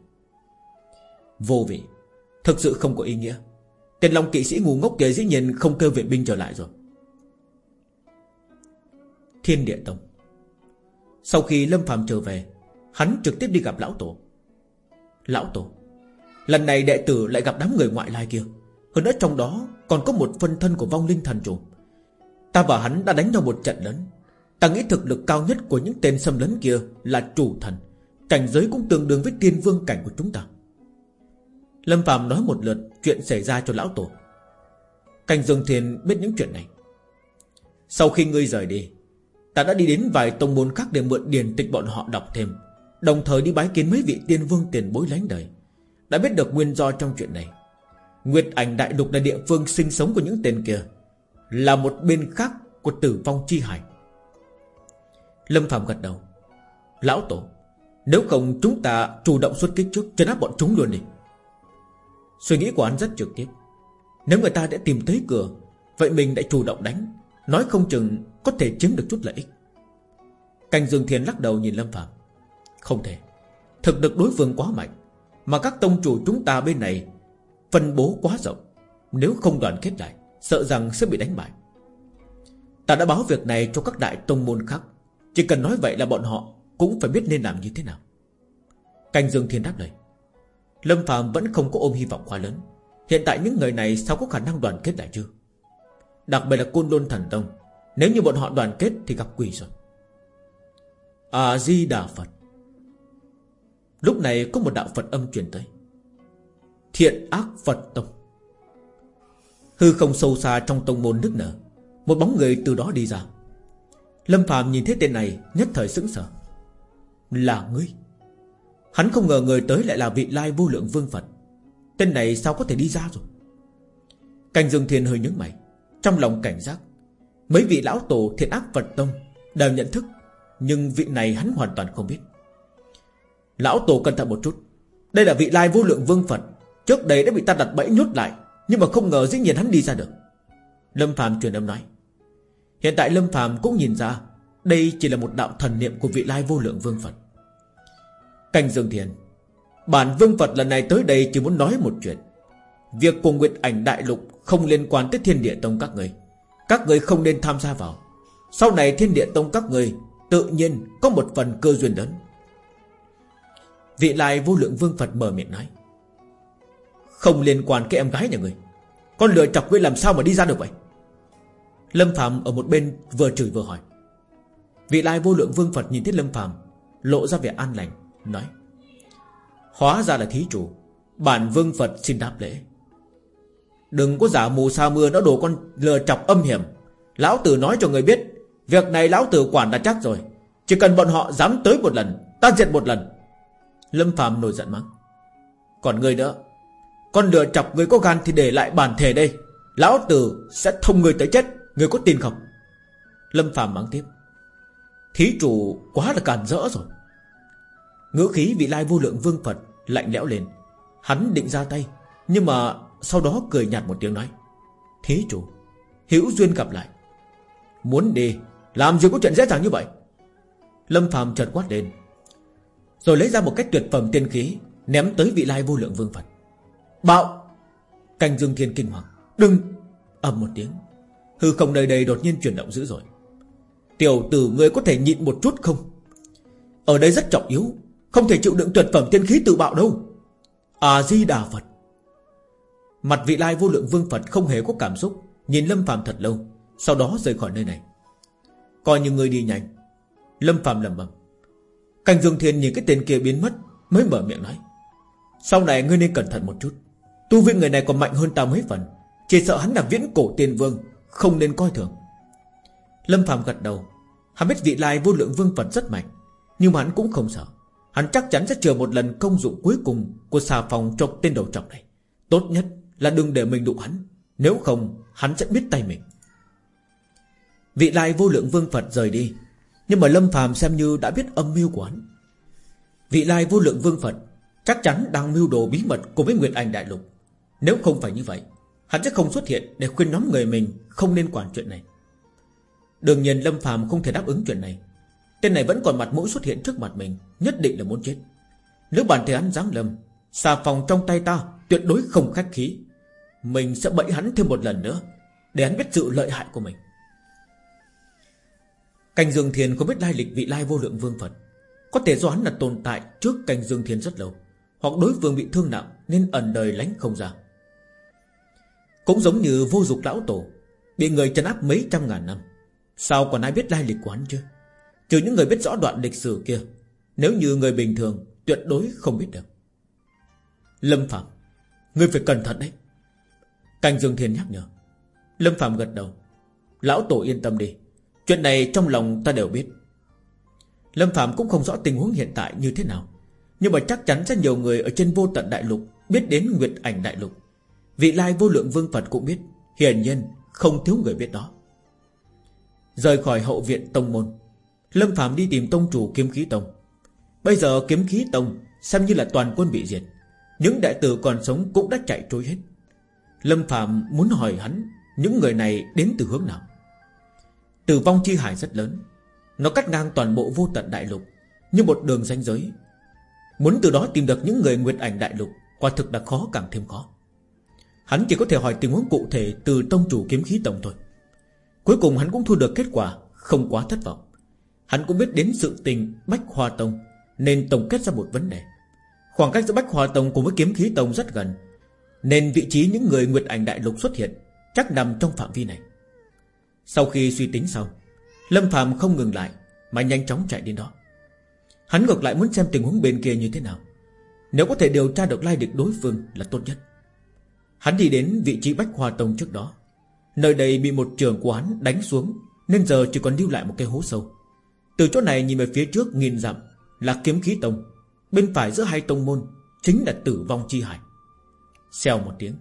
Vô vị, Thực sự không có ý nghĩa. Tên Long kỵ sĩ ngu ngốc kia dĩ nhiên không kêu viện binh trở lại rồi. Thiên Địa Tông. Sau khi Lâm Phạm trở về, Hắn trực tiếp đi gặp Lão Tổ. Lão Tổ, Lần này đệ tử lại gặp đám người ngoại lai kia. Hơn nữa trong đó còn có một phân thân của vong linh thần chủ Ta và hắn đã đánh nhau một trận lớn. Ta nghĩ thực lực cao nhất của những tên xâm lấn kia Là chủ thần. Cảnh giới cũng tương đương với tiên vương cảnh của chúng ta. Lâm Phạm nói một lượt Chuyện xảy ra cho lão tổ. Cảnh Dương Thiên biết những chuyện này. Sau khi ngươi rời đi, Ta đã đi đến vài tông môn khác Để mượn điển tịch bọn họ đọc thêm, Đồng thời đi bái kiến mấy vị tiên vương tiền bối lánh đời. Đã biết được nguyên do trong chuyện này. Nguyệt ảnh đại lục là địa phương sinh sống của những tên kia, Là một bên khác của tử vong chi hải. Lâm Phạm gật đầu. Lão Tổ, Nếu không chúng ta chủ động xuất kích trước Chân áp bọn chúng luôn đi. Suy nghĩ của anh rất trực tiếp. Nếu người ta đã tìm tới cửa, Vậy mình đã chủ động đánh, Nói không chừng có thể chiếm được chút lợi ích. Cảnh Dương Thiên lắc đầu nhìn Lâm Phạm Không thể, Thực lực đối phương quá mạnh, Mà các tông chủ chúng ta bên này Phân bố quá rộng, Nếu không đoàn kết lại, Sợ rằng sẽ bị đánh bại. Ta đã báo việc này cho các đại tông môn khác. Chỉ cần nói vậy là bọn họ Cũng phải biết nên làm như thế nào. Canh Dương Thiên đáp lời, Lâm phàm vẫn không có ôm hy vọng quá lớn. Hiện tại những người này sao có khả năng đoàn kết lại chưa Đặc biệt là Côn Lôn Thần Tông, Nếu như bọn họ đoàn kết thì gặp quỷ rồi. À Di Đà Phật. Lúc này có một đạo Phật âm truyền tới. Thiện ác Phật Tông. Hư không sâu xa trong tông môn nước nở, Một bóng người từ đó đi ra. Lâm Phạm nhìn thấy tên này, Nhất thời sững sờ. Là ngươi. Hắn không ngờ người tới lại là vị lai vô lượng vương Phật. Tên này sao có thể đi ra rồi? Cảnh Dương Thiên hơi nhướng mày. Trong lòng cảnh giác, Mấy vị lão tổ thiện ác Phật Tông Đều nhận thức, Nhưng vị này hắn hoàn toàn không biết. Lão tổ cẩn thận một chút. Đây là vị lai vô lượng vương Phật. Trước đây đã bị ta đặt bẫy nhốt lại, Nhưng mà không ngờ dĩ nhiên hắn đi ra được. Lâm Phạm truyền âm nói, Hiện tại Lâm Phạm cũng nhìn ra, Đây chỉ là một đạo thần niệm của vị lai vô lượng vương Phật. Canh Dương Thiền, Bản Vương Phật lần này tới đây chỉ muốn nói một chuyện. Việc cùng Nguyệt ảnh đại lục Không liên quan tới thiên địa tông các người. Các người không nên tham gia vào. Sau này thiên địa tông các người Tự nhiên có một phần cơ duyên lớn. Vị lai vô lượng vương Phật mở miệng nói không liên quan cái em gái nhà người. Con lừa chọc ngươi làm sao mà đi ra được vậy? Lâm Phạm ở một bên vừa chửi vừa hỏi. Vị lai vô lượng vương Phật nhìn thấy Lâm Phạm Lộ ra vẻ an lành, Nói, Hóa ra là thí chủ, Bản vương Phật xin đáp lễ. Đừng có giả mù sa mưa Nó đổ con lừa chọc âm hiểm. Lão tử nói cho người biết, Việc này lão tử quản đã chắc rồi. Chỉ cần bọn họ dám tới một lần, Ta diệt một lần. Lâm Phạm nổi giận mắng, Còn người nữa con lựa chọc người có gan thì để lại bản thể đây. Lão tử sẽ thông người tới chết. Người có tin không? Lâm Phạm mắng tiếp. Thí chủ quá là càn rỡ rồi. Ngữ khí vị lai vô lượng vương Phật Lạnh lẽo lên. Hắn định ra tay, Nhưng mà sau đó cười nhạt một tiếng nói, Thí chủ, Hữu duyên gặp lại. Muốn đi, Làm gì có chuyện dễ dàng như vậy? Lâm phàm chợt quát lên, Rồi lấy ra một cách tuyệt phẩm tiên khí, Ném tới vị lai vô lượng vương Phật. Bạo. Canh dương thiên kinh hoàng. Đừng. Ầm một tiếng. Hư không đầy đầy đột nhiên chuyển động dữ rồi Tiểu tử người có thể nhịn một chút không? Ở đây rất trọng yếu. Không thể chịu đựng tuyệt phẩm tiên khí tự bạo đâu. A-di-đà Phật. Mặt vị lai vô lượng vương Phật không hề có cảm xúc, Nhìn Lâm phàm thật lâu, Sau đó rời khỏi nơi này. Coi như người đi nhanh. Lâm phàm lầm bầm canh Dương Thiên nhìn cái tên kia biến mất, Mới mở miệng nói. Sau này ngươi nên cẩn thận một chút. Tu vi người này còn mạnh hơn ta mấy phần. Chỉ sợ hắn là viễn cổ tiên vương, Không nên coi thường. Lâm phàm gật đầu. Hắn biết vị lai vô lượng vương Phật rất mạnh, Nhưng mà hắn cũng không sợ. Hắn chắc chắn sẽ chờ một lần công dụng cuối cùng Của xà phòng cho tên đầu trọc này. Tốt nhất là đừng để mình đụng hắn, Nếu không, hắn sẽ biết tay mình. Vị lai vô lượng vương Phật rời đi, Nhưng mà Lâm phàm xem như đã biết âm mưu của hắn. Vị lai vô lượng vương Phật Chắc chắn đang mưu đồ bí mật cùng với Nguyệt Anh Đại Lục. Nếu không phải như vậy, Hắn sẽ không xuất hiện để khuyên nhóm người mình Không nên quản chuyện này. Đương nhiên Lâm phàm không thể đáp ứng chuyện này. Tên này vẫn còn mặt mũi xuất hiện trước mặt mình, Nhất định là muốn chết. Nếu bản thể hắn dám lâm, Xà phòng trong tay ta tuyệt đối không khách khí. Mình sẽ bẫy hắn thêm một lần nữa, Để hắn biết sự lợi hại của mình. Cành Dương Thiền không biết lai lịch vị lai vô lượng vương Phật. Có thể do hắn là tồn tại trước cành Dương Thiền rất lâu, Hoặc đối phương bị thương nặng Nên ẩn đời lánh không ra. Cũng giống như vô dục lão tổ, Bị người trấn áp mấy trăm ngàn năm. Sao còn ai biết lai lịch của hắn chứ? Trừ những người biết rõ đoạn lịch sử kia, Nếu như người bình thường, Tuyệt đối không biết được. Lâm Phạm, Ngươi phải cẩn thận đấy. Cảnh Dương Thiên nhắc nhở. Lâm Phạm gật đầu. Lão Tổ yên tâm đi, Chuyện này trong lòng ta đều biết. Lâm Phạm cũng không rõ tình huống hiện tại như thế nào, Nhưng mà chắc chắn rất nhiều người Ở trên vô tận đại lục Biết đến Nguyệt ảnh đại lục. Vị lai vô lượng vương Phật cũng biết, Hiển nhiên không thiếu người biết đó. Rời khỏi hậu viện tông môn, Lâm Phạm đi tìm tông chủ kiếm khí tông. Bây giờ kiếm khí tông Xem như là toàn quân bị diệt, Những đại tử còn sống cũng đã chạy trôi hết. Lâm Phạm muốn hỏi hắn Những người này đến từ hướng nào. Tử vong chi hải rất lớn, Nó cắt ngang toàn bộ vô tận đại lục Như một đường ranh giới. Muốn từ đó tìm được những người nguyệt ảnh đại lục, Quả thực đã khó càng thêm khó. Hắn chỉ có thể hỏi tình huống cụ thể Từ tông chủ kiếm khí tổng thôi. Cuối cùng hắn cũng thu được kết quả Không quá thất vọng. Hắn cũng biết đến sự tình Bách Hoa Tông, Nên tổng kết ra một vấn đề. Khoảng cách giữa Bách Hoa Tông cùng với Kiếm Khí Tông rất gần, Nên vị trí những người Nguyệt Ảnh Đại Lục xuất hiện Chắc nằm trong phạm vi này. Sau khi suy tính xong, Lâm Phạm không ngừng lại, Mà nhanh chóng chạy đến đó. Hắn ngược lại muốn xem tình huống bên kia như thế nào. Nếu có thể điều tra được lai địch đối phương là tốt nhất. Hắn đi đến vị trí Bách Hoa Tông trước đó. Nơi đây bị một trường của hắn đánh xuống, Nên giờ chỉ còn lưu lại một cái hố sâu. Từ chỗ này nhìn về phía trước nghìn dặm Là kiếm khí tông. Bên phải giữa hai tông môn Chính là tử vong chi hải. Xèo một tiếng,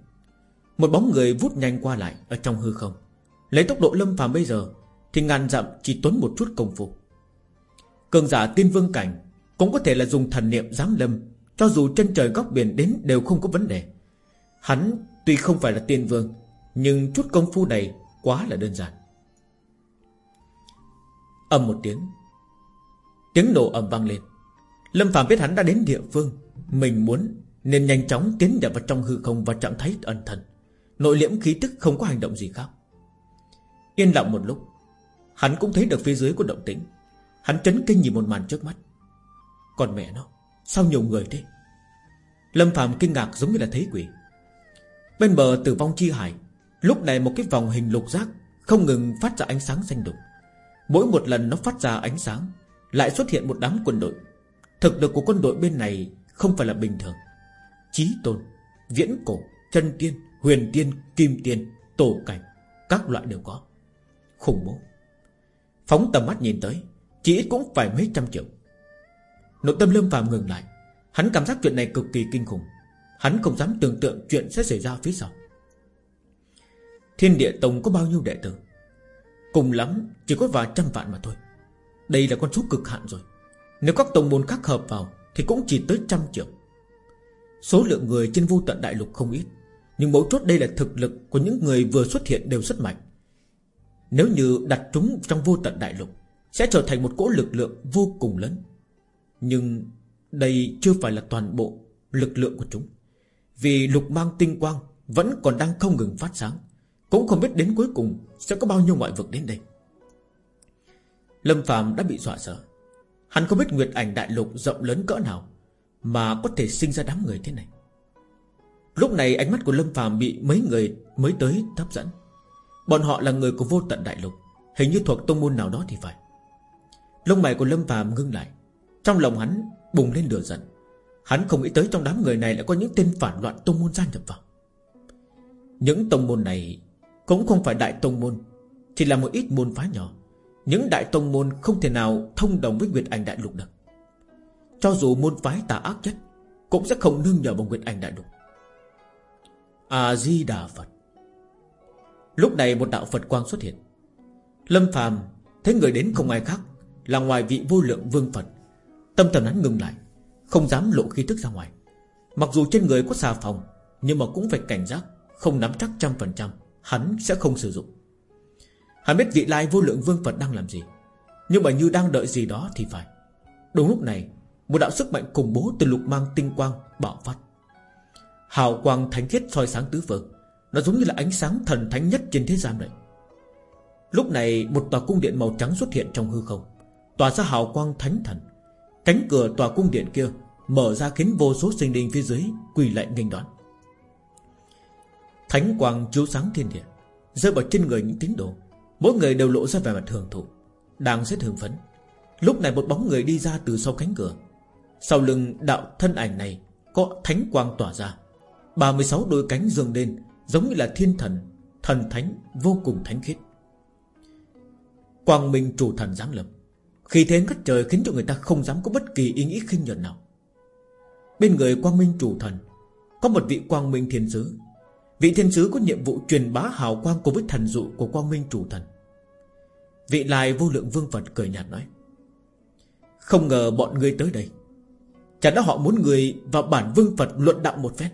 Một bóng người vút nhanh qua lại Ở trong hư không. Lấy tốc độ lâm phàm bây giờ Thì ngàn dặm chỉ tốn một chút công phu. Cường giả tiên vương cảnh Cũng có thể là dùng thần niệm giáng lâm, Cho dù chân trời góc biển đến đều không có vấn đề. Hắn tuy không phải là tiên vương, nhưng chút công phu này quá là đơn giản. Âm một tiếng. Tiếng nổ ầm vang lên. Lâm Phạm biết hắn đã đến địa phương, Mình muốn Nên nhanh chóng tiến nhập vào trong hư không Và trạng thái ẩn thần. Nội liễm khí tức không có hành động gì khác. Yên lặng một lúc, Hắn cũng thấy được phía dưới có động tĩnh. Hắn chấn kinh nhìn một màn trước mắt. Còn mẹ nó, Sao nhiều người thế? Lâm Phạm kinh ngạc giống như là thấy quỷ. Bên bờ tử vong chi hải. Lúc này một cái vòng hình lục giác Không ngừng phát ra ánh sáng xanh đục. Mỗi một lần nó phát ra ánh sáng Lại xuất hiện một đám quân đội. Thực lực của quân đội bên này Không phải là bình thường. Chí tôn, viễn cổ, chân tiên Huyền tiên, kim tiên, tổ cảnh Các loại đều có. Khủng bố. Phóng tầm mắt nhìn tới Chỉ ít cũng phải mấy trăm triệu. Nội tâm Lâm phàm ngừng lại. Hắn cảm giác chuyện này cực kỳ kinh khủng. Hắn không dám tưởng tượng chuyện sẽ xảy ra phía sau. Thiên địa tông có bao nhiêu đệ tử? Cùng lắm, chỉ có vài trăm vạn mà thôi. Đây là con số cực hạn rồi. Nếu các tông môn khác hợp vào, Thì cũng chỉ tới trăm triệu. Số lượng người trên vô tận đại lục không ít, Nhưng mấu chốt đây là thực lực Của những người vừa xuất hiện đều rất mạnh. Nếu như đặt chúng trong vô tận đại lục, Sẽ trở thành một cỗ lực lượng vô cùng lớn. Nhưng đây chưa phải là toàn bộ lực lượng của chúng. Vì lục mang tinh quang, Vẫn còn đang không ngừng phát sáng. Cũng không biết đến cuối cùng Sẽ có bao nhiêu ngoại vực đến đây. Lâm Phạm đã bị dọa sợ. Hắn không biết Nguyệt ảnh đại lục rộng lớn cỡ nào Mà có thể sinh ra đám người thế này. Lúc này ánh mắt của Lâm phàm bị mấy người mới tới hấp dẫn. Bọn họ là người của vô tận đại lục, Hình như thuộc tông môn nào đó thì phải. Lông mày của Lâm phàm ngưng lại, Trong lòng hắn Bùng lên lửa giận. Hắn không nghĩ tới trong đám người này lại có những tên phản loạn tông môn gia nhập vào. Những tông môn này Cũng không phải đại tông môn, Chỉ là một ít môn phái nhỏ. Những đại tông môn không thể nào thông đồng với Nguyệt Ảnh Đại Lục được. Cho dù môn phái tà ác nhất, Cũng sẽ không nương nhờ vào Nguyệt Ảnh Đại Lục. A-di-đà Phật. Lúc này một đạo Phật quang xuất hiện. Lâm phàm thấy người đến không ai khác Là ngoài vị vô lượng vương Phật. Tâm thần hắn ngừng lại. Không dám lộ khí tức ra ngoài. Mặc dù trên người có xà phòng, Nhưng mà cũng phải cảnh giác, Không nắm chắc trăm phần trăm, Hắn sẽ không sử dụng. Hắn biết vị lai vô lượng vương Phật đang làm gì, Nhưng mà như đang đợi gì đó thì phải. Đúng lúc này, Một đạo sức mạnh khủng bố từ lục mang tinh quang bạo phát. Hào quang thánh thiết soi sáng tứ phương, Nó giống như là ánh sáng thần thánh nhất trên thế gian vậy. Lúc này, một tòa cung điện màu trắng xuất hiện trong hư không, Tỏa ra hào quang thánh thần. Cánh cửa tòa cung điện kia Mở ra khiến vô số sinh linh phía dưới Quỳ lại nghênh đón. Thánh quang chiếu sáng thiên địa, Rơi vào trên người những tín đồ. Mỗi người đều lộ ra vẻ mặt hưởng thụ, Đang rất hưng phấn. Lúc này một bóng người đi ra từ sau cánh cửa. Sau lưng đạo thân ảnh này Có thánh quang tỏa ra. 36 đôi cánh dương lên, Giống như là thiên thần Thần thánh vô cùng thánh khiết. Quang minh chủ thần giáng lập khi thế ngất trời khiến cho người ta không dám có bất kỳ ý nghĩ khinh nhẫn nào. Bên người quang minh chủ thần, Có một vị quang minh thiên sứ. Vị thiên sứ có nhiệm vụ truyền bá hào quang cùng với thần dụ của quang minh chủ thần. Vị lại vô lượng vương Phật cười nhạt nói, Không ngờ bọn ngươi tới đây. Chẳng đã họ muốn người và bản vương Phật luận đạo một phép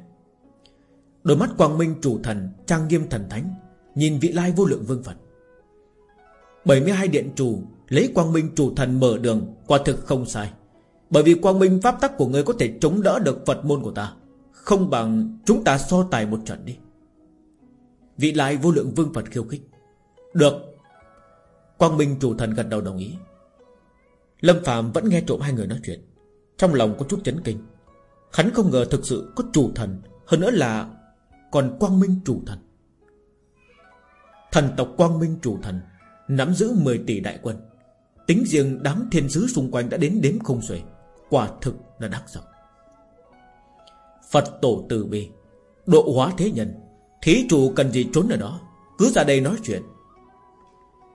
Đôi mắt quang minh chủ thần Trang nghiêm thần thánh, Nhìn vị lai vô lượng vương Phật. 72 điện chủ Lấy quang minh chủ thần mở đường, Quả thực không sai. Bởi vì quang minh pháp tắc của ngươi có thể chống đỡ được Phật môn của ta, Không bằng chúng ta so tài một trận đi. Vị lại vô lượng vương Phật khiêu khích. Được. Quang minh chủ thần gật đầu đồng ý. Lâm Phạm vẫn nghe trộm hai người nói chuyện. Trong lòng có chút chấn kinh. Hắn không ngờ thực sự có chủ thần, Hơn nữa là còn quang minh chủ thần. Thần tộc quang minh chủ thần, Nắm giữ 10 tỷ đại quân. Tính riêng đám thiên sứ xung quanh đã đến đếm không xuể. Quả thực là đắc sợ. Phật tổ từ bi, Độ hóa thế nhân, Thí chủ cần gì trốn ở đó, Cứ ra đây nói chuyện.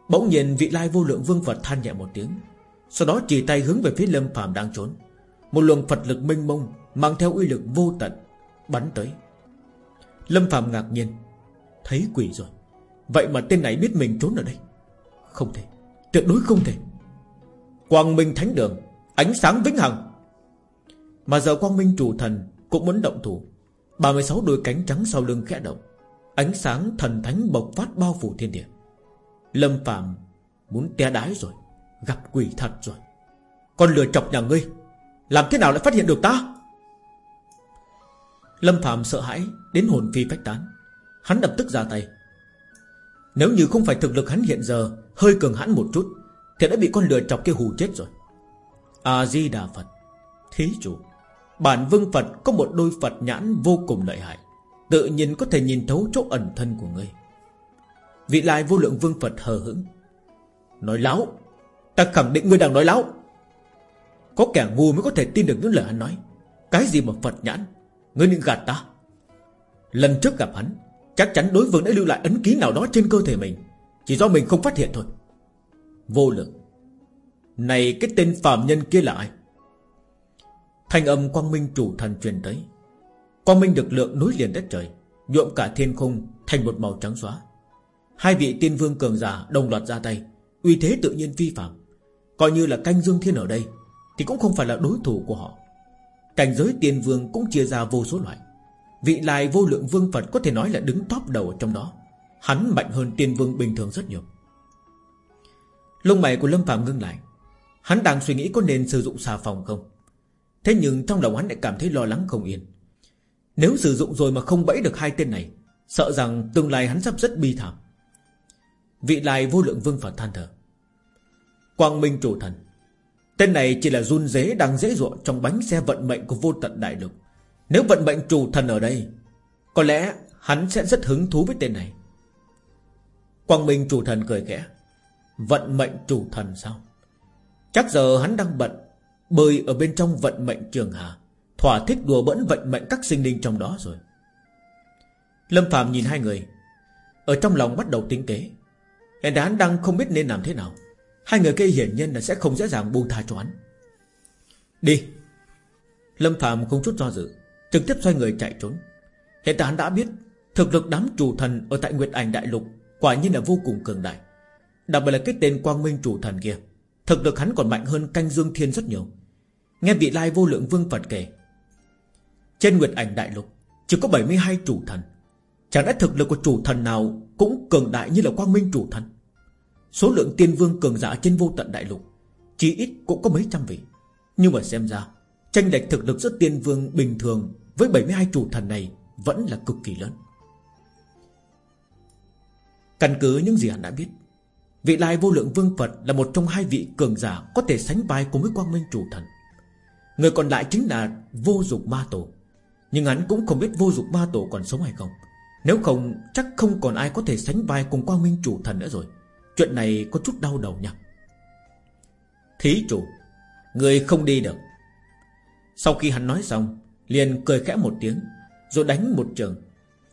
Bỗng nhiên vị lai vô lượng vương Phật than nhẹ một tiếng, Sau đó chỉ tay hướng về phía lâm phàm đang trốn. Một luồng Phật lực mênh mông Mang theo uy lực vô tận Bắn tới. Lâm phàm ngạc nhiên, Thấy quỷ rồi. Vậy mà tên này biết mình trốn ở đây. Không thể, Tuyệt đối không thể. Quang Minh Thánh Đường, Ánh sáng vĩnh hằng. Mà giờ Quang Minh chủ thần Cũng muốn động thủ. 36 đôi cánh trắng sau lưng khẽ động, Ánh sáng thần thánh bộc phát bao phủ thiên địa. Lâm Phạm Muốn té đái rồi, Gặp quỷ thật rồi. Con lừa chọc nhà ngươi, Làm thế nào lại phát hiện được ta? Lâm Phạm sợ hãi, Đến hồn phi phách tán. Hắn lập tức ra tay. Nếu như không phải thực lực hắn hiện giờ, Hơi cường hãn một chút thì đã bị con lừa chọc kia hù chết rồi. A-di-đà Phật, Thí chủ, Bản vương Phật có một đôi Phật nhãn vô cùng lợi hại, Tự nhiên có thể nhìn thấu chỗ ẩn thân của ngươi. Vị lai vô lượng vương Phật hờ hững, Nói láo Ta khẳng định ngươi đang nói láo Có kẻ ngu mới có thể tin được những lời hắn nói. Cái gì mà Phật nhãn? Ngươi định gạt ta? Lần trước gặp hắn, Chắc chắn đối phương đã lưu lại ấn ký nào đó trên cơ thể mình, Chỉ do mình không phát hiện thôi. Vô lực Này, cái tên phạm nhân kia là ai? Thanh âm quang minh chủ thần truyền tới. Quang minh được lượng nối liền đất trời, Nhuộm cả thiên khung thành một màu trắng xóa. Hai vị tiên vương cường giả đồng loạt ra tay, Uy thế tự nhiên vi phạm Coi như là canh dương thiên ở đây, Thì cũng không phải là đối thủ của họ. Cảnh giới tiên vương cũng chia ra vô số loại. Vị lai vô lượng vương Phật có thể nói là đứng top đầu ở trong đó. Hắn mạnh hơn tiên vương bình thường rất nhiều. Lông mày của Lâm Phạm ngưng lại. Hắn đang suy nghĩ có nên sử dụng xà phòng không? Thế nhưng trong lòng hắn lại cảm thấy lo lắng không yên. Nếu sử dụng rồi mà không bẫy được hai tên này, Sợ rằng tương lai hắn sắp rất bi thảm. Vị lai vô lượng vương Phật than thở. Quang Minh chủ thần, Tên này chỉ là run dế đang dễ dụa Trong bánh xe vận mệnh của vô tận đại lục. Nếu vận mệnh chủ thần ở đây, Có lẽ hắn sẽ rất hứng thú với tên này. Quang Minh chủ thần cười khẽ. Vận mệnh chủ thần sao? Chắc giờ hắn đang bận, Bơi ở bên trong vận mệnh trường hà. Thỏa thích đùa bỡn vận mệnh các sinh linh trong đó rồi. Lâm Phạm nhìn hai người. Ở trong lòng bắt đầu tính kế. Hiện tại hắn đang không biết nên làm thế nào. Hai người kia hiển nhiên là sẽ không dễ dàng buông tha cho hắn. Đi. Lâm Phạm không chút do dự, Trực tiếp xoay người chạy trốn. Hiện tại hắn đã biết, Thực lực đám chủ thần ở tại Nguyệt Ảnh Đại Lục Quả nhiên là vô cùng cường đại. Đặc biệt là cái tên Quang Minh chủ thần kia. Thực lực hắn còn mạnh hơn canh Dương Thiên rất nhiều. Nghe vị lai vô lượng vương Phật kể, Trên Nguyệt Ảnh Đại Lục, Chỉ có 72 chủ thần. Chẳng lẽ thực lực của chủ thần nào Cũng cường đại như là Quang Minh chủ thần? Số lượng tiên vương cường giả trên vô tận đại lục, Chỉ ít cũng có mấy trăm vị. Nhưng mà xem ra, Tranh lệch thực lực giữa tiên vương bình thường Với 72 chủ thần này Vẫn là cực kỳ lớn. Căn cứ những gì hắn đã biết Vị lai vô lượng vương Phật Là một trong hai vị cường giả Có thể sánh vai cùng với quang minh chủ thần. Người còn lại chính là vô dục ma tổ. Nhưng hắn cũng không biết vô dục ma tổ còn sống hay không. Nếu không, chắc không còn ai có thể sánh vai cùng quang minh chủ thần nữa rồi. Chuyện này có chút đau đầu nha. Thí chủ, Người không đi được. Sau khi hắn nói xong, Liền cười khẽ một tiếng, Rồi đánh một trường.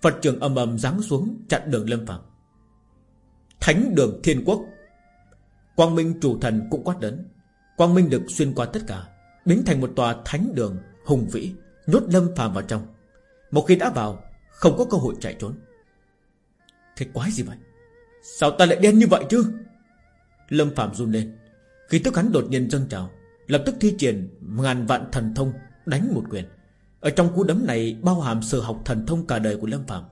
Phật trường ầm ầm giáng xuống chặn đường lâm phạm Thánh đường thiên quốc. Quang Minh chủ thần cũng quát đến Quang Minh được xuyên qua tất cả, Biến thành một tòa thánh đường hùng vĩ, Nhốt lâm phàm vào trong. Một khi đã vào, Không có cơ hội chạy trốn. Thế quái gì vậy? Sao ta lại đen như vậy chứ? Lâm Phạm run lên. Khi tức hắn đột nhiên dâng trào, Lập tức thi triển ngàn vạn thần thông, Đánh một quyền. Ở trong cú đấm này bao hàm sự học thần thông cả đời của Lâm Phạm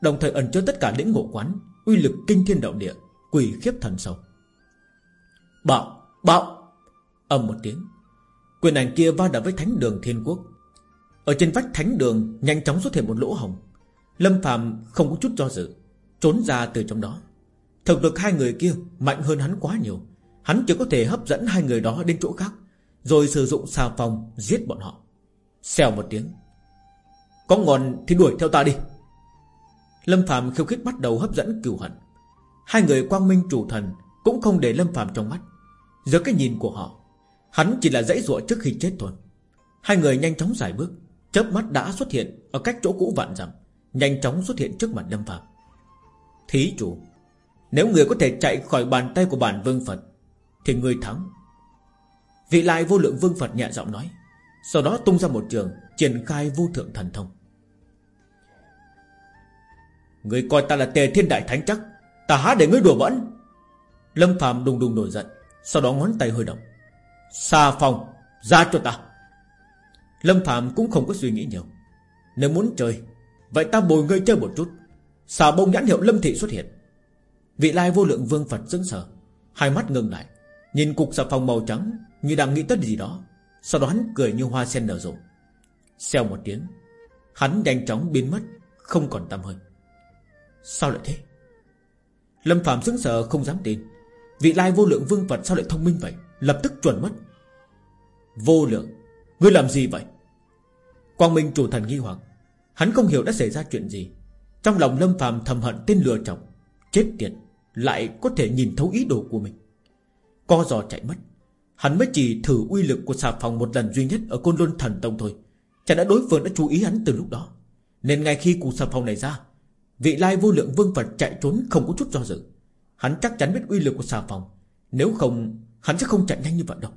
Đồng thời ẩn chứa tất cả lĩnh ngộ quán Uy lực kinh thiên động địa Quỷ khiếp thần sâu Bạo, bạo! Âm một tiếng Quyền ảnh kia va đập với thánh đường thiên quốc. Ở trên vách thánh đường Nhanh chóng xuất hiện một lỗ hồng Lâm phàm không có chút do dự Trốn ra từ trong đó. Thực lực hai người kia mạnh hơn hắn quá nhiều. Hắn chỉ có thể hấp dẫn hai người đó đến chỗ khác Rồi sử dụng xà phòng Giết bọn họ. Xèo một tiếng Có ngọn thì đuổi theo ta đi. Lâm Phạm khiêu khích bắt đầu hấp dẫn cửu hận. Hai người quang minh chủ thần Cũng không để Lâm Phạm trong mắt. Giữa cái nhìn của họ, Hắn chỉ là dãy ruộng trước khi chết thôi. Hai người nhanh chóng giải bước, chớp mắt đã xuất hiện Ở cách chỗ cũ vạn dặm, Nhanh chóng xuất hiện trước mặt Lâm Phạm Thí chủ, nếu người có thể chạy khỏi bàn tay của bản vương Phật, Thì người thắng. Vị lại vô lượng vương Phật nhẹ giọng nói, Sau đó tung ra một trường, Triển khai vô thượng thần thông. Người coi ta là tề thiên đại thánh chắc. Ta há để ngươi đùa bỡn. Lâm phàm đùng đùng nổi giận, Sau đó ngón tay hơi động. Xa phòng ra cho ta. Lâm phàm cũng không có suy nghĩ nhiều. Nếu muốn chơi, Vậy ta bồi ngươi chơi một chút. Xà bông nhãn hiệu Lâm Thị xuất hiện. Vị lai vô lượng vương Phật sững sờ, Hai mắt ngừng lại, Nhìn cục xà phòng màu trắng Như đang nghĩ tới gì đó. Sau đó hắn cười như hoa sen nở rộ. Xèo một tiếng, Hắn nhanh chóng biến mất, Không còn tăm hơi. Sao lại thế? Lâm Phạm sững sờ, không dám tin. Vị lai vô lượng vương Phật sao lại thông minh vậy? Lập tức chuẩn mất. Vô lượng, Ngươi làm gì vậy? Quang Minh chủ thần nghi hoặc. Hắn không hiểu đã xảy ra chuyện gì. Trong lòng Lâm Phạm thầm hận tên lừa chồng Chết tiệt, Lại có thể nhìn thấu ý đồ của mình. Co giò chạy mất. Hắn mới chỉ thử uy lực của xà phòng một lần duy nhất Ở Côn Luân Thần Tông thôi. Chẳng đã đối phương đã chú ý hắn từ lúc đó? Nên ngay khi cụ xà phòng này ra Vị lai vô lượng vương Phật chạy trốn không có chút do dự. Hắn chắc chắn biết uy lực của xà phòng. Nếu không, Hắn sẽ không chạy nhanh như vậy đâu.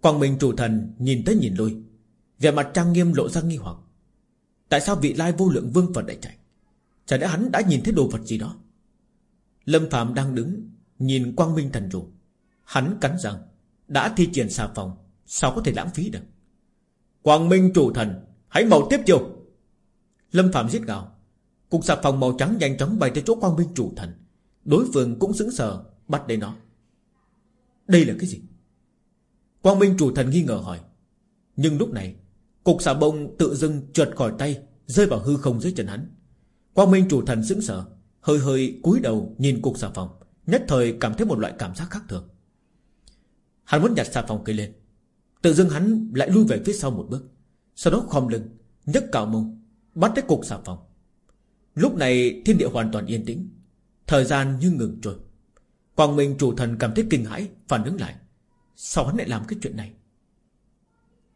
Quang Minh chủ thần nhìn tới nhìn lui. Vẻ mặt trang nghiêm lộ ra nghi hoặc. Tại sao vị lai vô lượng vương Phật lại chạy? Chả lẽ hắn đã nhìn thấy đồ vật gì đó? Lâm Phạm đang đứng, Nhìn Quang Minh thần chủ. Hắn cắn răng, Đã thi triển xà phòng, Sao có thể lãng phí được? Quang Minh chủ thần, Hãy màu tiếp chiều Lâm Phạm giết gào. Cục xà phòng màu trắng nhanh chóng bay tới chỗ Quang Minh chủ thần. Đối phương cũng sững sờ, Bắt lấy nó. Đây là cái gì? Quang Minh chủ thần nghi ngờ hỏi. Nhưng lúc này, Cục xà bông tự dưng trượt khỏi tay, Rơi vào hư không dưới chân hắn. Quang Minh chủ thần sững sờ, Hơi hơi cúi đầu nhìn cục xà phòng, Nhất thời cảm thấy một loại cảm giác khác thường. Hắn muốn nhặt xà phòng cây lên. Tự dưng hắn lại lui về phía sau một bước, Sau đó khom lưng, nhấc cạo mông Bắt tới cục xà phòng Lúc này thiên địa hoàn toàn yên tĩnh. Thời gian như ngừng trôi. Quang Minh chủ thần cảm thấy kinh hãi, Phản ứng lại. Sao hắn lại làm cái chuyện này?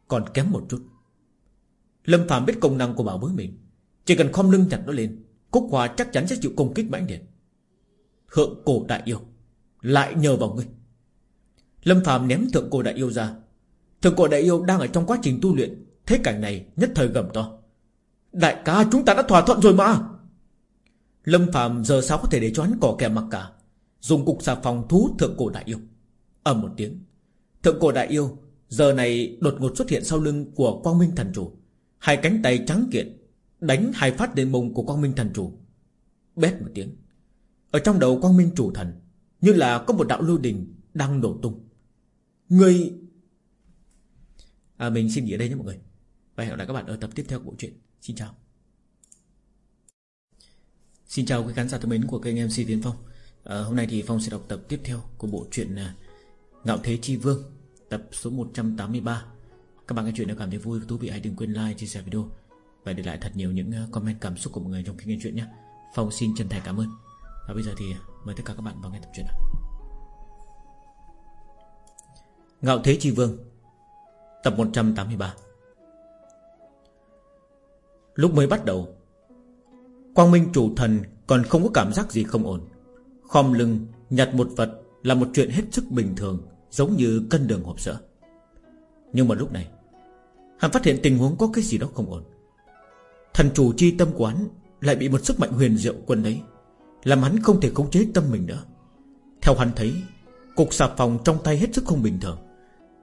Còn kém một chút. Lâm Phạm biết công năng của bảo bối mình. Chỉ cần khom lưng nhặt nó lên, Cúc Hòa chắc chắn sẽ chịu công kích mãnh liệt. Thượng cổ đại yêu, Lại nhờ vào ngươi. Lâm Phạm ném thượng cổ đại yêu ra. Thượng cổ đại yêu đang ở trong quá trình tu luyện, Thế cảnh này nhất thời gầm to. Đại ca chúng ta đã thỏa thuận rồi mà. Lâm Phạm giờ sao có thể để cho hắn cỏ kè mặc cả? Dùng cục xà phòng thú thượng cổ đại yêu. Ầm một tiếng. Thượng cổ đại yêu Giờ này đột ngột xuất hiện sau lưng của Quang Minh Thần Chủ. Hai cánh tay trắng kiện Đánh hai phát lên mông của Quang Minh Thần Chủ. Bét một tiếng. Ở trong đầu Quang Minh Chủ Thần Như là có một đạo lưu đình đang nổ tung. Người à, Mình xin nghỉ ở đây nhé mọi người. Và hẹn gặp lại các bạn ở tập tiếp theo của bộ truyện. Xin chào. Xin chào quý khán giả thân mến của kênh MC Tiến Phong. À, Hôm nay thì Phong sẽ đọc tập tiếp theo của bộ truyện ờ, Ngạo Thế Chi Vương Tập số 183 Các bạn nghe chuyện nếu cảm thấy vui và thú vị hãy đừng quên like, chia sẻ video Và để lại thật nhiều những ờ, comment cảm xúc của mọi người trong khi nghe chuyện nhé. Phong xin chân thành cảm ơn. Và bây giờ thì mời tất cả các bạn vào nghe tập truyện nào. Ngạo Thế Chi Vương Tập 183 Lúc mới bắt đầu. Quang Minh chủ thần còn không có cảm giác gì không ổn. Khom lưng, nhặt một vật Là một chuyện hết sức bình thường, Giống như cân đường hộp sữa. Nhưng mà lúc này, Hắn phát hiện tình huống có cái gì đó không ổn. Thần chủ chi tâm quán Lại bị một sức mạnh huyền diệu quân đấy, Làm hắn không thể khống chế tâm mình nữa. Theo hắn thấy, Cục xà phòng trong tay hết sức không bình thường.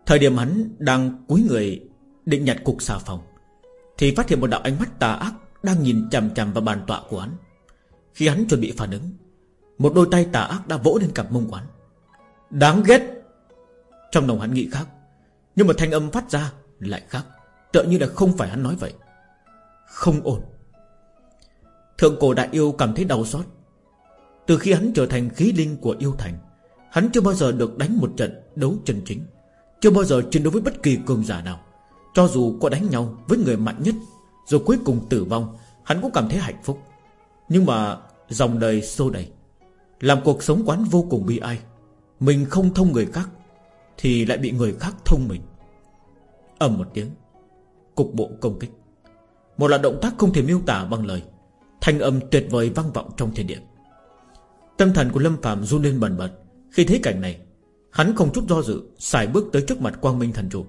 Thời điểm hắn đang cúi người Định nhặt cục xà phòng thì phát hiện một đạo ánh mắt tà ác Đang nhìn chằm chằm vào bàn tọa của hắn. Khi hắn chuẩn bị phản ứng, Một đôi tay tà ác đã vỗ lên cặp mông quán Đáng ghét! Trong lòng hắn nghĩ khác, Nhưng mà thanh âm phát ra lại khác, Tựa như là không phải hắn nói vậy. Không ổn. Thượng cổ đại yêu cảm thấy đau xót. Từ khi hắn trở thành khí linh của yêu thành, Hắn chưa bao giờ được đánh một trận đấu chân chính, chưa bao giờ chiến đấu với bất kỳ cường giả nào. Cho dù có đánh nhau với người mạnh nhất Rồi cuối cùng tử vong, Hắn cũng cảm thấy hạnh phúc. Nhưng mà dòng đời xô đẩy, Làm cuộc sống quán vô cùng bi ai. Mình không thông người khác, Thì lại bị người khác thông mình. Ầm một tiếng, Cục bộ công kích. Một là động tác không thể miêu tả bằng lời. Thanh âm tuyệt vời vang vọng trong thiên địa. Tâm thần của Lâm Phạm run lên bần bật. Khi thấy cảnh này, Hắn không chút do dự xài bước tới trước mặt quang minh thần chủ.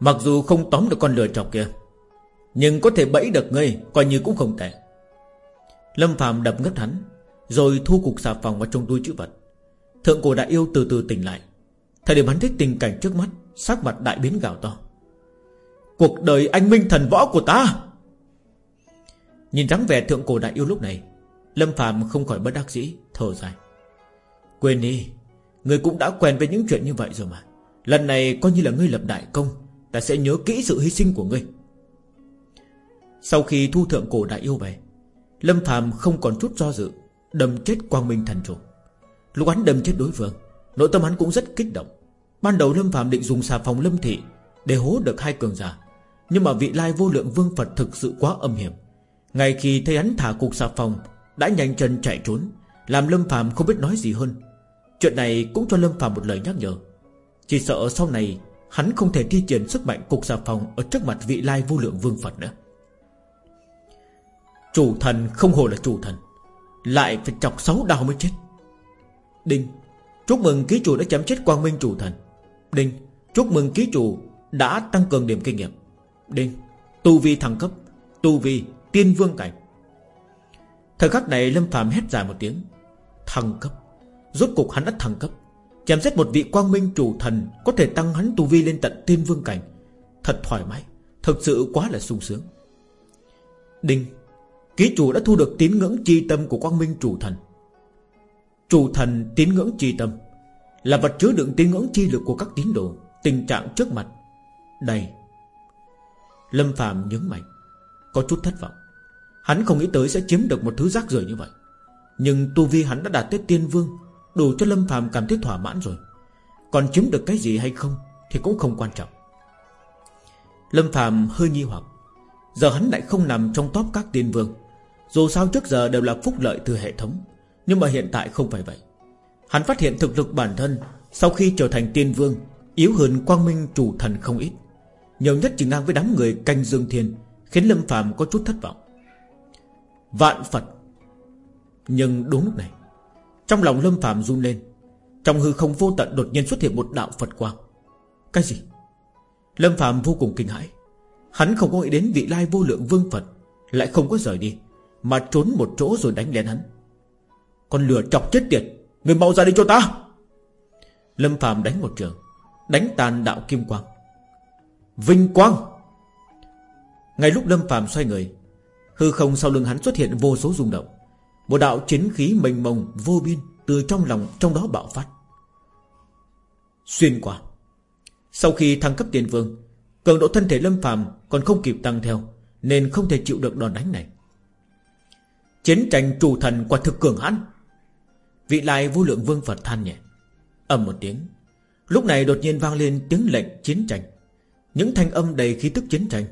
Mặc dù không tóm được con lừa chọc kia, Nhưng có thể bẫy được ngươi Coi như cũng không tệ. Lâm Phạm đập ngất hắn, Rồi thu cục xà phòng vào trong túi chữ vật. Thượng cổ đại yêu từ từ tỉnh lại. Thời điểm hắn thích tình cảnh trước mắt, Sắc mặt đại biến gào to. Cuộc đời anh minh thần võ của ta! Nhìn dáng vẻ thượng cổ đại yêu lúc này, Lâm Phạm không khỏi bất đắc dĩ, Thở dài. Quên đi người cũng đã quen với những chuyện như vậy rồi mà. Lần này coi như là ngươi lập đại công Ta sẽ nhớ kỹ sự hy sinh của ngươi. Sau khi thu thượng cổ đại yêu về, Lâm phàm không còn chút do dự, Đâm chết quang minh thần chủ. Lúc hắn đâm chết đối phương, Nội tâm hắn cũng rất kích động. Ban đầu Lâm phàm định dùng xà phòng Lâm Thị Để hố được hai cường giả, Nhưng mà vị lai vô lượng vương Phật thực sự quá âm hiểm. Ngay khi thấy hắn thả cục xà phòng, Đã nhanh chân chạy trốn, Làm Lâm phàm không biết nói gì hơn. Chuyện này cũng cho Lâm phàm một lời nhắc nhở. Chỉ sợ sau này Hắn không thể thi triển sức mạnh cục xà phòng Ở trước mặt vị lai vô lượng vương Phật nữa. Chủ thần không hồ là chủ thần, Lại phải chọc sáu đau mới chết. Đinh, Chúc mừng ký chủ đã chấm chết quang minh chủ thần. Đinh, Chúc mừng ký chủ đã tăng cường điểm kinh nghiệm. Đinh, Tu vi thăng cấp, Tu vi tiên vương cảnh. Thời khắc này Lâm phàm hét dài một tiếng, Thăng cấp. Rốt cục hắn đã thăng cấp. Chém giết một vị quang minh chủ thần Có thể tăng hắn tu vi lên tận tiên vương cảnh. Thật thoải mái thật sự quá là sung sướng. Đinh, Ký chủ đã thu được tín ngưỡng chi tâm của quang minh chủ thần. Chủ thần tín ngưỡng chi tâm Là vật chứa đựng tín ngưỡng chi lực của các tín đồ, Tình trạng trước mặt. Đây Lâm phàm nhấn mạnh Có chút thất vọng. Hắn không nghĩ tới sẽ chiếm được một thứ rác rưởi như vậy. Nhưng tu vi hắn đã đạt tới tiên vương Đủ cho Lâm Phạm cảm thấy thỏa mãn rồi. Còn chiếm được cái gì hay không Thì cũng không quan trọng. Lâm Phạm hơi nghi hoặc. Giờ hắn lại không nằm trong top các tiên vương. Dù sao trước giờ đều là phúc lợi từ hệ thống, Nhưng mà hiện tại không phải vậy. Hắn phát hiện thực lực bản thân Sau khi trở thành tiên vương Yếu hơn quang minh chủ thần không ít. Nhiều nhất chỉ ngang với đám người canh dương thiên, Khiến Lâm Phạm có chút thất vọng. Vạn Phật. Nhưng đúng lúc này trong lòng Lâm phàm run lên. Trong hư không vô tận đột nhiên xuất hiện một đạo Phật quang. Cái gì? Lâm phàm vô cùng kinh hãi. Hắn không có nghĩ đến vị lai vô lượng vương Phật Lại không có rời đi, Mà trốn một chỗ rồi đánh lên hắn. Con lửa chọc chết tiệt, Người mau ra đi cho ta! Lâm phàm đánh một trường, Đánh tàn đạo kim quang. Vinh quang! Ngay lúc Lâm phàm xoay người, Hư không sau lưng hắn xuất hiện vô số rung động. Một đạo chiến khí mênh mông vô biên Từ trong lòng trong đó bạo phát. Xuyên qua. Sau khi thăng cấp tiền vương, Cường độ thân thể Lâm phàm còn không kịp tăng theo, Nên không thể chịu được đòn đánh này. Chiến tranh chủ thần quả thực cường hãn. Vị lai vô lượng vương Phật than nhẹ, ầm một tiếng. Lúc này đột nhiên vang lên tiếng lệnh chiến tranh. Những thanh âm đầy khí tức chiến tranh,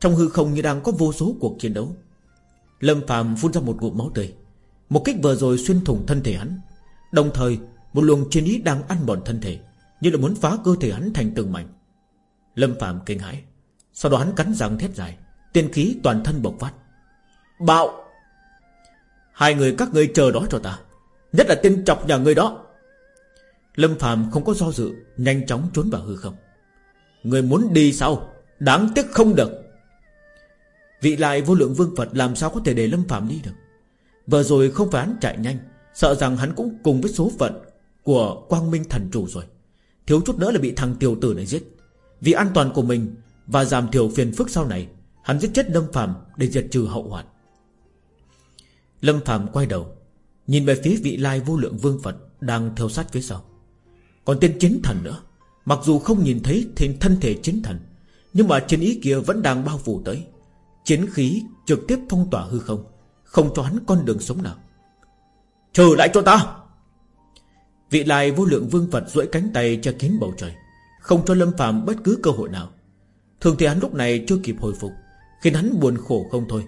Trong hư không như đang có vô số cuộc chiến đấu. Lâm phàm phun ra một ngụm máu tươi. Một kích vừa rồi xuyên thủng thân thể hắn. Đồng thời, Một luồng chiến ý đang ăn mòn thân thể, Như là muốn phá cơ thể hắn thành từng mảnh. Lâm Phạm kinh hãi, Sau đó hắn cắn răng thét dài, Tiên khí toàn thân bộc phát. Bạo! Hai người các ngươi chờ đó cho ta, Nhất là tên chọc nhà ngươi đó. Lâm Phạm không có do dự, Nhanh chóng trốn vào hư không. Người muốn đi sao? Đáng tiếc không được. Vị lại vô lượng vương Phật làm sao có thể để Lâm Phạm đi được? Vừa rồi không phải hắn chạy nhanh, Sợ rằng hắn cũng cùng với số phận Của quang minh thần chủ rồi. Thiếu chút nữa là bị thằng tiểu tử này giết. Vì an toàn của mình Và giảm thiểu phiền phức sau này, Hắn giết chết Lâm Phạm để diệt trừ hậu hoạn. Lâm Phạm quay đầu, Nhìn về phía vị lai vô lượng vương Phật Đang theo sát phía sau. Còn tên chiến thần nữa, Mặc dù không nhìn thấy thêm thân thể chiến thần, Nhưng mà chiến ý kia vẫn đang bao phủ tới. Chiến khí trực tiếp phong tỏa hư không. Không cho hắn con đường sống nào. Trừ lại cho ta. Vị lai vô lượng vương Phật duỗi cánh tay che kín bầu trời, Không cho Lâm phàm bất cứ cơ hội nào. Thường thì hắn lúc này chưa kịp hồi phục, Khiến hắn buồn khổ không thôi.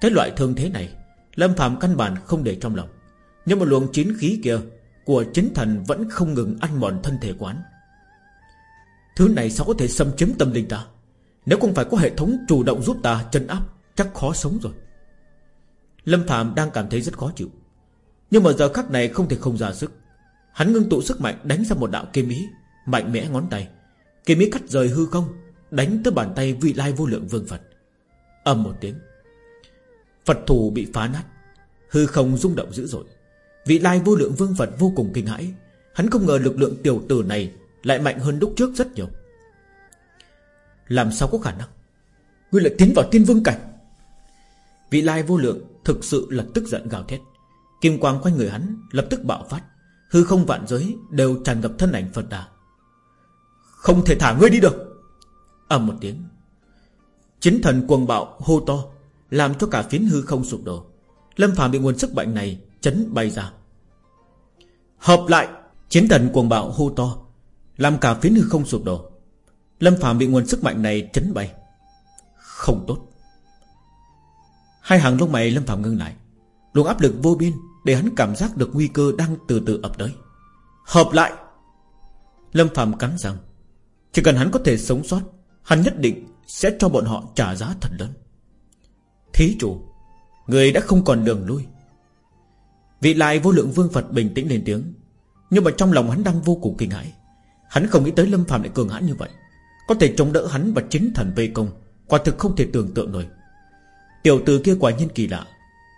Cái loại thương thế này, Lâm phàm căn bản không để trong lòng. Nhưng một luồng chiến khí kia Của chính thần vẫn không ngừng ăn mòn thân thể quán Thứ này sao có thể xâm chiếm tâm linh ta? Nếu không phải có hệ thống chủ động giúp ta chân áp, Chắc khó sống rồi. Lâm Phạm đang cảm thấy rất khó chịu. Nhưng mà giờ khắc này không thể không ra sức. Hắn ngưng tụ sức mạnh đánh ra một đạo kiếm ý, Mạnh mẽ ngón tay. Kiếm ý cắt rời hư không, Đánh tới bàn tay vị lai vô lượng vương Phật. Ầm một tiếng. Phật thủ bị phá nát. Hư không rung động dữ dội. Vị lai vô lượng vương Phật vô cùng kinh hãi. Hắn không ngờ lực lượng tiểu tử này Lại mạnh hơn lúc trước rất nhiều. Làm sao có khả năng? Ngươi lại tiến vào tiên vương cảnh. Vị lai vô lượng Thực sự là tức giận gào thét. Kim quang quanh người hắn lập tức bạo phát, Hư không vạn giới đều tràn ngập thân ảnh Phật đà. Không thể thả ngươi đi được. Ầm một tiếng. Chiến thần cuồng bạo, hô to, Làm cho cả phiến hư không sụp đổ. Lâm Phàm bị nguồn sức mạnh này chấn bay ra. Hợp lại, Chiến thần cuồng bạo, hô to, Làm cả phiến hư không sụp đổ. Lâm Phàm bị nguồn sức mạnh này chấn bay. Không tốt. Hai hàng lông mày Lâm Phạm ngưng lại. Luồng áp lực vô biên Để hắn cảm giác được nguy cơ đang từ từ ập tới. Hợp lại! Lâm Phạm cắn răng. Chỉ cần hắn có thể sống sót, Hắn nhất định sẽ cho bọn họ trả giá thật lớn. Thí chủ, Người đã không còn đường lui. Vị lại vô lượng vương Phật bình tĩnh lên tiếng. Nhưng mà trong lòng hắn đang vô cùng kinh hãi. Hắn không nghĩ tới Lâm Phạm lại cường hãn như vậy. Có thể chống đỡ hắn và chính thần vây công, Quả thực không thể tưởng tượng nổi. Tiểu tử kia quả nhiên kỳ lạ,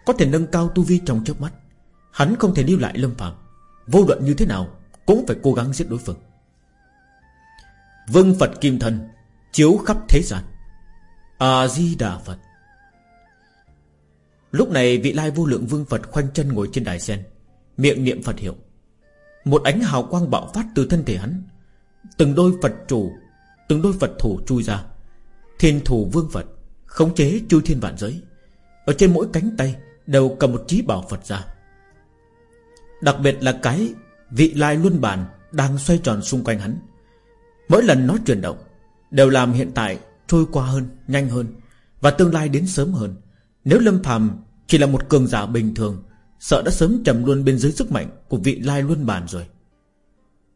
Có thể nâng cao tu vi trong chớp mắt. Hắn không thể lưu lại Lâm Phạm Vô luận như thế nào Cũng phải cố gắng giết đối phương. Vương Phật Kim thần Chiếu khắp thế gian. A-di-đà Phật. Lúc này vị lai vô lượng vương Phật khoanh chân ngồi trên đài sen, Miệng niệm Phật hiệu. Một ánh hào quang bạo phát từ thân thể hắn. Từng đôi Phật chủ, Từng đôi Phật thủ chui ra. Thiên thủ vương Phật. Khống chế chui thiên vạn giới. Ở trên mỗi cánh tay Đều cầm một trí bảo Phật ra. Đặc biệt là cái Vị lai luân bàn Đang xoay tròn xung quanh hắn. Mỗi lần nó chuyển động, Đều làm hiện tại trôi qua hơn, Nhanh hơn, Và tương lai đến sớm hơn. Nếu Lâm phàm chỉ là một cường giả bình thường, Sợ đã sớm trầm luôn bên dưới sức mạnh Của vị lai luân bàn rồi.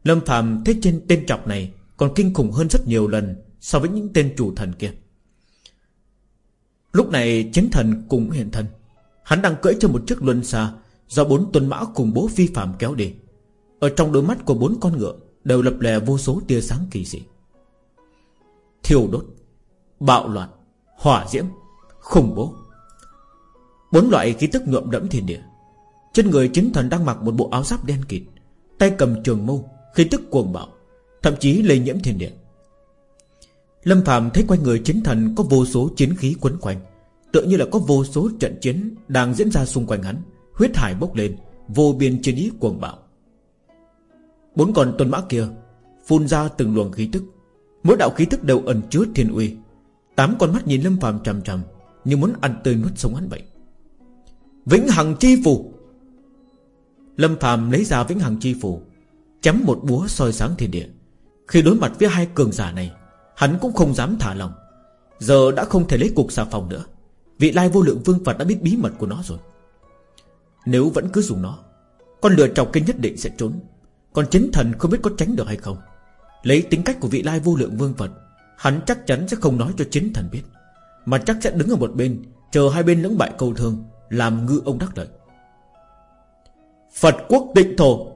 Lâm phàm thấy trên tên trọc này Còn kinh khủng hơn rất nhiều lần So với những tên chủ thần kia. Lúc này chiến thần cùng hiện thân. Hắn đang cưỡi trên một chiếc luân xa Do bốn tuần mã cùng bố phi phạm kéo đi. Ở trong đôi mắt của bốn con ngựa Đều lập lè vô số tia sáng kỳ dị. Thiêu đốt, Bạo loạn, Hỏa diễm, Khủng bố. Bốn loại khí tức nhuộm đẫm thiên địa. Trên người chính thần đang mặc một bộ áo giáp đen kịt, Tay cầm trường mâu, Khí tức cuồng bạo, Thậm chí lây nhiễm thiên địa. Lâm Phạm thấy quanh người chính thần Có vô số chiến khí quấn quanh, Tựa như là có vô số trận chiến Đang diễn ra xung quanh hắn, Huyết hải bốc lên, Vô biên chiến ý cuồng bạo. Bốn con tuần mã kia Phun ra từng luồng khí tức, Mỗi đạo khí tức đều ẩn chứa thiên uy. Tám con mắt nhìn Lâm Phạm trầm trầm Như muốn ăn tươi nuốt sống hắn vậy. Vĩnh Hằng Chi Phù! Lâm Phạm lấy ra Vĩnh Hằng Chi Phù chấm một búa soi sáng thiên địa. Khi đối mặt với hai cường giả này Hắn cũng không dám thả lòng. Giờ đã không thể lấy cục xà phòng nữa. Vị lai vô lượng vương Phật đã biết bí mật của nó rồi. Nếu vẫn cứ dùng nó, Con lừa trọc kinh nhất định sẽ trốn. Còn chính thần không biết có tránh được hay không. Lấy tính cách của vị lai vô lượng vương Phật, Hắn chắc chắn sẽ không nói cho chính thần biết. Mà chắc sẽ đứng ở một bên, Chờ hai bên lưỡng bại cầu thương, Làm ngư ông đắc lợi. Phật quốc định thổ.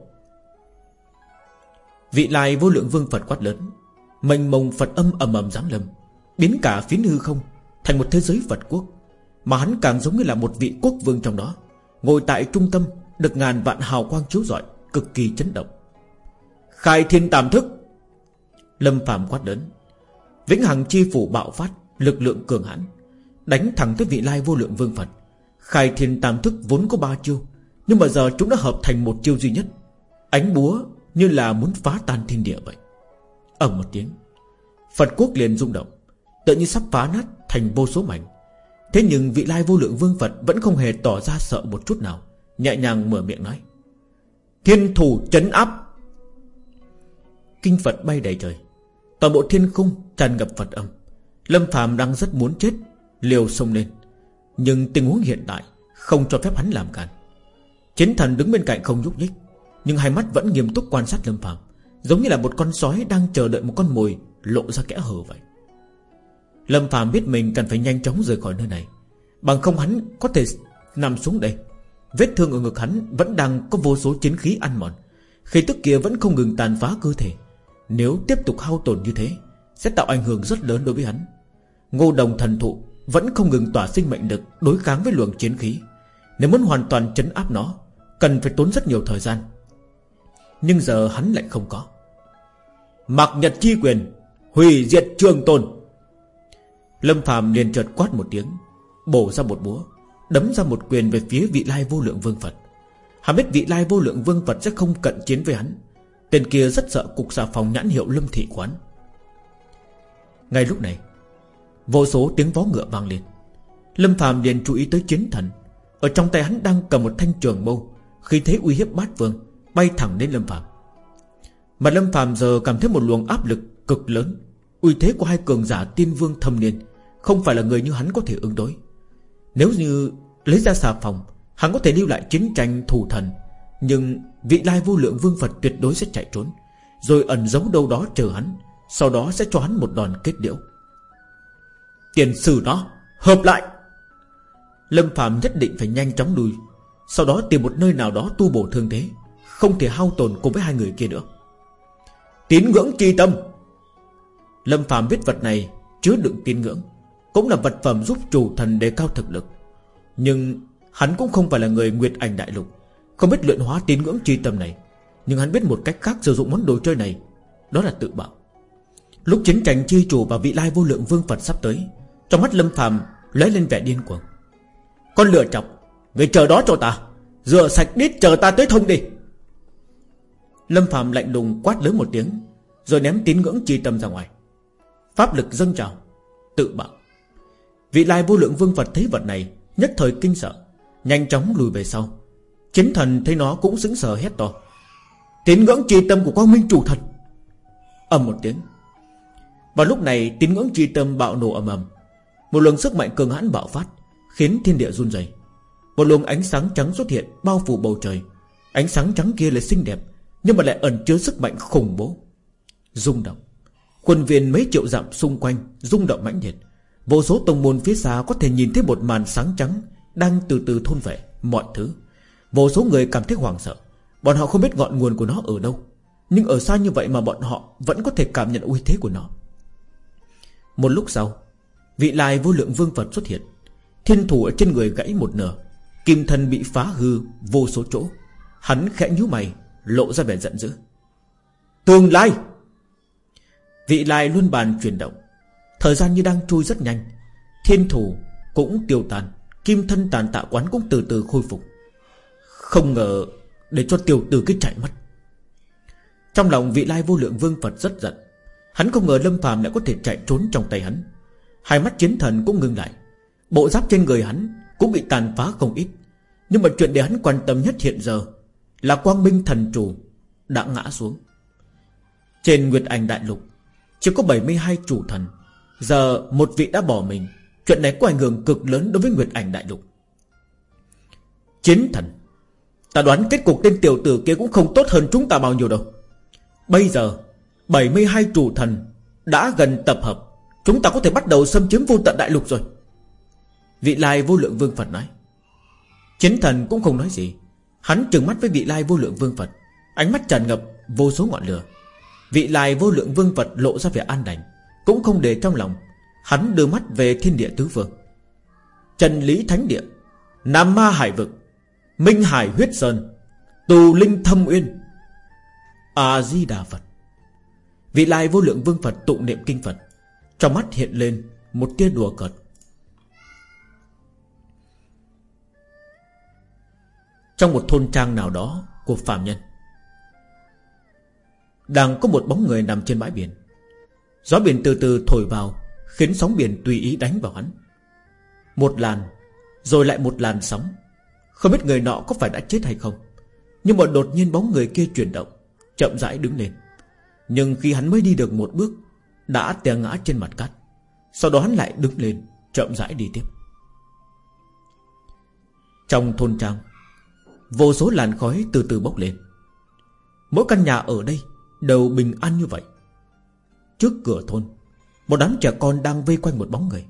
Vị lai vô lượng vương Phật quát lớn. Mênh mông Phật âm ầm ầm giáng lâm, Biến cả phiến hư không Thành một thế giới Phật quốc, Mà hắn càng giống như là một vị quốc vương trong đó, Ngồi tại trung tâm Được ngàn vạn hào quang chiếu rọi, Cực kỳ chấn động. Khai thiên tam thức. Lâm phàm quát lớn. Vĩnh Hằng chi phủ bạo phát, Lực lượng cường hãn, Đánh thẳng tới vị lai vô lượng vương Phật. Khai thiên tam thức vốn có ba chiêu, Nhưng mà giờ chúng đã hợp thành một chiêu duy nhất. Ánh búa như là muốn phá tan thiên địa vậy ở một tiếng. Phật quốc liền rung động. Tự như sắp phá nát thành vô số mảnh. Thế nhưng vị lai vô lượng vương Phật Vẫn không hề tỏ ra sợ một chút nào, Nhẹ nhàng mở miệng nói. Thiên thủ chấn áp. Kinh Phật bay đầy trời. Toàn bộ thiên khung tràn ngập Phật âm. Lâm phàm đang rất muốn chết, Liều sông lên. Nhưng tình huống hiện tại Không cho phép hắn làm cản Chiến thần đứng bên cạnh không nhúc nhích, Nhưng hai mắt vẫn nghiêm túc quan sát Lâm phàm. Giống như là một con sói đang chờ đợi một con mồi Lộ ra kẽ hở vậy. Lâm phàm biết mình cần phải nhanh chóng rời khỏi nơi này, Bằng không hắn có thể nằm xuống đây. Vết thương ở ngực hắn Vẫn đang có vô số chiến khí ăn mòn. Khi tức kia vẫn không ngừng tàn phá cơ thể. Nếu tiếp tục hao tổn như thế, Sẽ tạo ảnh hưởng rất lớn đối với hắn. Ngô đồng thần thụ Vẫn không ngừng tỏa sinh mệnh lực Đối kháng với luồng chiến khí. Nếu muốn hoàn toàn chấn áp nó, Cần phải tốn rất nhiều thời gian. Nhưng giờ hắn lại không có. Mặc nhật chi quyền, Hủy diệt trường tồn. Lâm phàm liền chợt quát một tiếng, Bổ ra một búa, Đấm ra một quyền về phía vị lai vô lượng vương Phật. Hắn biết vị lai vô lượng vương Phật sẽ không cận chiến với hắn. Tên kia rất sợ cục xà phòng nhãn hiệu lâm thị quán. Ngay lúc này, Vô số tiếng vó ngựa vang lên. Lâm Phạm liền chú ý tới chiến thần. Ở trong tay hắn đang cầm một thanh trường mâu, Khi thấy uy hiếp bát vương, Bay thẳng đến Lâm Phạm mà Lâm Phạm giờ cảm thấy một luồng áp lực cực lớn. Uy thế của hai cường giả tiên vương thâm niên Không phải là người như hắn có thể ứng đối. Nếu như lấy ra xà phòng, Hắn có thể lưu lại chiến tranh thủ thần, Nhưng vị lai vô lượng vương Phật tuyệt đối sẽ chạy trốn, Rồi ẩn giấu đâu đó chờ hắn, Sau đó sẽ cho hắn một đòn kết điệu. Tiền sử đó, Hợp lại! Lâm Phạm nhất định phải nhanh chóng lui, Sau đó tìm một nơi nào đó tu bổ thương thế, Không thể hao tồn cùng với hai người kia nữa. Tín ngưỡng chi tâm. Lâm phàm biết vật này Chứa đựng tín ngưỡng, Cũng là vật phẩm giúp chủ thần đề cao thực lực. Nhưng hắn cũng không phải là người Nguyệt Ảnh Đại Lục, Không biết luyện hóa tín ngưỡng chi tâm này. Nhưng hắn biết một cách khác sử dụng món đồ chơi này, Đó là tự bạo Lúc chiến tranh chi chủ và vị lai vô lượng vương Phật sắp tới, Trong mắt Lâm phàm lấy lên vẻ điên cuồng. Con lựa chọc, Người chờ đó cho ta, Rửa sạch đít chờ ta tới thông đi. Lâm Phạm lạnh lùng quát lớn một tiếng, Rồi ném tín ngưỡng chi tâm ra ngoài. Pháp lực dâng trào, Tự bạo. Vị lai vô lượng vương Phật thấy vật này, Nhất thời kinh sợ, Nhanh chóng lùi về sau. Chiến thần thấy nó cũng sững sờ hét to. Tín ngưỡng chi tâm của quang minh chủ thật. Ầm một tiếng. Vào lúc này, tín ngưỡng chi tâm bạo nổ ầm ầm. Một luồng sức mạnh cường hãn bạo phát, Khiến thiên địa run rẩy. Một luồng ánh sáng trắng xuất hiện, Bao phủ bầu trời. Ánh sáng trắng kia là xinh đẹp nhưng mà lại ẩn chứa sức mạnh khủng bố. Rung động. Quân viên mấy triệu dặm xung quanh rung động mãnh liệt. Vô số tông môn phía xa có thể nhìn thấy một màn sáng trắng Đang từ từ thôn vệ mọi thứ. Vô số người cảm thấy hoảng sợ. Bọn họ không biết ngọn nguồn của nó ở đâu. Nhưng ở xa như vậy mà bọn họ Vẫn có thể cảm nhận uy thế của nó. Một lúc sau, Vị lai vô lượng vương Phật xuất hiện. Thiên thủ ở trên người gãy một nửa. Kim thân bị phá hư vô số chỗ. Hắn khẽ nhíu mày Lộ ra vẻ giận dữ. Tương lai! Vị lai luôn bàn chuyển động. Thời gian như đang trôi rất nhanh. Thiên thủ cũng tiêu tan. Kim thân tàn tạ quán cũng từ từ khôi phục. Không ngờ Để cho tiểu tử cái chạy mất. Trong lòng vị lai vô lượng vương Phật rất giận. Hắn không ngờ Lâm phàm lại có thể chạy trốn trong tay hắn. Hai mắt chiến thần cũng ngưng lại. Bộ giáp trên người hắn Cũng bị tàn phá không ít. Nhưng mà chuyện để hắn quan tâm nhất hiện giờ là quang minh thần chủ Đã ngã xuống. Trên Nguyệt Ảnh Đại Lục, Chỉ có 72 chủ thần. Giờ một vị đã bỏ mình, Chuyện này có ảnh hưởng cực lớn đối với Nguyệt Ảnh Đại Lục. Chiến thần, Ta đoán kết cục tên tiểu tử kia cũng không tốt hơn chúng ta bao nhiêu đâu. Bây giờ 72 chủ thần Đã gần tập hợp. Chúng ta có thể bắt đầu xâm chiếm vô tận đại lục rồi. Vị lai vô lượng vương Phật nói. Chiến thần cũng không nói gì. Hắn trừng mắt với vị lai vô lượng vương Phật. Ánh mắt tràn ngập vô số ngọn lửa. Vị lai vô lượng vương Phật lộ ra vẻ an đành, Cũng không để trong lòng. Hắn đưa mắt về thiên địa tứ phương Trần Lý Thánh Địa, Nam Ma Hải Vực, Minh Hải Huyết Sơn, Tù Linh Thâm Uyên, A-di-đà Phật. Vị lai vô lượng vương Phật tụng niệm kinh Phật, Trong mắt hiện lên Một tia đùa cợt. Trong một thôn trang nào đó Của phạm nhân. Đang có một bóng người nằm trên bãi biển. Gió biển từ từ thổi vào, Khiến sóng biển tùy ý đánh vào hắn. Một làn, Rồi lại một làn sóng. Không biết người nọ có phải đã chết hay không, Nhưng mà đột nhiên bóng người kia chuyển động, Chậm rãi đứng lên. Nhưng khi hắn mới đi được một bước, Đã té ngã trên mặt cát. Sau đó hắn lại đứng lên, Chậm rãi đi tiếp. Trong thôn trang Vô số làn khói từ từ bốc lên. Mỗi căn nhà ở đây Đều bình an như vậy. Trước cửa thôn, Một đám trẻ con đang vây quanh một bóng người.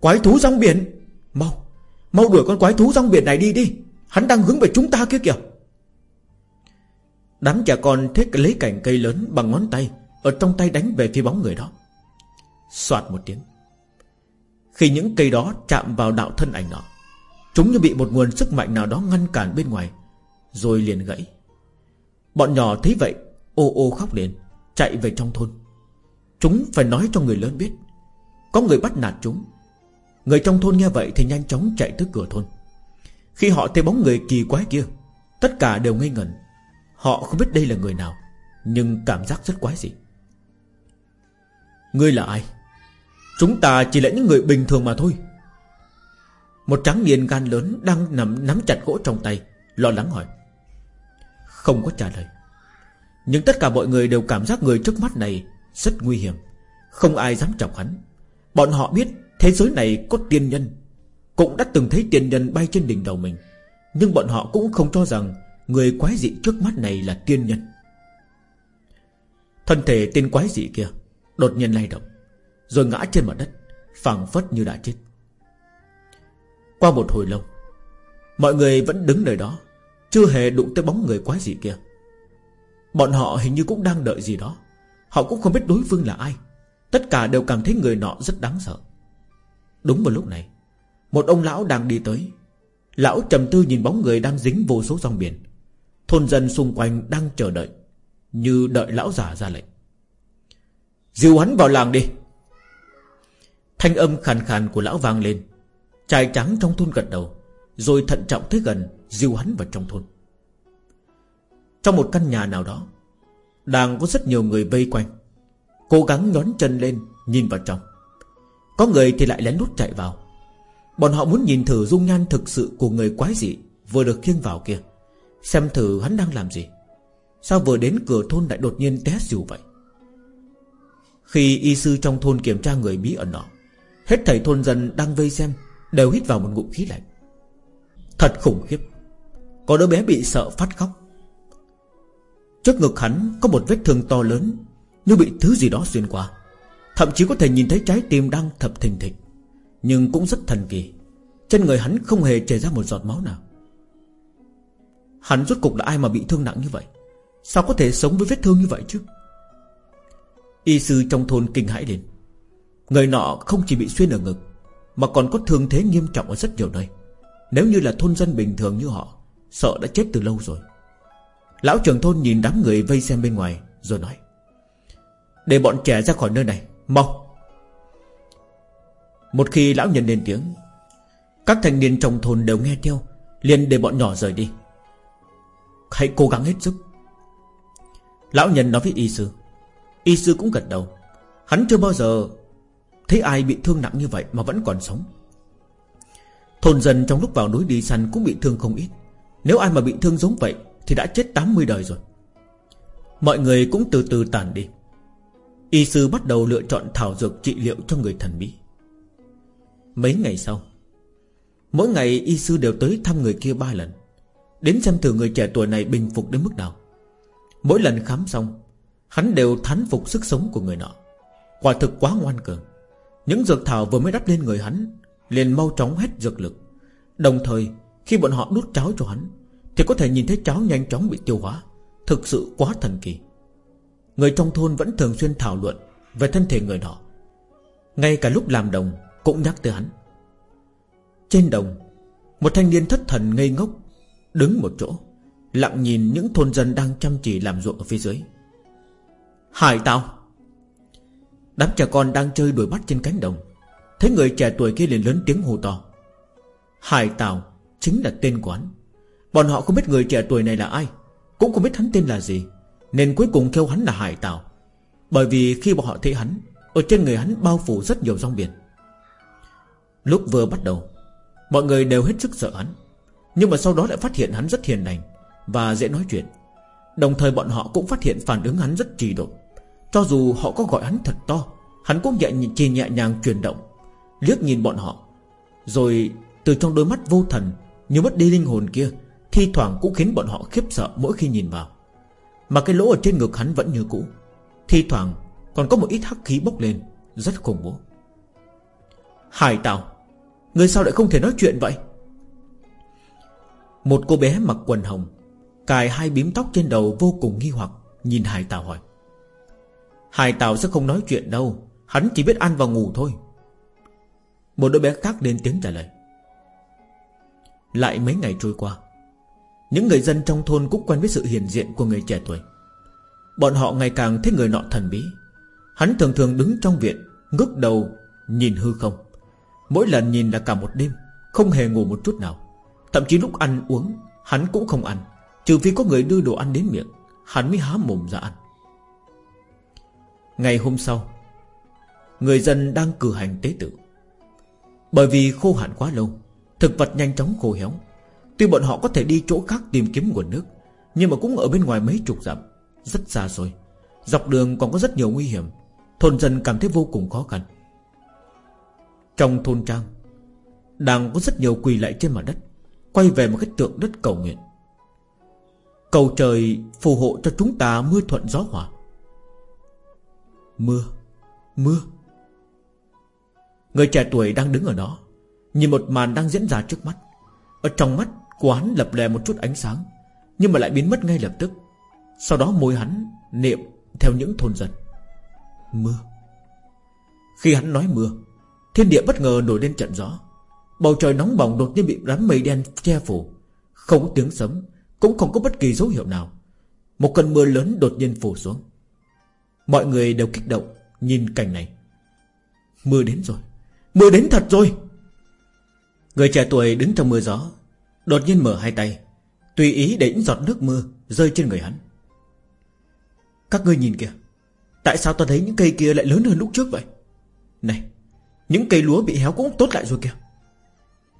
Quái thú rong biển! Mau Mau đuổi con quái thú rong biển này đi đi. Hắn đang hướng về chúng ta kia kìa. Đám trẻ con thích lấy cành cây lớn bằng ngón tay, Ở trong tay đánh về phía bóng người đó. Xoạt một tiếng. Khi những cây đó chạm vào đạo thân ảnh nó. Chúng như bị một nguồn sức mạnh nào đó ngăn cản bên ngoài, Rồi liền gãy. Bọn nhỏ thấy vậy, Ô ô khóc lên, Chạy về trong thôn. Chúng phải nói cho người lớn biết, Có người bắt nạt chúng. Người trong thôn nghe vậy thì nhanh chóng chạy tới cửa thôn. Khi họ thấy bóng người kỳ quái kia, Tất cả đều ngây ngẩn. Họ không biết đây là người nào, Nhưng cảm giác rất quái dị. Ngươi là ai? Chúng ta chỉ là những người bình thường mà thôi. Một trắng niên gan lớn Đang nằm nắm chặt gỗ trong tay, Lo lắng hỏi. Không có trả lời. Nhưng tất cả mọi người đều cảm giác người trước mắt này Rất nguy hiểm. Không ai dám chọc hắn. Bọn họ biết thế giới này có tiên nhân. Cũng đã từng thấy tiên nhân bay trên đỉnh đầu mình. Nhưng bọn họ cũng không cho rằng Người quái dị trước mắt này là tiên nhân. Thân thể tên quái dị kia Đột nhiên lay động, Rồi ngã trên mặt đất phẳng phất như đã chết. Qua một hồi lâu. Mọi người vẫn đứng nơi đó, Chưa hề đụng tới bóng người quái dị kia. Bọn họ hình như cũng đang đợi gì đó. Họ cũng không biết đối phương là ai. Tất cả đều cảm thấy người nọ rất đáng sợ. Đúng vào lúc này, Một ông lão đang đi tới. Lão trầm tư nhìn bóng người đang dính vô số dòng biển. Thôn dân xung quanh đang chờ đợi, Như đợi lão già ra lệnh. Dìu hắn vào làng đi. Thanh âm khàn khàn của lão vang lên. Trai trắng trong thôn gật đầu, Rồi thận trọng tới gần Diêu hắn vào trong thôn. Trong một căn nhà nào đó, Đang có rất nhiều người vây quanh. Cố gắng nhón chân lên, Nhìn vào trong. Có người thì lại lén lút chạy vào. Bọn họ muốn nhìn thử dung nhan thực sự Của người quái dị vừa được khiêng vào kia. Xem thử hắn đang làm gì. Sao vừa đến cửa thôn lại đột nhiên té xỉu vậy? Khi y sư trong thôn kiểm tra người bí ẩn nọ, Hết thầy thôn dân đang vây xem Đều hít vào một ngụm khí lạnh. Thật khủng khiếp. Có đứa bé bị sợ phát khóc. Trước ngực hắn có một vết thương to lớn, Như bị thứ gì đó xuyên qua. Thậm chí có thể nhìn thấy trái tim đang thập thình thịch, Nhưng cũng rất thần kỳ. Trên người hắn không hề chảy ra một giọt máu nào. Hắn rốt cục là ai mà bị thương nặng như vậy? Sao có thể sống với vết thương như vậy chứ? Y sư trong thôn kinh hãi lên Người nọ không chỉ bị xuyên ở ngực mà còn có thương thế nghiêm trọng ở rất nhiều nơi. Nếu như là thôn dân bình thường như họ, Sợ đã chết từ lâu rồi. Lão trưởng thôn nhìn đám người vây xem bên ngoài, Rồi nói, Để bọn trẻ ra khỏi nơi này, Mau. Một khi lão nhân lên tiếng, Các thanh niên trong thôn đều nghe theo, liền để bọn nhỏ rời đi. Hãy cố gắng hết sức. Lão nhân nói với y sư. Y sư cũng gật đầu. Hắn chưa bao giờ Thấy ai bị thương nặng như vậy mà vẫn còn sống? Thôn dân trong lúc vào núi đi săn Cũng bị thương không ít. Nếu ai mà bị thương giống vậy Thì đã chết 80 đời rồi. Mọi người cũng từ từ tàn đi. Y sư bắt đầu lựa chọn thảo dược trị liệu cho người thần bí. Mấy ngày sau, Mỗi ngày y sư đều tới thăm người kia ba lần, Đến xem thử người trẻ tuổi này bình phục đến mức nào. Mỗi lần khám xong, Hắn đều thán phục sức sống của người nọ. Quả thực quá ngoan cường. Những dược thảo vừa mới đắp lên người hắn liền mau chóng hết dược lực. Đồng thời, khi bọn họ đút cháo cho hắn, Thì có thể nhìn thấy cháo nhanh chóng bị tiêu hóa. Thực sự quá thần kỳ. Người trong thôn vẫn thường xuyên thảo luận Về thân thể người nọ. Ngay cả lúc làm đồng Cũng nhắc tới hắn. Trên đồng, Một thanh niên thất thần ngây ngốc Đứng một chỗ, Lặng nhìn những thôn dân đang chăm chỉ làm ruộng ở phía dưới. Hải tao Đám trẻ con đang chơi đuổi bắt trên cánh đồng. Thấy người trẻ tuổi kia liền lớn tiếng hô to. Hải tào Chính là tên quán. Bọn họ không biết người trẻ tuổi này là ai, Cũng không biết hắn tên là gì, Nên cuối cùng kêu hắn là hải tào. Bởi vì khi bọn họ thấy hắn, Ở trên người hắn bao phủ rất nhiều rong biển. Lúc vừa bắt đầu, Mọi người đều hết sức sợ hắn. Nhưng mà sau đó lại phát hiện hắn rất hiền lành Và dễ nói chuyện. Đồng thời bọn họ cũng phát hiện phản ứng hắn rất trì độn. Cho dù họ có gọi hắn thật to, Hắn cũng nhẹ chỉ nhẹ nhàng chuyển động, Liếc nhìn bọn họ. Rồi từ trong đôi mắt vô thần, Như mất đi linh hồn kia, Thi thoảng cũng khiến bọn họ khiếp sợ mỗi khi nhìn vào. Mà cái lỗ ở trên ngực hắn vẫn như cũ, Thi thoảng còn có một ít hắc khí bốc lên, Rất khủng bố. Hải Tào, Người sao lại không thể nói chuyện vậy? Một cô bé mặc quần hồng, Cài hai bím tóc trên đầu vô cùng nghi hoặc, Nhìn Hải Tào hỏi. Hải Tào sẽ không nói chuyện đâu, Hắn chỉ biết ăn và ngủ thôi. Một đứa bé khác lên tiếng trả lời. Lại mấy ngày trôi qua, Những người dân trong thôn cũng quen với sự hiền diện của người trẻ tuổi. Bọn họ ngày càng thấy người nọ thần bí. Hắn thường thường đứng trong viện, Ngước đầu, nhìn hư không. Mỗi lần nhìn là cả một đêm, Không hề ngủ một chút nào. Thậm chí lúc ăn uống, Hắn cũng không ăn, Trừ phi có người đưa đồ ăn đến miệng, Hắn mới há mồm ra ăn. Ngày hôm sau, Người dân đang cử hành tế tự. Bởi vì khô hạn quá lâu, Thực vật nhanh chóng khô héo. Tuy bọn họ có thể đi chỗ khác tìm kiếm nguồn nước, Nhưng mà cũng ở bên ngoài mấy chục dặm, Rất xa rồi. Dọc đường còn có rất nhiều nguy hiểm, Thôn dân cảm thấy vô cùng khó khăn. Trong thôn trang, Đang có rất nhiều quỳ lại trên mặt đất, Quay về một cái tượng đất cầu nguyện. Cầu trời phù hộ cho chúng ta mưa thuận gió hòa. Mưa Mưa. Người trẻ tuổi đang đứng ở đó, Nhìn một màn đang diễn ra trước mắt. Ở trong mắt của hắn lập lè một chút ánh sáng, Nhưng mà lại biến mất ngay lập tức. Sau đó môi hắn niệm Theo những thôn dân. Mưa. Khi hắn nói mưa, Thiên địa bất ngờ nổi lên trận gió. Bầu trời nóng bỏng đột nhiên bị đám mây đen che phủ. Không có tiếng sấm, Cũng không có bất kỳ dấu hiệu nào. Một cơn mưa lớn đột nhiên phủ xuống. Mọi người đều kích động, Nhìn cảnh này. Mưa đến rồi, Mưa đến thật rồi. Người trẻ tuổi đứng trong mưa gió, Đột nhiên mở hai tay, Tùy ý để những giọt nước mưa Rơi trên người hắn. Các ngươi nhìn kìa, Tại sao ta thấy những cây kia lại lớn hơn lúc trước vậy? Này, Những cây lúa bị héo cũng tốt lại rồi kìa.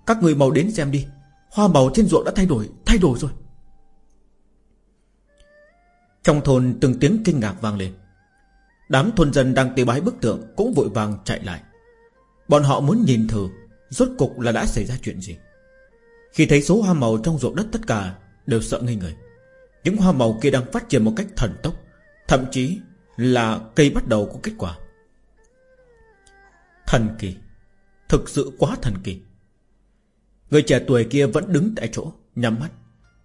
Các người mau đến xem đi, Hoa màu trên ruộng đã thay đổi Thay đổi rồi. Trong thôn từng tiếng kinh ngạc vang lên. Đám thôn dân đang tế bái bức tượng Cũng vội vàng chạy lại. Bọn họ muốn nhìn thử, Rốt cục là đã xảy ra chuyện gì. Khi thấy số hoa màu trong ruộng đất tất cả Đều sợ ngây người. Những hoa màu kia đang phát triển một cách thần tốc, Thậm chí là cây bắt đầu có kết quả. Thần kỳ. Thực sự quá thần kỳ. Người trẻ tuổi kia vẫn đứng tại chỗ, Nhắm mắt.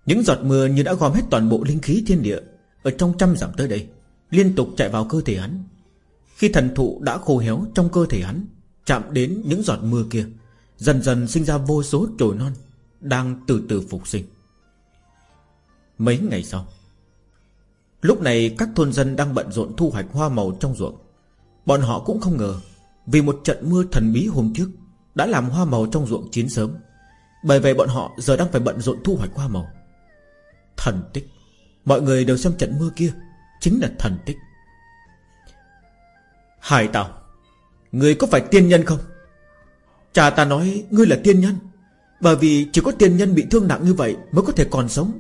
Những giọt mưa như đã gom hết toàn bộ linh khí thiên địa Ở trong trăm dặm tới đây. Liên tục chạy vào cơ thể hắn. Khi thần thụ đã khô héo trong cơ thể hắn, Chạm đến những giọt mưa kia, Dần dần sinh ra vô số chồi non Đang từ từ phục sinh. Mấy ngày sau, Lúc này các thôn dân đang bận rộn thu hoạch hoa màu trong ruộng. Bọn họ cũng không ngờ, Vì một trận mưa thần bí hôm trước Đã làm hoa màu trong ruộng chín sớm, Bởi vậy bọn họ giờ đang phải bận rộn thu hoạch hoa màu. Thần tích, Mọi người đều xem trận mưa kia Chính là thần tích. Hải Tào, Người có phải tiên nhân không? Cha ta nói ngươi là tiên nhân, Bởi vì chỉ có tiên nhân bị thương nặng như vậy Mới có thể còn sống.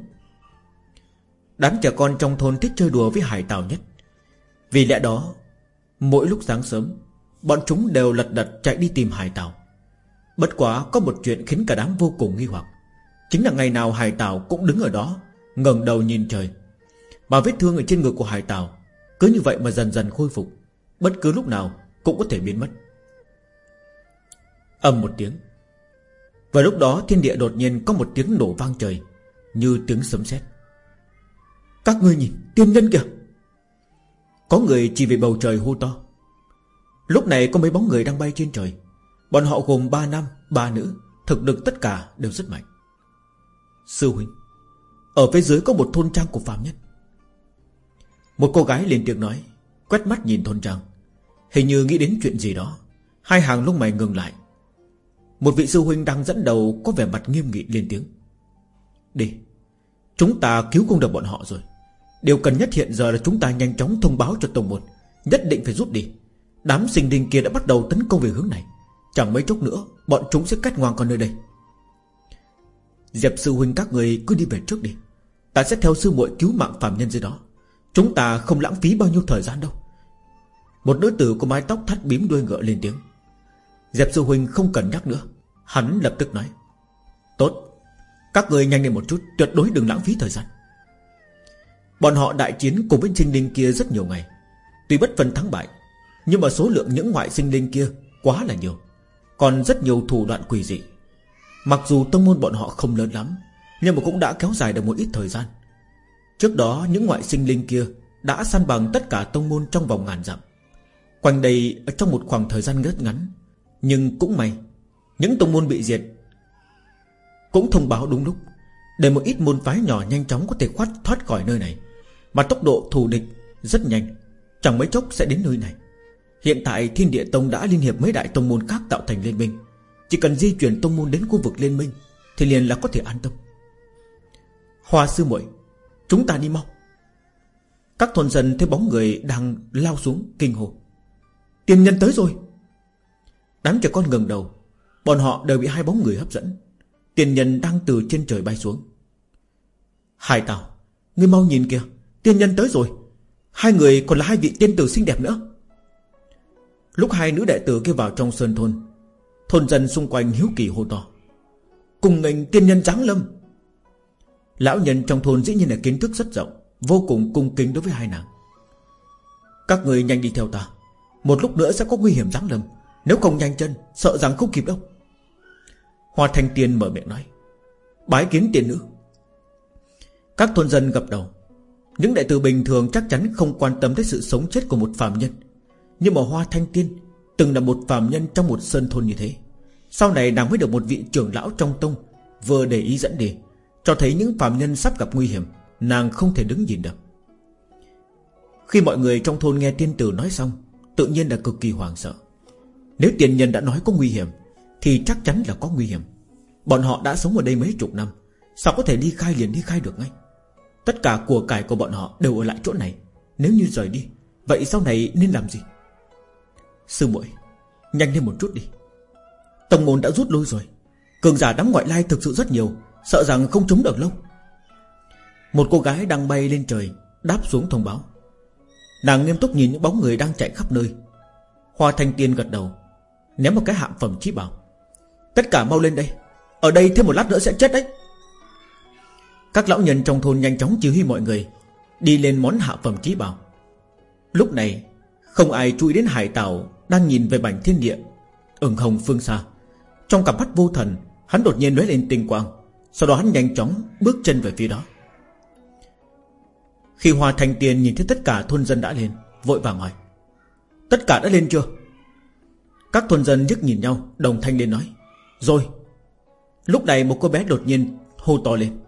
Đám trẻ con trong thôn thích chơi đùa với hải tào nhất. Vì lẽ đó, Mỗi lúc sáng sớm, Bọn chúng đều lật đật chạy đi tìm hải tào. Bất quá có một chuyện khiến cả đám vô cùng nghi hoặc. Chính là ngày nào hải tào cũng đứng ở đó, ngẩng đầu nhìn trời. Mà vết thương ở trên người của hải tàu Cứ như vậy mà dần dần khôi phục Bất cứ lúc nào cũng có thể biến mất. Âm một tiếng. Và lúc đó thiên địa đột nhiên có một tiếng nổ vang trời Như tiếng sấm sét. Các ngươi nhìn tiên nhân kìa! Có người chỉ về bầu trời hô to. Lúc này có mấy bóng người đang bay trên trời. Bọn họ gồm ba nam, ba nữ Thực lực tất cả đều rất mạnh. Sư huynh Ở phía dưới có một thôn trang của phạm nhân một cô gái liền tiếng nói, Quét mắt nhìn thôn trang. Hình như nghĩ đến chuyện gì đó, Hai hàng lúc mày ngừng lại. Một vị sư huynh đang dẫn đầu Có vẻ mặt nghiêm nghị lên tiếng. Đi, Chúng ta cứu không được bọn họ rồi. Điều cần nhất hiện giờ là chúng ta nhanh chóng thông báo cho tổng Môn, Nhất định phải rút đi. Đám sinh linh kia đã bắt đầu tấn công về hướng này. Chẳng mấy chốc nữa, Bọn chúng sẽ cắt ngoan con nơi đây. Dẹp sư huynh các người cứ đi về trước đi. Ta sẽ theo sư muội cứu mạng phạm nhân dưới đó. Chúng ta không lãng phí bao nhiêu thời gian đâu. Một nữ tử có mái tóc thắt bím đuôi ngựa lên tiếng. Dẹp sư huynh không cần nhắc nữa. Hắn lập tức nói. Tốt. Các người nhanh lên một chút, Tuyệt đối đừng lãng phí thời gian. Bọn họ đại chiến cùng với sinh linh kia rất nhiều ngày. Tuy bất phân thắng bại, Nhưng mà số lượng những ngoại sinh linh kia Quá là nhiều. Còn rất nhiều thủ đoạn quỷ dị. Mặc dù tông môn bọn họ không lớn lắm, Nhưng mà cũng đã kéo dài được một ít thời gian. Trước đó, những ngoại sinh linh kia Đã săn bằng tất cả tông môn trong vòng ngàn dặm. Quanh đây ở trong một khoảng thời gian rất ngắn, Nhưng cũng may, Những tông môn bị diệt Cũng thông báo đúng lúc Để một ít môn phái nhỏ nhanh chóng có thể thoát thoát khỏi nơi này. Mà tốc độ thù địch rất nhanh, Chẳng mấy chốc sẽ đến nơi này. Hiện tại, Thiên Địa Tông đã liên hiệp mấy đại tông môn khác tạo thành liên minh. Chỉ cần di chuyển tông môn đến khu vực liên minh Thì liền là có thể an tâm. Hoa sư muội Chúng ta đi mau. Các thôn dân thấy bóng người đang lao xuống kinh hồ Tiên nhân tới rồi. Đám trẻ con ngừng đầu. Bọn họ đều bị hai bóng người hấp dẫn. Tiên nhân đang từ trên trời bay xuống. Hai tàu, Ngươi mau nhìn kìa. Tiên nhân tới rồi. Hai người còn là hai vị tiên tử xinh đẹp nữa. Lúc hai nữ đệ tử kia vào trong sơn thôn Thôn dân xung quanh hiếu kỳ hô to. Cùng ngành tiên nhân giáng lâm. Lão nhân trong thôn dĩ nhiên là kiến thức rất rộng, Vô cùng cung kính đối với hai nàng. Các người nhanh đi theo ta. Một lúc nữa sẽ có nguy hiểm giáng lâm. Nếu không nhanh chân, Sợ rằng không kịp đâu. Hoa Thanh Tiên mở miệng nói, Bái kiến tiền nữ. Các thôn dân gập đầu. Những đại tử bình thường chắc chắn không quan tâm tới sự sống chết của một phàm nhân. Nhưng mà Hoa Thanh Tiên Từng là một phàm nhân trong một sơn thôn như thế. Sau này nàng mới được một vị trưởng lão trong tông, Vừa để ý dẫn đề. Cho thấy những phạm nhân sắp gặp nguy hiểm, Nàng không thể đứng nhìn được. Khi mọi người trong thôn nghe tiên tử nói xong, Tự nhiên là cực kỳ hoảng sợ. Nếu tiền nhân đã nói có nguy hiểm, Thì chắc chắn là có nguy hiểm. Bọn họ đã sống ở đây mấy chục năm, Sao có thể đi khai liền đi khai được ngay? Tất cả của cải của bọn họ đều ở lại chỗ này. Nếu như rời đi, Vậy sau này nên làm gì? Sư muội, Nhanh lên một chút đi. Tông môn đã rút lui rồi. Cường giả đám ngoại lai thực sự rất nhiều Sợ rằng không chống được lâu Một cô gái đang bay lên trời, Đáp xuống thông báo. Nàng nghiêm túc nhìn những bóng người đang chạy khắp nơi. Hoa thanh tiên gật đầu, Ném một cái hạm phẩm chí bảo. Tất cả mau lên đây, Ở đây thêm một lát nữa sẽ chết đấy. Các lão nhân trong thôn nhanh chóng chỉ huy mọi người, Đi lên món hạ phẩm chí bảo. Lúc này, Không ai chú ý đến hải tảo Đang nhìn về bảnh thiên địa, ửng hồng phương xa. Trong cặp mắt vô thần, Hắn đột nhiên lóe lên tinh quang. Sau đó hắn nhanh chóng bước chân về phía đó. Khi Hoa Thanh Tiên nhìn thấy tất cả thôn dân đã lên, Vội vàng hỏi, Tất cả đã lên chưa? Các thôn dân nhức nhìn nhau, Đồng thanh lên nói, Rồi. Lúc này một cô bé đột nhiên hô to lên,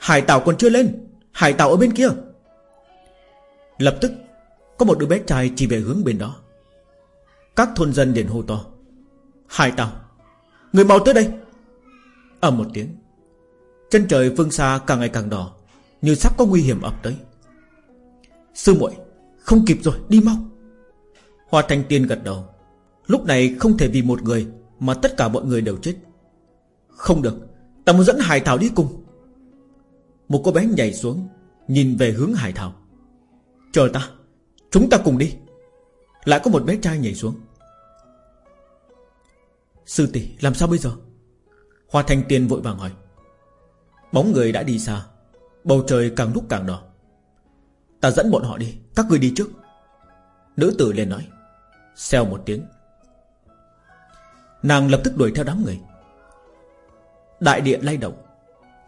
Hải tảo còn chưa lên, Hải tảo ở bên kia. Lập tức, Có một đứa bé trai chỉ về hướng bên đó. Các thôn dân liền hô to, Hải tảo, Người mau tới đây. Ở một tiếng Chân trời phương xa càng ngày càng đỏ, Như sắp có nguy hiểm ập tới. Sư muội, Không kịp rồi, đi mau. Hoa Thanh Tiên gật đầu. Lúc này không thể vì một người Mà tất cả mọi người đều chết. Không được, Ta muốn dẫn Hải Thảo đi cùng. Một cô bé nhảy xuống, Nhìn về hướng Hải Thảo. Chờ ta, Chúng ta cùng đi. Lại có một bé trai nhảy xuống. Sư tỷ, làm sao bây giờ? Hoa Thanh Tiên vội vàng hỏi. Bóng người đã đi xa, Bầu trời càng lúc càng đỏ. Ta dẫn bọn họ đi, Các người đi trước. Nữ tử lên nói Xèo một tiếng. Nàng lập tức đuổi theo đám người. Đại địa lay động,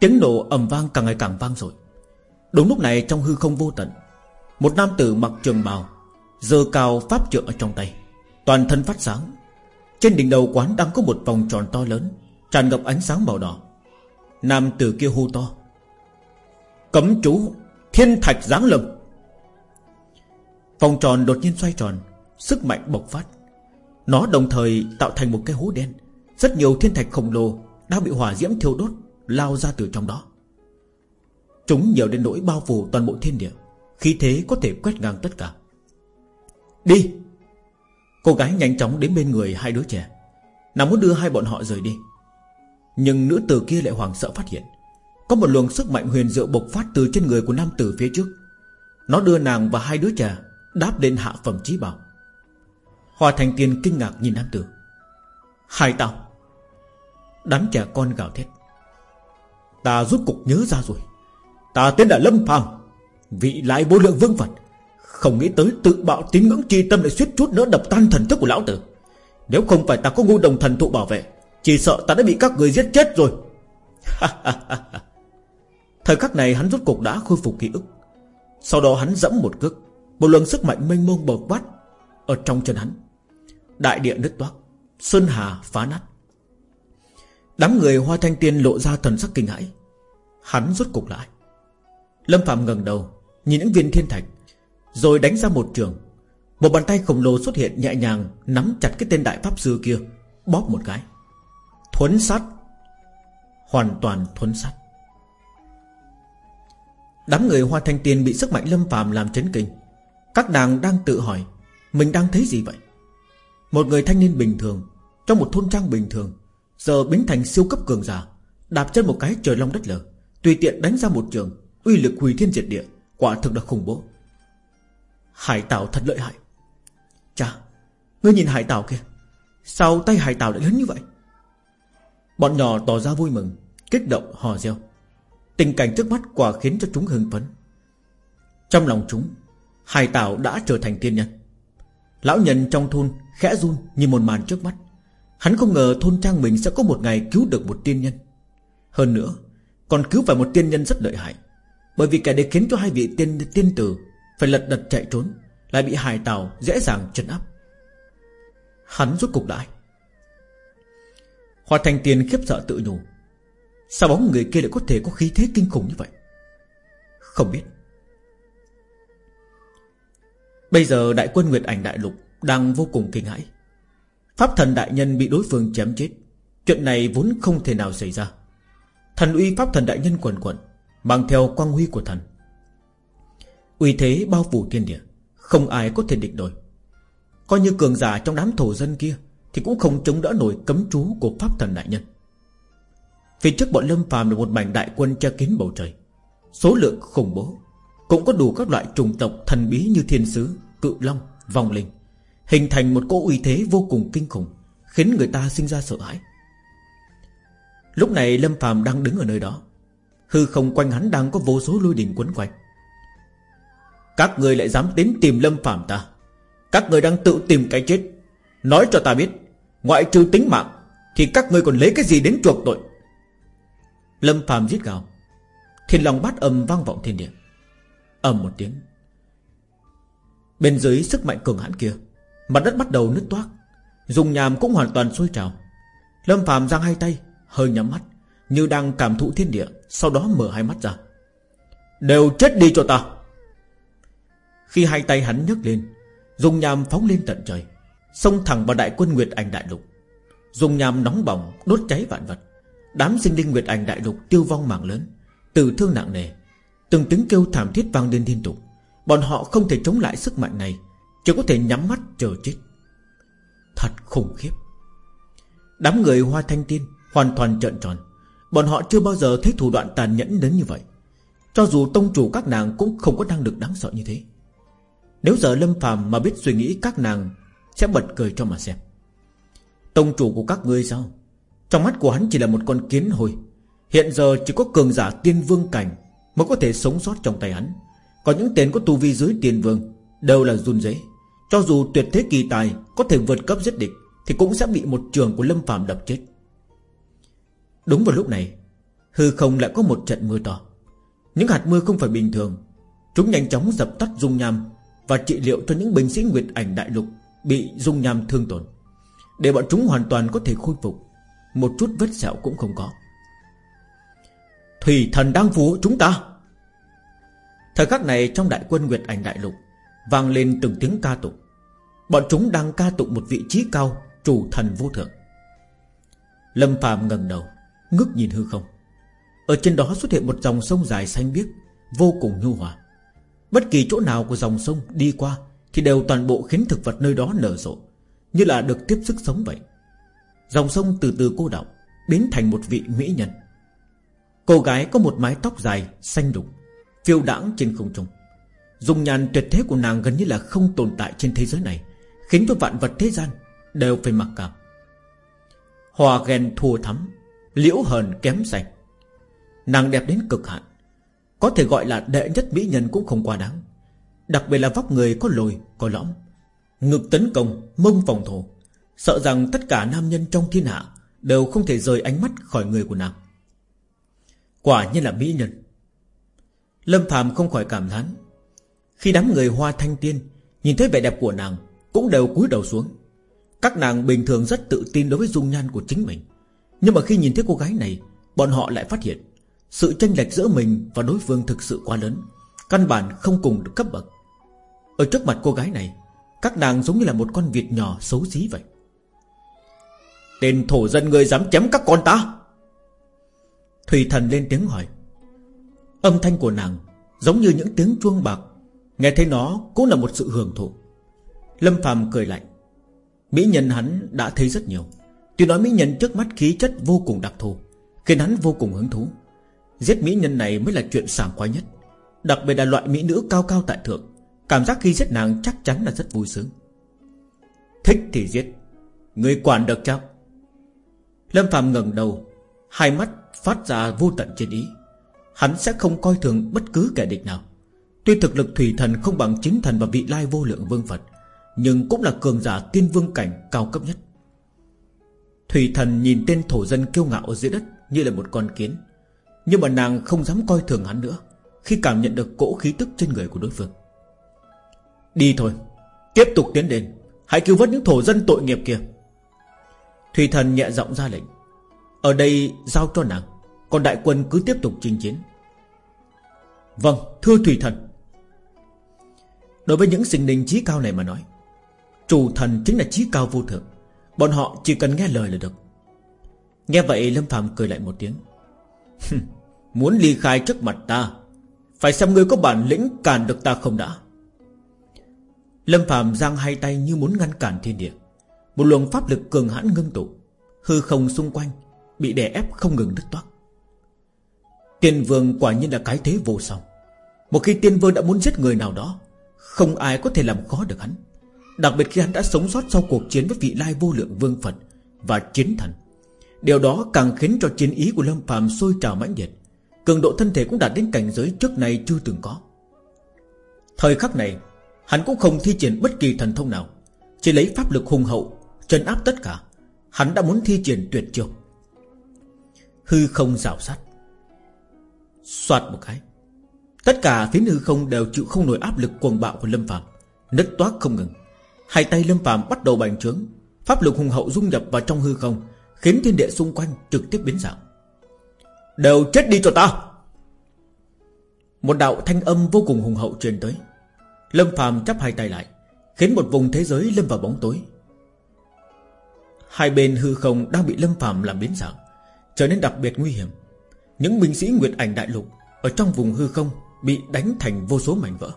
Tiếng nổ ầm vang càng ngày càng vang rồi Đúng lúc này trong hư không vô tận, Một nam tử mặc trường bào Dơ cao pháp trượng ở trong tay, Toàn thân phát sáng. Trên đỉnh đầu quán đang có một vòng tròn to lớn, Tràn ngập ánh sáng màu đỏ. Nam tử kia hô to. Cấm chú Thiên thạch giáng lâm. Vòng tròn đột nhiên xoay tròn, Sức mạnh bộc phát. Nó đồng thời tạo thành một cái hố đen. Rất nhiều thiên thạch khổng lồ Đang bị hỏa diễm thiêu đốt, Lao ra từ trong đó. Chúng nhiều đến nỗi bao phủ toàn bộ thiên địa Khi thế có thể quét ngang tất cả. Đi! Cô gái nhanh chóng đến bên người hai đứa trẻ. Nàng muốn đưa hai bọn họ rời đi. Nhưng nữ tử kia lại hoảng sợ phát hiện. Có một luồng sức mạnh huyền diệu bộc phát từ trên người của nam tử phía trước. Nó đưa nàng và hai đứa trẻ Đáp lên hạ phẩm trí bảo. Hòa thành tiên kinh ngạc nhìn nam tử. Hai tao, Đám trẻ con gào thét. Ta rút cục nhớ ra rồi. Ta tên là Lâm Phàm, Vị lại vô lượng vương Phật. Không nghĩ tới tự bạo tín ngưỡng chi tâm Để suýt chút nữa đập tan thần thức của lão tử. Nếu không phải ta có ngu đồng thần thụ bảo vệ chỉ sợ ta đã bị các người giết chết rồi. Thời khắc này hắn rút cục đã khôi phục ký ức. Sau đó hắn dẫm một cước, Một luồng sức mạnh mênh mông bộc phát Ở trong chân hắn. Đại địa nứt toác, Sơn hà phá nát. Đám người hoa thanh tiên lộ ra thần sắc kinh hãi. Hắn rút cục lại. Lâm Phạm ngẩng đầu, Nhìn những viên thiên thạch, Rồi đánh ra một trường. Một bàn tay khổng lồ xuất hiện nhẹ nhàng Nắm chặt cái tên đại pháp sư kia, Bóp một cái. Thuấn sát Hoàn toàn thuấn sát Đám người hoa thanh tiên bị sức mạnh lâm phàm làm chấn kinh. Các nàng đang tự hỏi, Mình đang thấy gì vậy? Một người thanh niên bình thường, Trong một thôn trang bình thường, Giờ biến thành siêu cấp cường giả, Đạp chân một cái trời long đất lở, Tùy tiện đánh ra một trường, Uy lực hủy thiên diệt địa, Quả thực là khủng bố. Hải Tảo thật lợi hại. Chà, Ngươi nhìn hải Tảo kia Sao tay hải Tảo lại lớn như vậy? Bọn nhỏ tỏ ra vui mừng, Kích động, hò reo. Tình cảnh trước mắt quả khiến cho chúng hưng phấn. Trong lòng chúng, Hải Tảo đã trở thành tiên nhân. Lão nhân trong thôn khẽ run như một màn trước mắt. Hắn không ngờ thôn trang mình sẽ có một ngày cứu được một tiên nhân. Hơn nữa, Còn cứu phải một tiên nhân rất lợi hại. Bởi vì kẻ để khiến cho hai vị tiên tiên tử Phải lật đật chạy trốn, Lại bị hải tàu dễ dàng trấn áp. Hắn rốt cục đại Hoa Thanh tiền khiếp sợ tự nhủ. Sao bóng người kia lại có thể có khí thế kinh khủng như vậy? Không biết. Bây giờ đại quân Nguyệt Ảnh Đại Lục Đang vô cùng kinh hãi. Pháp thần đại nhân bị đối phương chém chết. Chuyện này vốn không thể nào xảy ra. Thần uy pháp thần đại nhân quần quần Mang theo quang huy của thần. Uy thế bao phủ thiên địa, Không ai có thể địch đổi Coi như cường giả trong đám thổ dân kia thì cũng không chống đỡ nổi cấm chú của pháp thần đại nhân. Phía trước bọn lâm phàm là một mảnh đại quân che kín bầu trời. Số lượng khủng bố Cũng có đủ các loại trùng tộc thần bí như thiên sứ Cự long, vong linh Hình thành một cỗ uy thế vô cùng kinh khủng Khiến người ta sinh ra sợ hãi. Lúc này Lâm phàm đang đứng ở nơi đó Hư không quanh hắn đang có vô số lôi đình quấn quanh. Các người lại dám đến tìm Lâm phàm ta. Các người đang tự tìm cái chết. Nói cho ta biết Ngoại trừ tính mạng, Thì các người còn lấy cái gì đến chuộc tội? Lâm phàm giết gào. Thiên lòng bát âm vang vọng thiên địa. Ầm một tiếng. Bên dưới sức mạnh cường hãn kia, Mặt đất bắt đầu nứt toác. Dùng nhàm cũng hoàn toàn sôi trào. Lâm phàm giang hai tay, Hơi nhắm mắt, Như đang cảm thụ thiên địa, Sau đó mở hai mắt ra. Đều chết đi cho ta. Khi hai tay hắn nhấc lên Dùng nhàm phóng lên tận trời. Xông thẳng vào đại quân Nguyệt Ảnh Đại Lục. Dùng nhàm nóng bỏng đốt cháy vạn vật, Đám sinh linh Nguyệt Ảnh Đại Lục tiêu vong mạng lớn, Tử thương nặng nề. Từng tiếng kêu thảm thiết vang lên liên tục. Bọn họ không thể chống lại sức mạnh này, Chỉ có thể nhắm mắt chờ chết. Thật khủng khiếp. Đám người hoa thanh tiên Hoàn toàn trợn tròn. Bọn họ chưa bao giờ thấy thủ đoạn tàn nhẫn đến như vậy. Cho dù tông chủ các nàng Cũng không có năng lực đáng sợ như thế. Nếu giờ Lâm phàm mà biết suy nghĩ các nàng sẽ bật cười cho mà xem. Tông chủ của các ngươi sao? Trong mắt của hắn chỉ là một con kiến hồi. Hiện giờ chỉ có cường giả tiên vương cảnh Mới có thể sống sót trong tay hắn. Còn những tên có tu vi dưới tiên vương Đều là run rẩy. Cho dù tuyệt thế kỳ tài Có thể vượt cấp giết địch Thì cũng sẽ bị một trường của Lâm phàm đập chết. Đúng vào lúc này, Hư không lại có một trận mưa to. Những hạt mưa không phải bình thường. Chúng nhanh chóng dập tắt dung nham Và trị liệu cho những binh sĩ Nguyệt ảnh đại lục. Bị dung nham thương tổn. Để bọn chúng hoàn toàn có thể khôi phục, Một chút vết sẹo cũng không có. Thủy thần đang phù hộ chúng ta! Thời khắc này trong đại quân Nguyệt ảnh đại lục vang lên từng tiếng ca tụng. Bọn chúng đang ca tụng một vị trí cao, Chủ thần vô thượng. Lâm phàm ngẩng đầu, Ngước nhìn hư không. Ở trên đó xuất hiện một dòng sông dài xanh biếc, Vô cùng nhu hòa. Bất kỳ chỗ nào của dòng sông đi qua thì đều toàn bộ khiến thực vật nơi đó nở rộ, Như là được tiếp sức sống vậy. Dòng sông từ từ cô đọng, Biến thành một vị mỹ nhân. Cô gái có một mái tóc dài, Xanh đục, Phiêu đãng trên không trung. Dùng nhàn tuyệt thế của nàng gần như là không tồn tại trên thế giới này, Khiến cho vạn vật thế gian Đều phải mặc cảm. Hòa ghen thua thắm, Liễu hờn kém sạch Nàng đẹp đến cực hạn, Có thể gọi là đệ nhất mỹ nhân cũng không quá đáng. Đặc biệt là vóc người có lồi Có lõm Ngực tấn công, mông phòng thủ Sợ rằng tất cả nam nhân trong thiên hạ Đều không thể rời ánh mắt khỏi người của nàng. Quả nhiên là mỹ nhân. Lâm phàm không khỏi cảm thán. Khi đám người hoa thanh tiên Nhìn thấy vẻ đẹp của nàng Cũng đều cúi đầu xuống. Các nàng bình thường rất tự tin đối với dung nhan của chính mình. Nhưng mà khi nhìn thấy cô gái này Bọn họ lại phát hiện Sự tranh lệch giữa mình và đối phương thực sự quá lớn Căn bản không cùng được cấp bậc. Ở trước mặt cô gái này, Các nàng giống như là một con vịt nhỏ xấu xí vậy. Tên thổ dân người dám chém các con ta? Thủy thần lên tiếng hỏi. Âm thanh của nàng Giống như những tiếng chuông bạc, Nghe thấy nó cũng là một sự hưởng thụ. Lâm phàm cười lạnh. Mỹ nhân hắn đã thấy rất nhiều. Tuy nói mỹ nhân trước mắt khí chất vô cùng đặc thù, Khiến hắn vô cùng hứng thú. Giết mỹ nhân này mới là chuyện sảng khoái nhất, Đặc biệt là loại mỹ nữ cao cao tại thượng. Cảm giác khi giết nàng chắc chắn là rất vui sướng. Thích thì giết, Người quản được chắc Lâm Phạm ngẩng đầu, Hai mắt phát ra vô tận trên ý. Hắn sẽ không coi thường bất cứ kẻ địch nào. Tuy thực lực thủy thần không bằng chính thần và vị lai vô lượng vương Phật, Nhưng cũng là cường giả tiên vương cảnh cao cấp nhất. Thủy thần nhìn tên thổ dân kiêu ngạo ở dưới đất Như là một con kiến, Nhưng mà nàng không dám coi thường hắn nữa Khi cảm nhận được cỗ khí tức trên người của đối phương. Đi thôi. Tiếp tục tiến đến. Hãy cứu vớt những thổ dân tội nghiệp kia. Thủy thần nhẹ giọng ra lệnh. Ở đây giao cho nàng. Còn đại quân cứ tiếp tục chinh chiến. Vâng thưa Thủy thần. Đối với những sinh linh trí cao này mà nói, Chủ thần chính là trí cao vô thượng. Bọn họ chỉ cần nghe lời là được. Nghe vậy Lâm Phạm cười lại một tiếng. Muốn ly khai trước mặt ta. Phải xem ngươi có bản lĩnh cản được ta không đã. Lâm Phạm giang hai tay như muốn ngăn cản thiên địa. Một luồng pháp lực cường hãn ngưng tụ, Hư không xung quanh Bị đè ép không ngừng đứt toát. Tiên vương quả nhiên là cái thế vô song. Một khi tiên vương đã muốn giết người nào đó, Không ai có thể làm khó được hắn. Đặc biệt khi hắn đã sống sót sau cuộc chiến với vị lai vô lượng vương Phật Và chiến thần. Điều đó càng khiến cho chiến ý của Lâm Phạm sôi trào mãnh liệt, Cường độ thân thể cũng đạt đến cảnh giới trước này chưa từng có. Thời khắc này Hắn cũng không thi triển bất kỳ thần thông nào, Chỉ lấy pháp lực hùng hậu Chân áp tất cả. Hắn đã muốn thi triển tuyệt chiêu. Hư không rào sát. Xoạt một cái. Tất cả phía hư không đều chịu không nổi áp lực cuồng bạo của Lâm Phạm Nứt toát không ngừng. Hai tay Lâm Phạm bắt đầu bành trướng, Pháp lực hùng hậu dung nhập vào trong hư không, Khiến thiên địa xung quanh trực tiếp biến dạng. Đều chết đi cho ta! Một đạo thanh âm vô cùng hùng hậu truyền tới. Lâm Phạm chắp hai tay lại, Khiến một vùng thế giới lâm vào bóng tối. Hai bên hư không đang bị Lâm Phạm làm biến dạng, Trở nên đặc biệt nguy hiểm. Những binh sĩ Nguyệt Ảnh Đại Lục Ở trong vùng hư không Bị đánh thành vô số mảnh vỡ.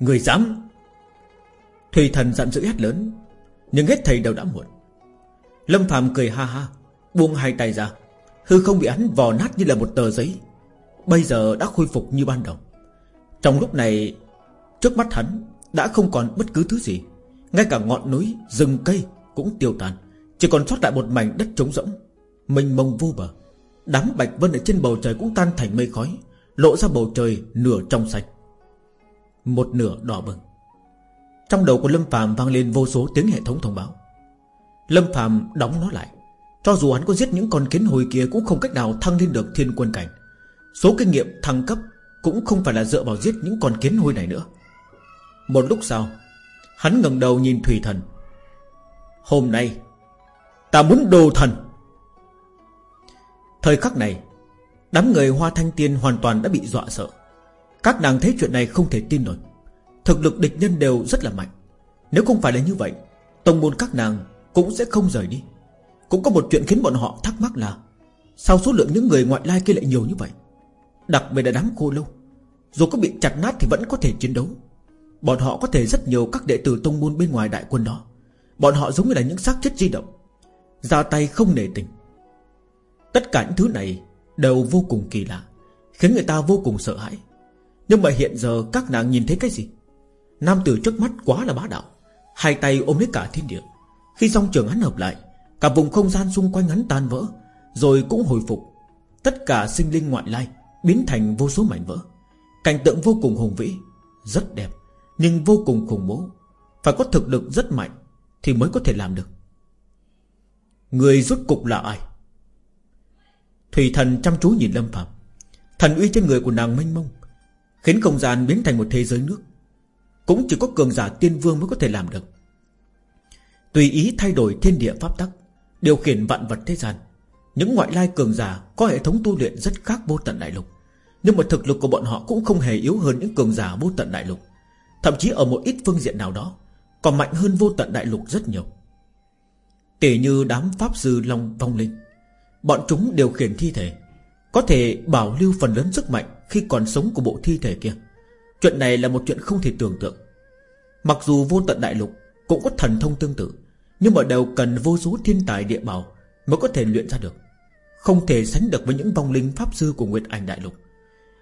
Người dám! Thủy thần giận dữ hét lớn, Nhưng hết thầy đều đã muộn. Lâm Phạm cười ha ha, Buông hai tay ra. Hư không bị hắn vò nát như là một tờ giấy. Bây giờ đã khôi phục như ban đầu. Trong lúc này Trước mắt hắn đã không còn bất cứ thứ gì. Ngay cả ngọn núi, rừng cây cũng tiêu tan Chỉ còn sót lại một mảnh đất trống rỗng Mênh mông vô bờ. Đám bạch vân ở trên bầu trời cũng tan thành mây khói Lộ ra bầu trời nửa trong sạch. Một nửa đỏ bừng. Trong đầu của Lâm Phạm vang lên vô số tiếng hệ thống thông báo. Lâm Phạm đóng nó lại. Cho dù hắn có giết những con kiến hồi kia Cũng không cách nào thăng lên được thiên quân cảnh. Số kinh nghiệm thăng cấp cũng không phải là dựa vào giết những con kiến hôi này nữa. Một lúc sau, Hắn ngẩng đầu nhìn Thủy Thần. Hôm nay, Ta muốn đồ thần. Thời khắc này, Đám người Hoa Thanh Tiên hoàn toàn đã bị dọa sợ. Các nàng thấy chuyện này không thể tin nổi. Thực lực địch nhân đều rất là mạnh. Nếu không phải là như vậy, Tông môn các nàng cũng sẽ không rời đi. Cũng có một chuyện khiến bọn họ thắc mắc là, Sao số lượng những người ngoại lai kia lại nhiều như vậy? Đặc biệt là đám cô lâu. Dù có bị chặt nát thì vẫn có thể chiến đấu. Bọn họ có thể rất nhiều các đệ tử tông môn bên ngoài đại quân đó. Bọn họ giống như là những xác chết di động. Ra tay không nề tình. Tất cả những thứ này Đều vô cùng kỳ lạ, Khiến người ta vô cùng sợ hãi. Nhưng mà hiện giờ các nàng nhìn thấy cái gì? Nam tử trước mắt quá là bá đạo, Hai tay ôm lấy cả thiên địa. Khi song trường hắn hợp lại, Cả vùng không gian xung quanh hắn tan vỡ, Rồi cũng hồi phục. Tất cả sinh linh ngoại lai Biến thành vô số mảnh vỡ. Cảnh tượng vô cùng hùng vĩ, Rất đẹp, Nhưng vô cùng khủng bố. Phải có thực lực rất mạnh Thì mới có thể làm được. Người rốt cục là ai? Thủy thần chăm chú nhìn Lâm Phạm. Thần uy trên người của nàng mênh mông, Khiến không gian biến thành một thế giới nước. Cũng chỉ có cường giả tiên vương mới có thể làm được. Tùy ý thay đổi thiên địa pháp tắc, Điều khiển vạn vật thế gian, Những ngoại lai cường giả Có hệ thống tu luyện rất khác vô tận đại lục. Nhưng mà thực lực của bọn họ cũng không hề yếu hơn Những cường giả vô tận đại lục, Thậm chí ở một ít phương diện nào đó, Còn mạnh hơn vô tận đại lục rất nhiều. Tỉ như đám pháp sư Long Vong Linh, Bọn chúng điều khiển thi thể, Có thể bảo lưu phần lớn sức mạnh Khi còn sống của bộ thi thể kia. Chuyện này là một chuyện không thể tưởng tượng. Mặc dù vô tận đại lục Cũng có thần thông tương tự, Nhưng mà đều cần vô số thiên tài địa bảo Mới có thể luyện ra được. Không thể sánh được với những vong linh pháp sư của Nguyệt Ảnh Đại Lục.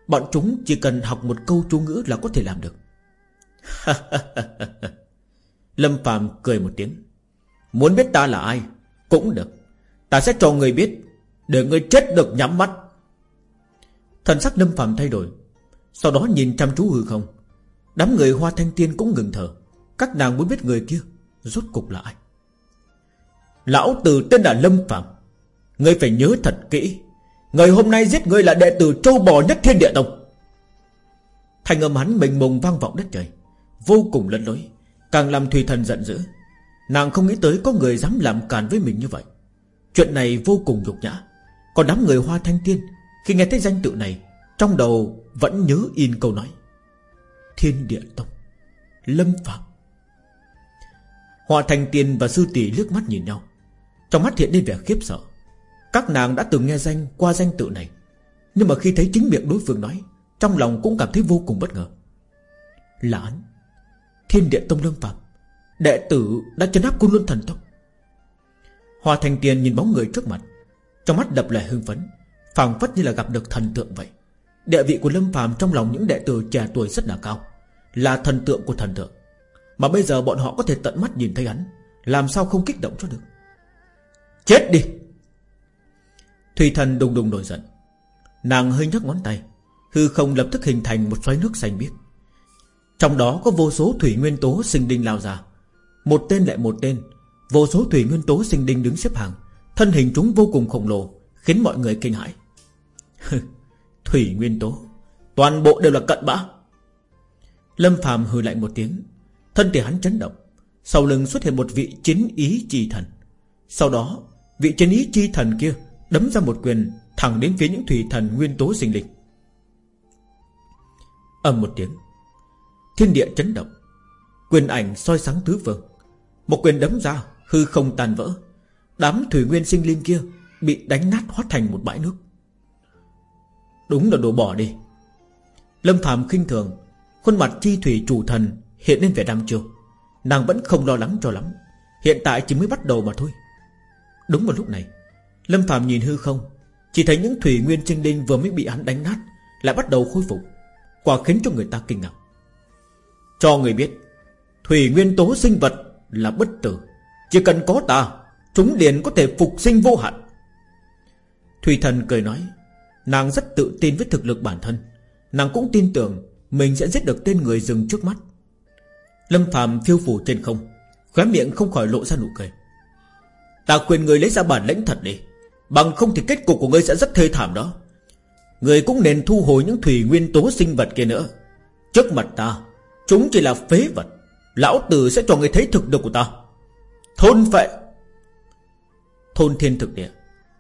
Bọn chúng chỉ cần học một câu chú ngữ là có thể làm được. Lâm Phạm cười một tiếng. Muốn biết ta là ai, Cũng được. Ta sẽ cho người biết, Để người chết được nhắm mắt. Thần sắc Lâm Phạm thay đổi, Sau đó nhìn chăm chú hư không. Đám người hoa thanh tiên cũng ngừng thở. Các nàng muốn biết người kia, Rốt cục là ai? Lão tử tên là Lâm Phạm Ngươi phải nhớ thật kỹ. Người hôm nay giết ngươi là đệ tử trâu bò nhất thiên địa tộc. Thành âm hắn mình mùng vang vọng đất trời, Vô cùng lẫn lối, Càng làm Thùy Thần giận dữ. Nàng không nghĩ tới có người dám làm càn với mình như vậy. Chuyện này vô cùng nhục nhã. Còn đám người hoa thanh tiên, Khi nghe thấy danh tự này, Trong đầu vẫn nhớ in câu nói, Thiên địa tông Lâm Phạm Hoa thanh tiên và sư tỷ liếc mắt nhìn nhau, Trong mắt hiện lên vẻ khiếp sợ. Các nàng đã từng nghe danh qua danh tự này. Nhưng mà khi thấy chính miệng đối phương nói, Trong lòng cũng cảm thấy vô cùng bất ngờ. Là hắn, Thiên địa tông lâm phạm Đệ tử đã chấn áp cung luân thần tông. Hòa thành tiền nhìn bóng người trước mặt, Trong mắt đập lại hưng phấn, phảng phất như là gặp được thần tượng vậy. Địa vị của Lâm phàm trong lòng những đệ tử trẻ tuổi rất là cao, Là thần tượng của thần tượng. Mà bây giờ bọn họ có thể tận mắt nhìn thấy hắn, Làm sao không kích động cho được? Chết đi! Thủy thần đùng đùng nổi giận. Nàng hơi nhấc ngón tay, Hư không lập tức hình thành một xoáy nước xanh biếc. Trong đó có vô số thủy nguyên tố sinh đinh lao ra. Một tên lại một tên, Vô số thủy nguyên tố sinh đinh đứng xếp hàng. Thân hình chúng vô cùng khổng lồ, Khiến mọi người kinh hãi. Thủy nguyên tố, Toàn bộ đều là cận bã. Lâm phàm hừ lạnh một tiếng, Thân thể hắn chấn động. Sau lưng xuất hiện một vị chiến ý chi thần. Sau đó, Vị chiến ý chi thần kia Đấm ra một quyền Thẳng đến phía những thủy thần nguyên tố sinh linh. Ầm một tiếng, Thiên địa chấn động, Quyền ảnh soi sáng tứ phương. Một quyền đấm ra, Hư không tàn vỡ. Đám thủy nguyên sinh linh kia Bị đánh nát hóa thành một bãi nước. Đúng là đồ bỏ đi. Lâm Phạm khinh thường, Khuôn mặt chi thủy chủ thần Hiện lên vẻ đam chiêu. Nàng vẫn không lo lắng cho lắm. Hiện tại chỉ mới bắt đầu mà thôi. Đúng vào lúc này Lâm Phạm nhìn hư không, Chỉ thấy những thủy nguyên sinh linh vừa mới bị hắn đánh nát, Lại bắt đầu khôi phục, Quả khiến cho người ta kinh ngạc. Cho người biết, Thủy nguyên tố sinh vật là bất tử, Chỉ cần có ta, Chúng liền có thể phục sinh vô hạn. Thủy thần cười nói, Nàng rất tự tin với thực lực bản thân, Nàng cũng tin tưởng Mình sẽ giết được tên người rừng trước mắt. Lâm Phạm phiêu phủ trên không, Khóe miệng không khỏi lộ ra nụ cười. Ta khuyên người lấy ra bản lĩnh thật đi Bằng không thì kết cục của ngươi sẽ rất thê thảm đó. Người cũng nên thu hồi những thủy nguyên tố sinh vật kia nữa. Trước mặt ta, Chúng chỉ là phế vật. Lão tử sẽ cho ngươi thấy thực lực của ta. Thôn phệ. Thôn thiên thực địa.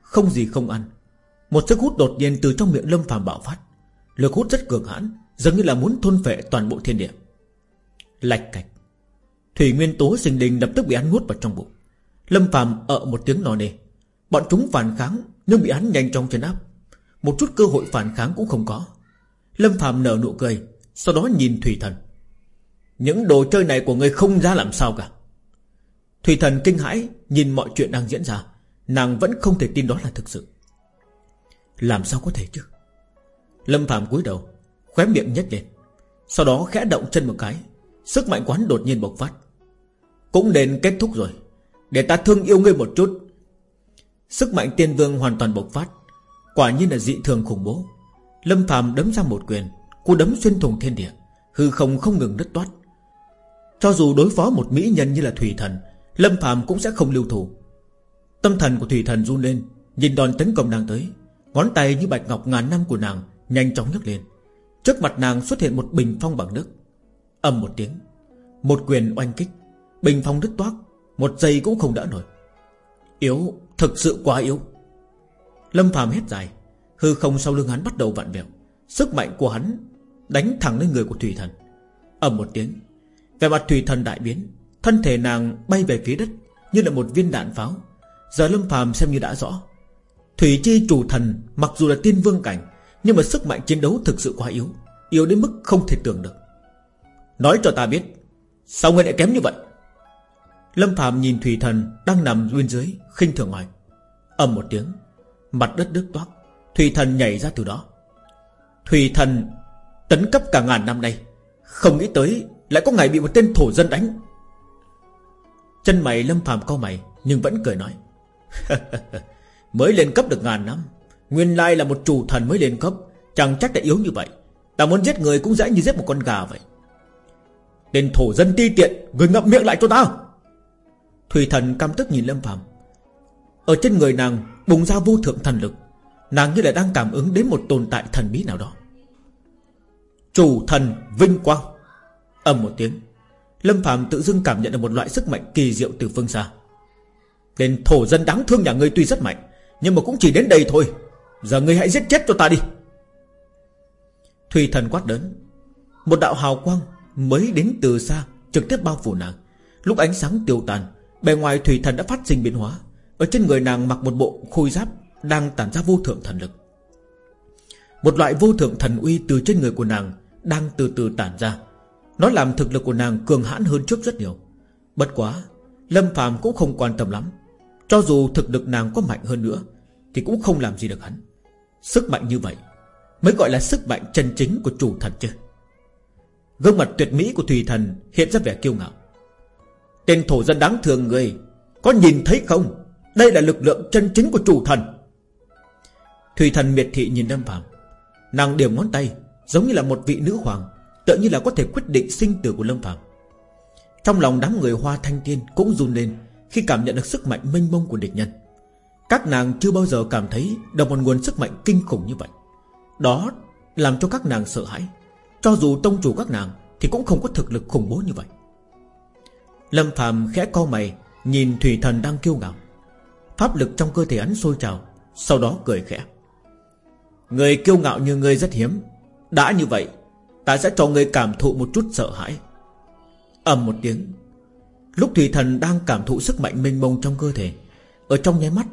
Không gì không ăn. Một sức hút đột nhiên từ trong miệng lâm phàm bạo phát. Lực hút rất cường hãn, Giống như là muốn thôn phệ toàn bộ thiên địa. Lạch cạch. Thủy nguyên tố sinh linh lập tức bị ăn nuốt vào trong bụng. Lâm phàm ợ một tiếng nò nề Bọn chúng phản kháng, Nhưng bị hắn nhanh chóng chấn áp. Một chút cơ hội phản kháng cũng không có. Lâm phàm nở nụ cười, Sau đó nhìn Thủy thần. Những đồ chơi này của người không ra làm sao cả. Thủy thần kinh hãi, Nhìn mọi chuyện đang diễn ra. Nàng vẫn không thể tin đó là thực sự. Làm sao có thể chứ? Lâm Phạm cúi đầu, Khóe miệng nhếch lên. Sau đó khẽ động chân một cái, Sức mạnh quán đột nhiên bộc phát. Cũng đến kết thúc rồi. Để ta thương yêu ngươi một chút Sức mạnh tiên vương hoàn toàn bộc phát. Quả nhiên là dị thường khủng bố. Lâm phàm đấm ra một quyền, Cú đấm xuyên thủng thiên địa, Hư không không ngừng đứt toát. Cho dù đối phó một mỹ nhân như là Thủy Thần, Lâm phàm cũng sẽ không lưu thủ. Tâm thần của Thủy Thần run lên, Nhìn đòn tấn công đang tới. Ngón tay như bạch ngọc ngàn năm của nàng Nhanh chóng nhấc lên. Trước mặt nàng xuất hiện một bình phong bằng nước. Ầm một tiếng, Một quyền oanh kích, Bình phong đứt toác Một giây cũng không đỡ nổi. Yếu Thực sự quá yếu. Lâm phàm hết dài, Hư không sau lưng hắn bắt đầu vặn vẹo. Sức mạnh của hắn Đánh thẳng lên người của Thủy Thần. Ầm một tiếng Về mặt Thủy Thần đại biến, Thân thể nàng bay về phía đất Như là một viên đạn pháo. Giờ Lâm phàm xem như đã rõ, Thủy chi chủ thần mặc dù là tiên vương cảnh, Nhưng mà sức mạnh chiến đấu thực sự quá yếu Yếu đến mức không thể tưởng được. Nói cho ta biết, Sao ngươi lại kém như vậy? Lâm Phạm nhìn Thủy Thần Đang nằm bên dưới, khinh thường hỏi. Ầm một tiếng, Mặt đất đứt toác, Thủy Thần nhảy ra từ đó. Thủy Thần tấn cấp cả ngàn năm nay, Không nghĩ tới Lại có ngày bị một tên thổ dân đánh. Chân mày Lâm Phạm co mày, Nhưng vẫn cười nói. Mới lên cấp được ngàn năm, Nguyên lai là một chủ thần mới lên cấp, Chẳng chắc đã yếu như vậy. Ta muốn giết người cũng dễ như giết một con gà vậy. Tên thổ dân ti tiện, Người ngậm miệng lại cho ta. Thủy thần căm tức nhìn Lâm Phạm Ở trên người nàng bùng ra vô thượng thần lực, Nàng như là đang cảm ứng đến một tồn tại thần bí nào đó. Chủ thần vinh quang. Âm một tiếng, Lâm Phạm tự dưng cảm nhận được một loại sức mạnh kỳ diệu từ phương xa. Tên thổ dân đáng thương nhà ngươi tuy rất mạnh, Nhưng mà cũng chỉ đến đây thôi. Giờ ngươi hãy giết chết cho ta đi. Thủy thần quát đớn Một đạo hào quang mới đến từ xa, Trực tiếp bao phủ nàng. Lúc ánh sáng tiêu tàn Bề ngoài thủy thần đã phát sinh biến hóa. Ở trên người nàng mặc một bộ khôi giáp Đang tản ra vô thượng thần lực. Một loại vô thượng thần uy từ trên người của nàng Đang từ từ tản ra. Nó làm thực lực của nàng cường hãn hơn trước rất nhiều. Bất quá, Lâm phàm cũng không quan tâm lắm. Cho dù thực lực nàng có mạnh hơn nữa, Thì cũng không làm gì được hắn. Sức mạnh như vậy Mới gọi là sức mạnh chân chính của chủ thần chứ. Gương mặt tuyệt mỹ của Thùy Thần Hiện ra vẻ kiêu ngạo. Tên thổ dân đáng thương người, Có nhìn thấy không? Đây là lực lượng chân chính của chủ thần. Thủy Thần miệt thị nhìn Lâm Phạm Nàng điểm ngón tay, Giống như là một vị nữ hoàng Tự như là có thể quyết định sinh tử của Lâm Phạm Trong lòng đám người hoa thanh tiên Cũng run lên Khi cảm nhận được sức mạnh mênh mông của địch nhân. Các nàng chưa bao giờ cảm thấy Được một nguồn sức mạnh kinh khủng như vậy. Đó làm cho các nàng sợ hãi. Cho dù tông chủ các nàng Thì cũng không có thực lực khủng bố như vậy. Lâm Phạm khẽ co mày, Nhìn Thủy Thần đang kiêu ngạo. Pháp lực trong cơ thể hắn sôi trào, Sau đó cười khẽ. Người kiêu ngạo như ngươi rất hiếm. Đã như vậy, Ta sẽ cho ngươi cảm thụ một chút sợ hãi. Ầm một tiếng. Lúc Thủy Thần đang cảm thụ sức mạnh mênh mông trong cơ thể, Ở trong nháy mắt,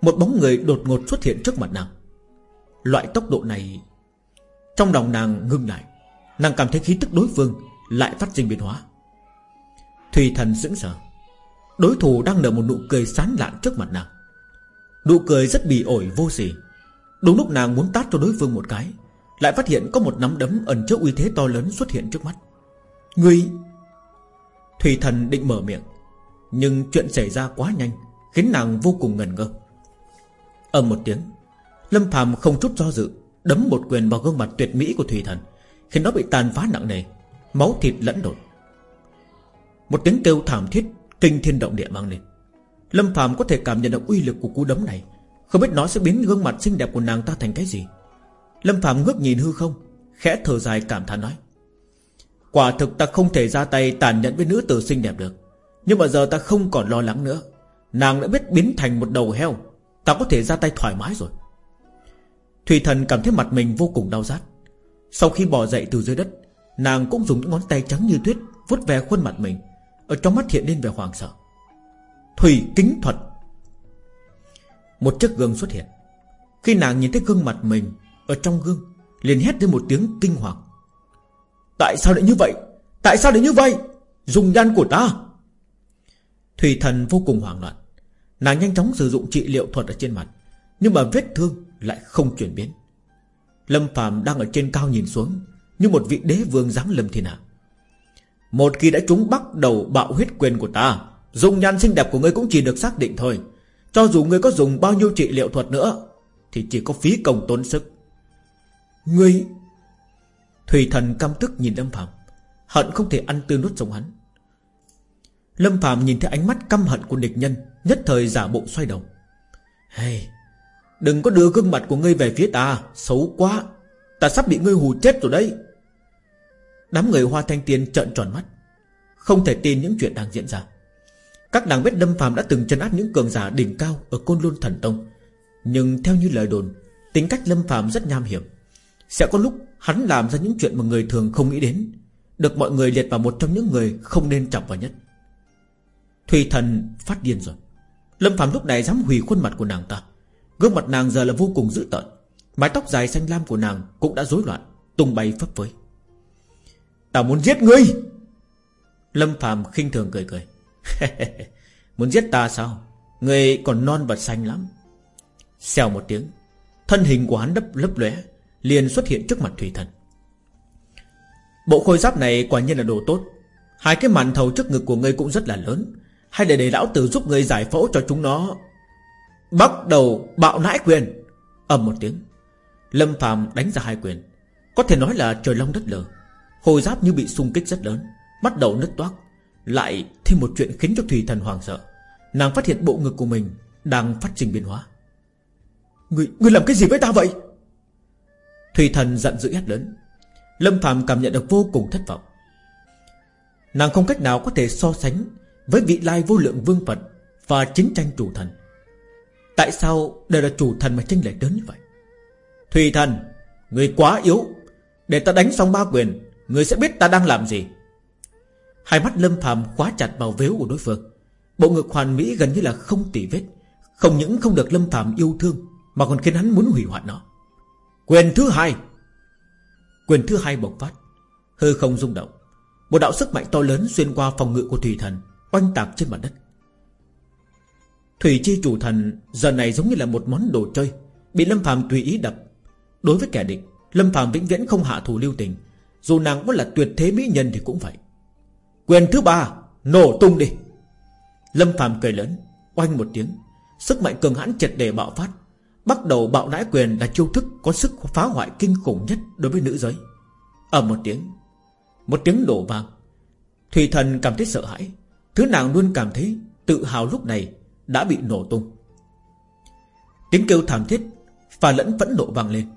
Một bóng người đột ngột xuất hiện trước mặt nàng. Loại tốc độ này, Trong lòng nàng ngưng lại. Nàng cảm thấy khí tức đối phương Lại phát sinh biến hóa. Thùy thần sững sờ. Đối thủ đang nở một nụ cười sán lạn trước mặt nàng. Nụ cười rất bỉ ổi vô sỉ. Đúng lúc nàng muốn tát cho đối phương một cái, Lại phát hiện có một nắm đấm ẩn chứa uy thế to lớn xuất hiện trước mắt. Ngươi! Thùy thần định mở miệng, Nhưng chuyện xảy ra quá nhanh, Khiến nàng vô cùng ngần ngơ. Âm một tiếng, Lâm phàm không chút do dự, Đấm một quyền vào gương mặt tuyệt mỹ của Thùy thần, Khiến nó bị tàn phá nặng nề, Máu thịt lẫn lộn một tiếng kêu thảm thiết, Kinh thiên động địa vang lên. Lâm phàm có thể cảm nhận được uy lực của cú đấm này. Không biết nó sẽ biến gương mặt xinh đẹp của nàng ta thành cái gì. Lâm phàm ngước nhìn hư không, Khẽ thở dài cảm thán nói, Quả thực ta không thể ra tay tàn nhẫn với nữ tử xinh đẹp được. Nhưng mà giờ ta không còn lo lắng nữa. Nàng đã biết biến thành một đầu heo. Ta có thể ra tay thoải mái rồi. Thủy thần cảm thấy mặt mình vô cùng đau rát. Sau khi bò dậy từ dưới đất, Nàng cũng dùng những ngón tay trắng như tuyết vuốt ve khuôn mặt mình. Ở trong mắt hiện lên vẻ hoàng sợ. Thủy kính thuật. Một chiếc gương xuất hiện. Khi nàng nhìn thấy gương mặt mình Ở trong gương, liền hét lên một tiếng kinh hoàng. Tại sao lại như vậy? Tại sao lại như vậy? Dùng nhan của ta. Thủy thần vô cùng hoảng loạn. Nàng nhanh chóng sử dụng trị liệu thuật ở trên mặt, Nhưng mà vết thương lại không chuyển biến. Lâm Phạm đang ở trên cao nhìn xuống, Như một vị đế vương dáng lâm thiên hạ. Một khi đã trúng bắt đầu bạo huyết quyền của ta, Dùng nhan xinh đẹp của ngươi cũng chỉ được xác định thôi. Cho dù ngươi có dùng bao nhiêu trị liệu thuật nữa, Thì chỉ có phí công tốn sức. Ngươi, Thủy thần căm tức nhìn Lâm Phạm Hận không thể ăn tươi nuốt sống hắn. Lâm Phạm nhìn thấy ánh mắt căm hận của địch nhân, Nhất thời giả bộ xoay đầu. Hey, Đừng có đưa gương mặt của ngươi về phía ta, Xấu quá. Ta sắp bị ngươi hù chết rồi đấy. Đám người hoa thanh tiên trợn tròn mắt. Không thể tin những chuyện đang diễn ra. Các nàng biết Lâm phàm đã từng chân áp những cường giả đỉnh cao Ở Côn Luân Thần Tông. Nhưng theo như lời đồn, Tính cách Lâm phàm rất nham hiểm. Sẽ có lúc hắn làm ra những chuyện mà người thường không nghĩ đến, Được mọi người liệt vào một trong những người Không nên chọc vào nhất. Thùy thần phát điên rồi. Lâm phàm lúc này dám hủy khuôn mặt của nàng ta. Gương mặt nàng giờ là vô cùng dữ tợn. Mái tóc dài xanh lam của nàng Cũng đã rối loạn, Tung bay phấp phới. Ta muốn giết ngươi. Lâm Phạm khinh thường cười cười. Muốn giết ta sao? Ngươi còn non và xanh lắm. Xèo một tiếng, Thân hình của hắn đấp lấp lóe, Liền xuất hiện trước mặt Thủy Thần. Bộ khôi giáp này quả nhiên là đồ tốt. Hai cái màn thầu trước ngực của ngươi cũng rất là lớn. Hay để để lão tử giúp ngươi giải phẫu cho chúng nó. Bắt đầu bạo nãi quyền. Ầm một tiếng, Lâm phàm đánh ra hai quyền. Có thể nói là trời long đất lở hồi giáp như bị xung kích rất lớn Bắt đầu nứt toác. Lại thêm một chuyện khiến cho Thủy Thần hoàng sợ. Nàng phát hiện bộ ngực của mình Đang phát trình biến hóa. Người, người làm cái gì với ta vậy? Thủy Thần giận dữ hét lớn. Lâm Phạm cảm nhận được vô cùng thất vọng. Nàng không cách nào có thể so sánh Với vị lai vô lượng vương Phật Và chiến tranh chủ thần. Tại sao đều là chủ thần mà tranh lệch đến như vậy? Thủy thần Người quá yếu. Để ta đánh xong ba quyền Người sẽ biết ta đang làm gì. Hai mắt lâm phàm khóa chặt vào vếu của đối phương. Bộ ngực hoàn mỹ gần như là không tỉ vết. Không những không được lâm phàm yêu thương, Mà còn khiến hắn muốn hủy hoại nó. Quyền thứ hai. Quyền thứ hai bộc phát. Hư không rung động. Một đạo sức mạnh to lớn xuyên qua phòng ngự của thủy thần, Oanh tạc trên mặt đất. Thủy chi chủ thần Giờ này giống như là một món đồ chơi, Bị Lâm phàm tùy ý đập. Đối với kẻ địch, Lâm phàm vĩnh viễn không hạ thủ lưu tình. Dù nàng có là tuyệt thế mỹ nhân thì cũng vậy. Quyền thứ ba, Nổ tung đi. Lâm phàm cười lớn, Oanh một tiếng. Sức mạnh cường hãn chật đề bạo phát. Bắt đầu bạo nãi quyền là chiêu thức Có sức phá hoại kinh khủng nhất đối với nữ giới. Ở một tiếng Một tiếng đổ vang. Thủy thần cảm thấy sợ hãi. Thứ nàng luôn cảm thấy tự hào lúc này Đã bị nổ tung. Tiếng kêu thảm thiết Và lẫn vẫn nộ vang lên.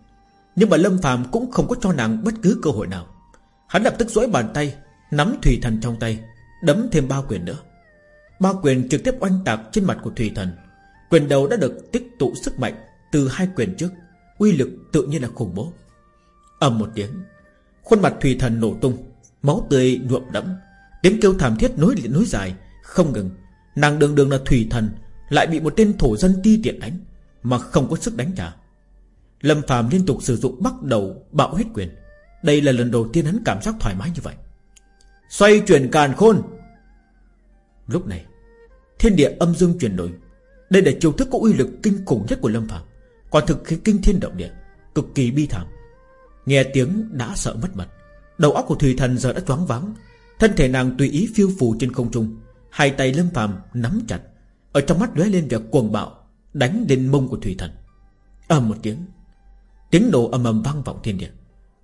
Nhưng mà Lâm phàm cũng không có cho nàng bất cứ cơ hội nào. Hắn lập tức duỗi bàn tay, Nắm Thủy thần trong tay, Đấm thêm ba quyền nữa. Ba quyền trực tiếp oanh tạc trên mặt của Thủy thần. Quyền đầu đã được tích tụ sức mạnh Từ hai quyền trước, Uy lực tự nhiên là khủng bố. Ầm một tiếng, Khuôn mặt Thủy thần nổ tung, Máu tươi nhuộm đẫm. Tiếng kêu thảm thiết nối liền nối dài, Không ngừng. Nàng đường đường là Thủy thần, Lại bị một tên thổ dân ti tiện đánh, Mà không có sức đánh trả. Lâm phàm liên tục sử dụng bắt đầu bạo huyết quyền. Đây là lần đầu tiên hắn cảm giác thoải mái như vậy. Xoay chuyển càn khôn. Lúc này, Thiên địa âm dương chuyển đổi. Đây là chiêu thức có uy lực kinh khủng nhất của Lâm Phạm Quả thực khiến kinh thiên động địa, Cực kỳ bi thảm. Nghe tiếng đã sợ mất mật Đầu óc của Thùy Thần giờ đã choáng váng. Thân thể nàng tùy ý phiêu phù trên không trung, Hai tay Lâm Phạm nắm chặt, Ở trong mắt lóe lên vẻ cuồng bạo, Đánh lên mông của Thùy Thần. Ầm một tiếng Tiếng nổ ầm ầm vang vọng thiên địa.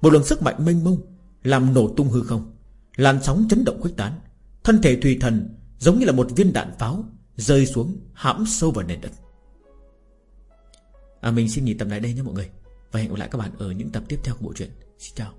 Một luồng sức mạnh mênh mông Làm nổ tung hư không. Làn sóng chấn động khuếch tán. Thân thể Thùy Thần giống như là một viên đạn pháo Rơi xuống hãm sâu vào nền đất. À, Mình xin nghỉ tập này đây nhé mọi người. Và hẹn gặp lại các bạn ở những tập tiếp theo của bộ truyện. Xin chào.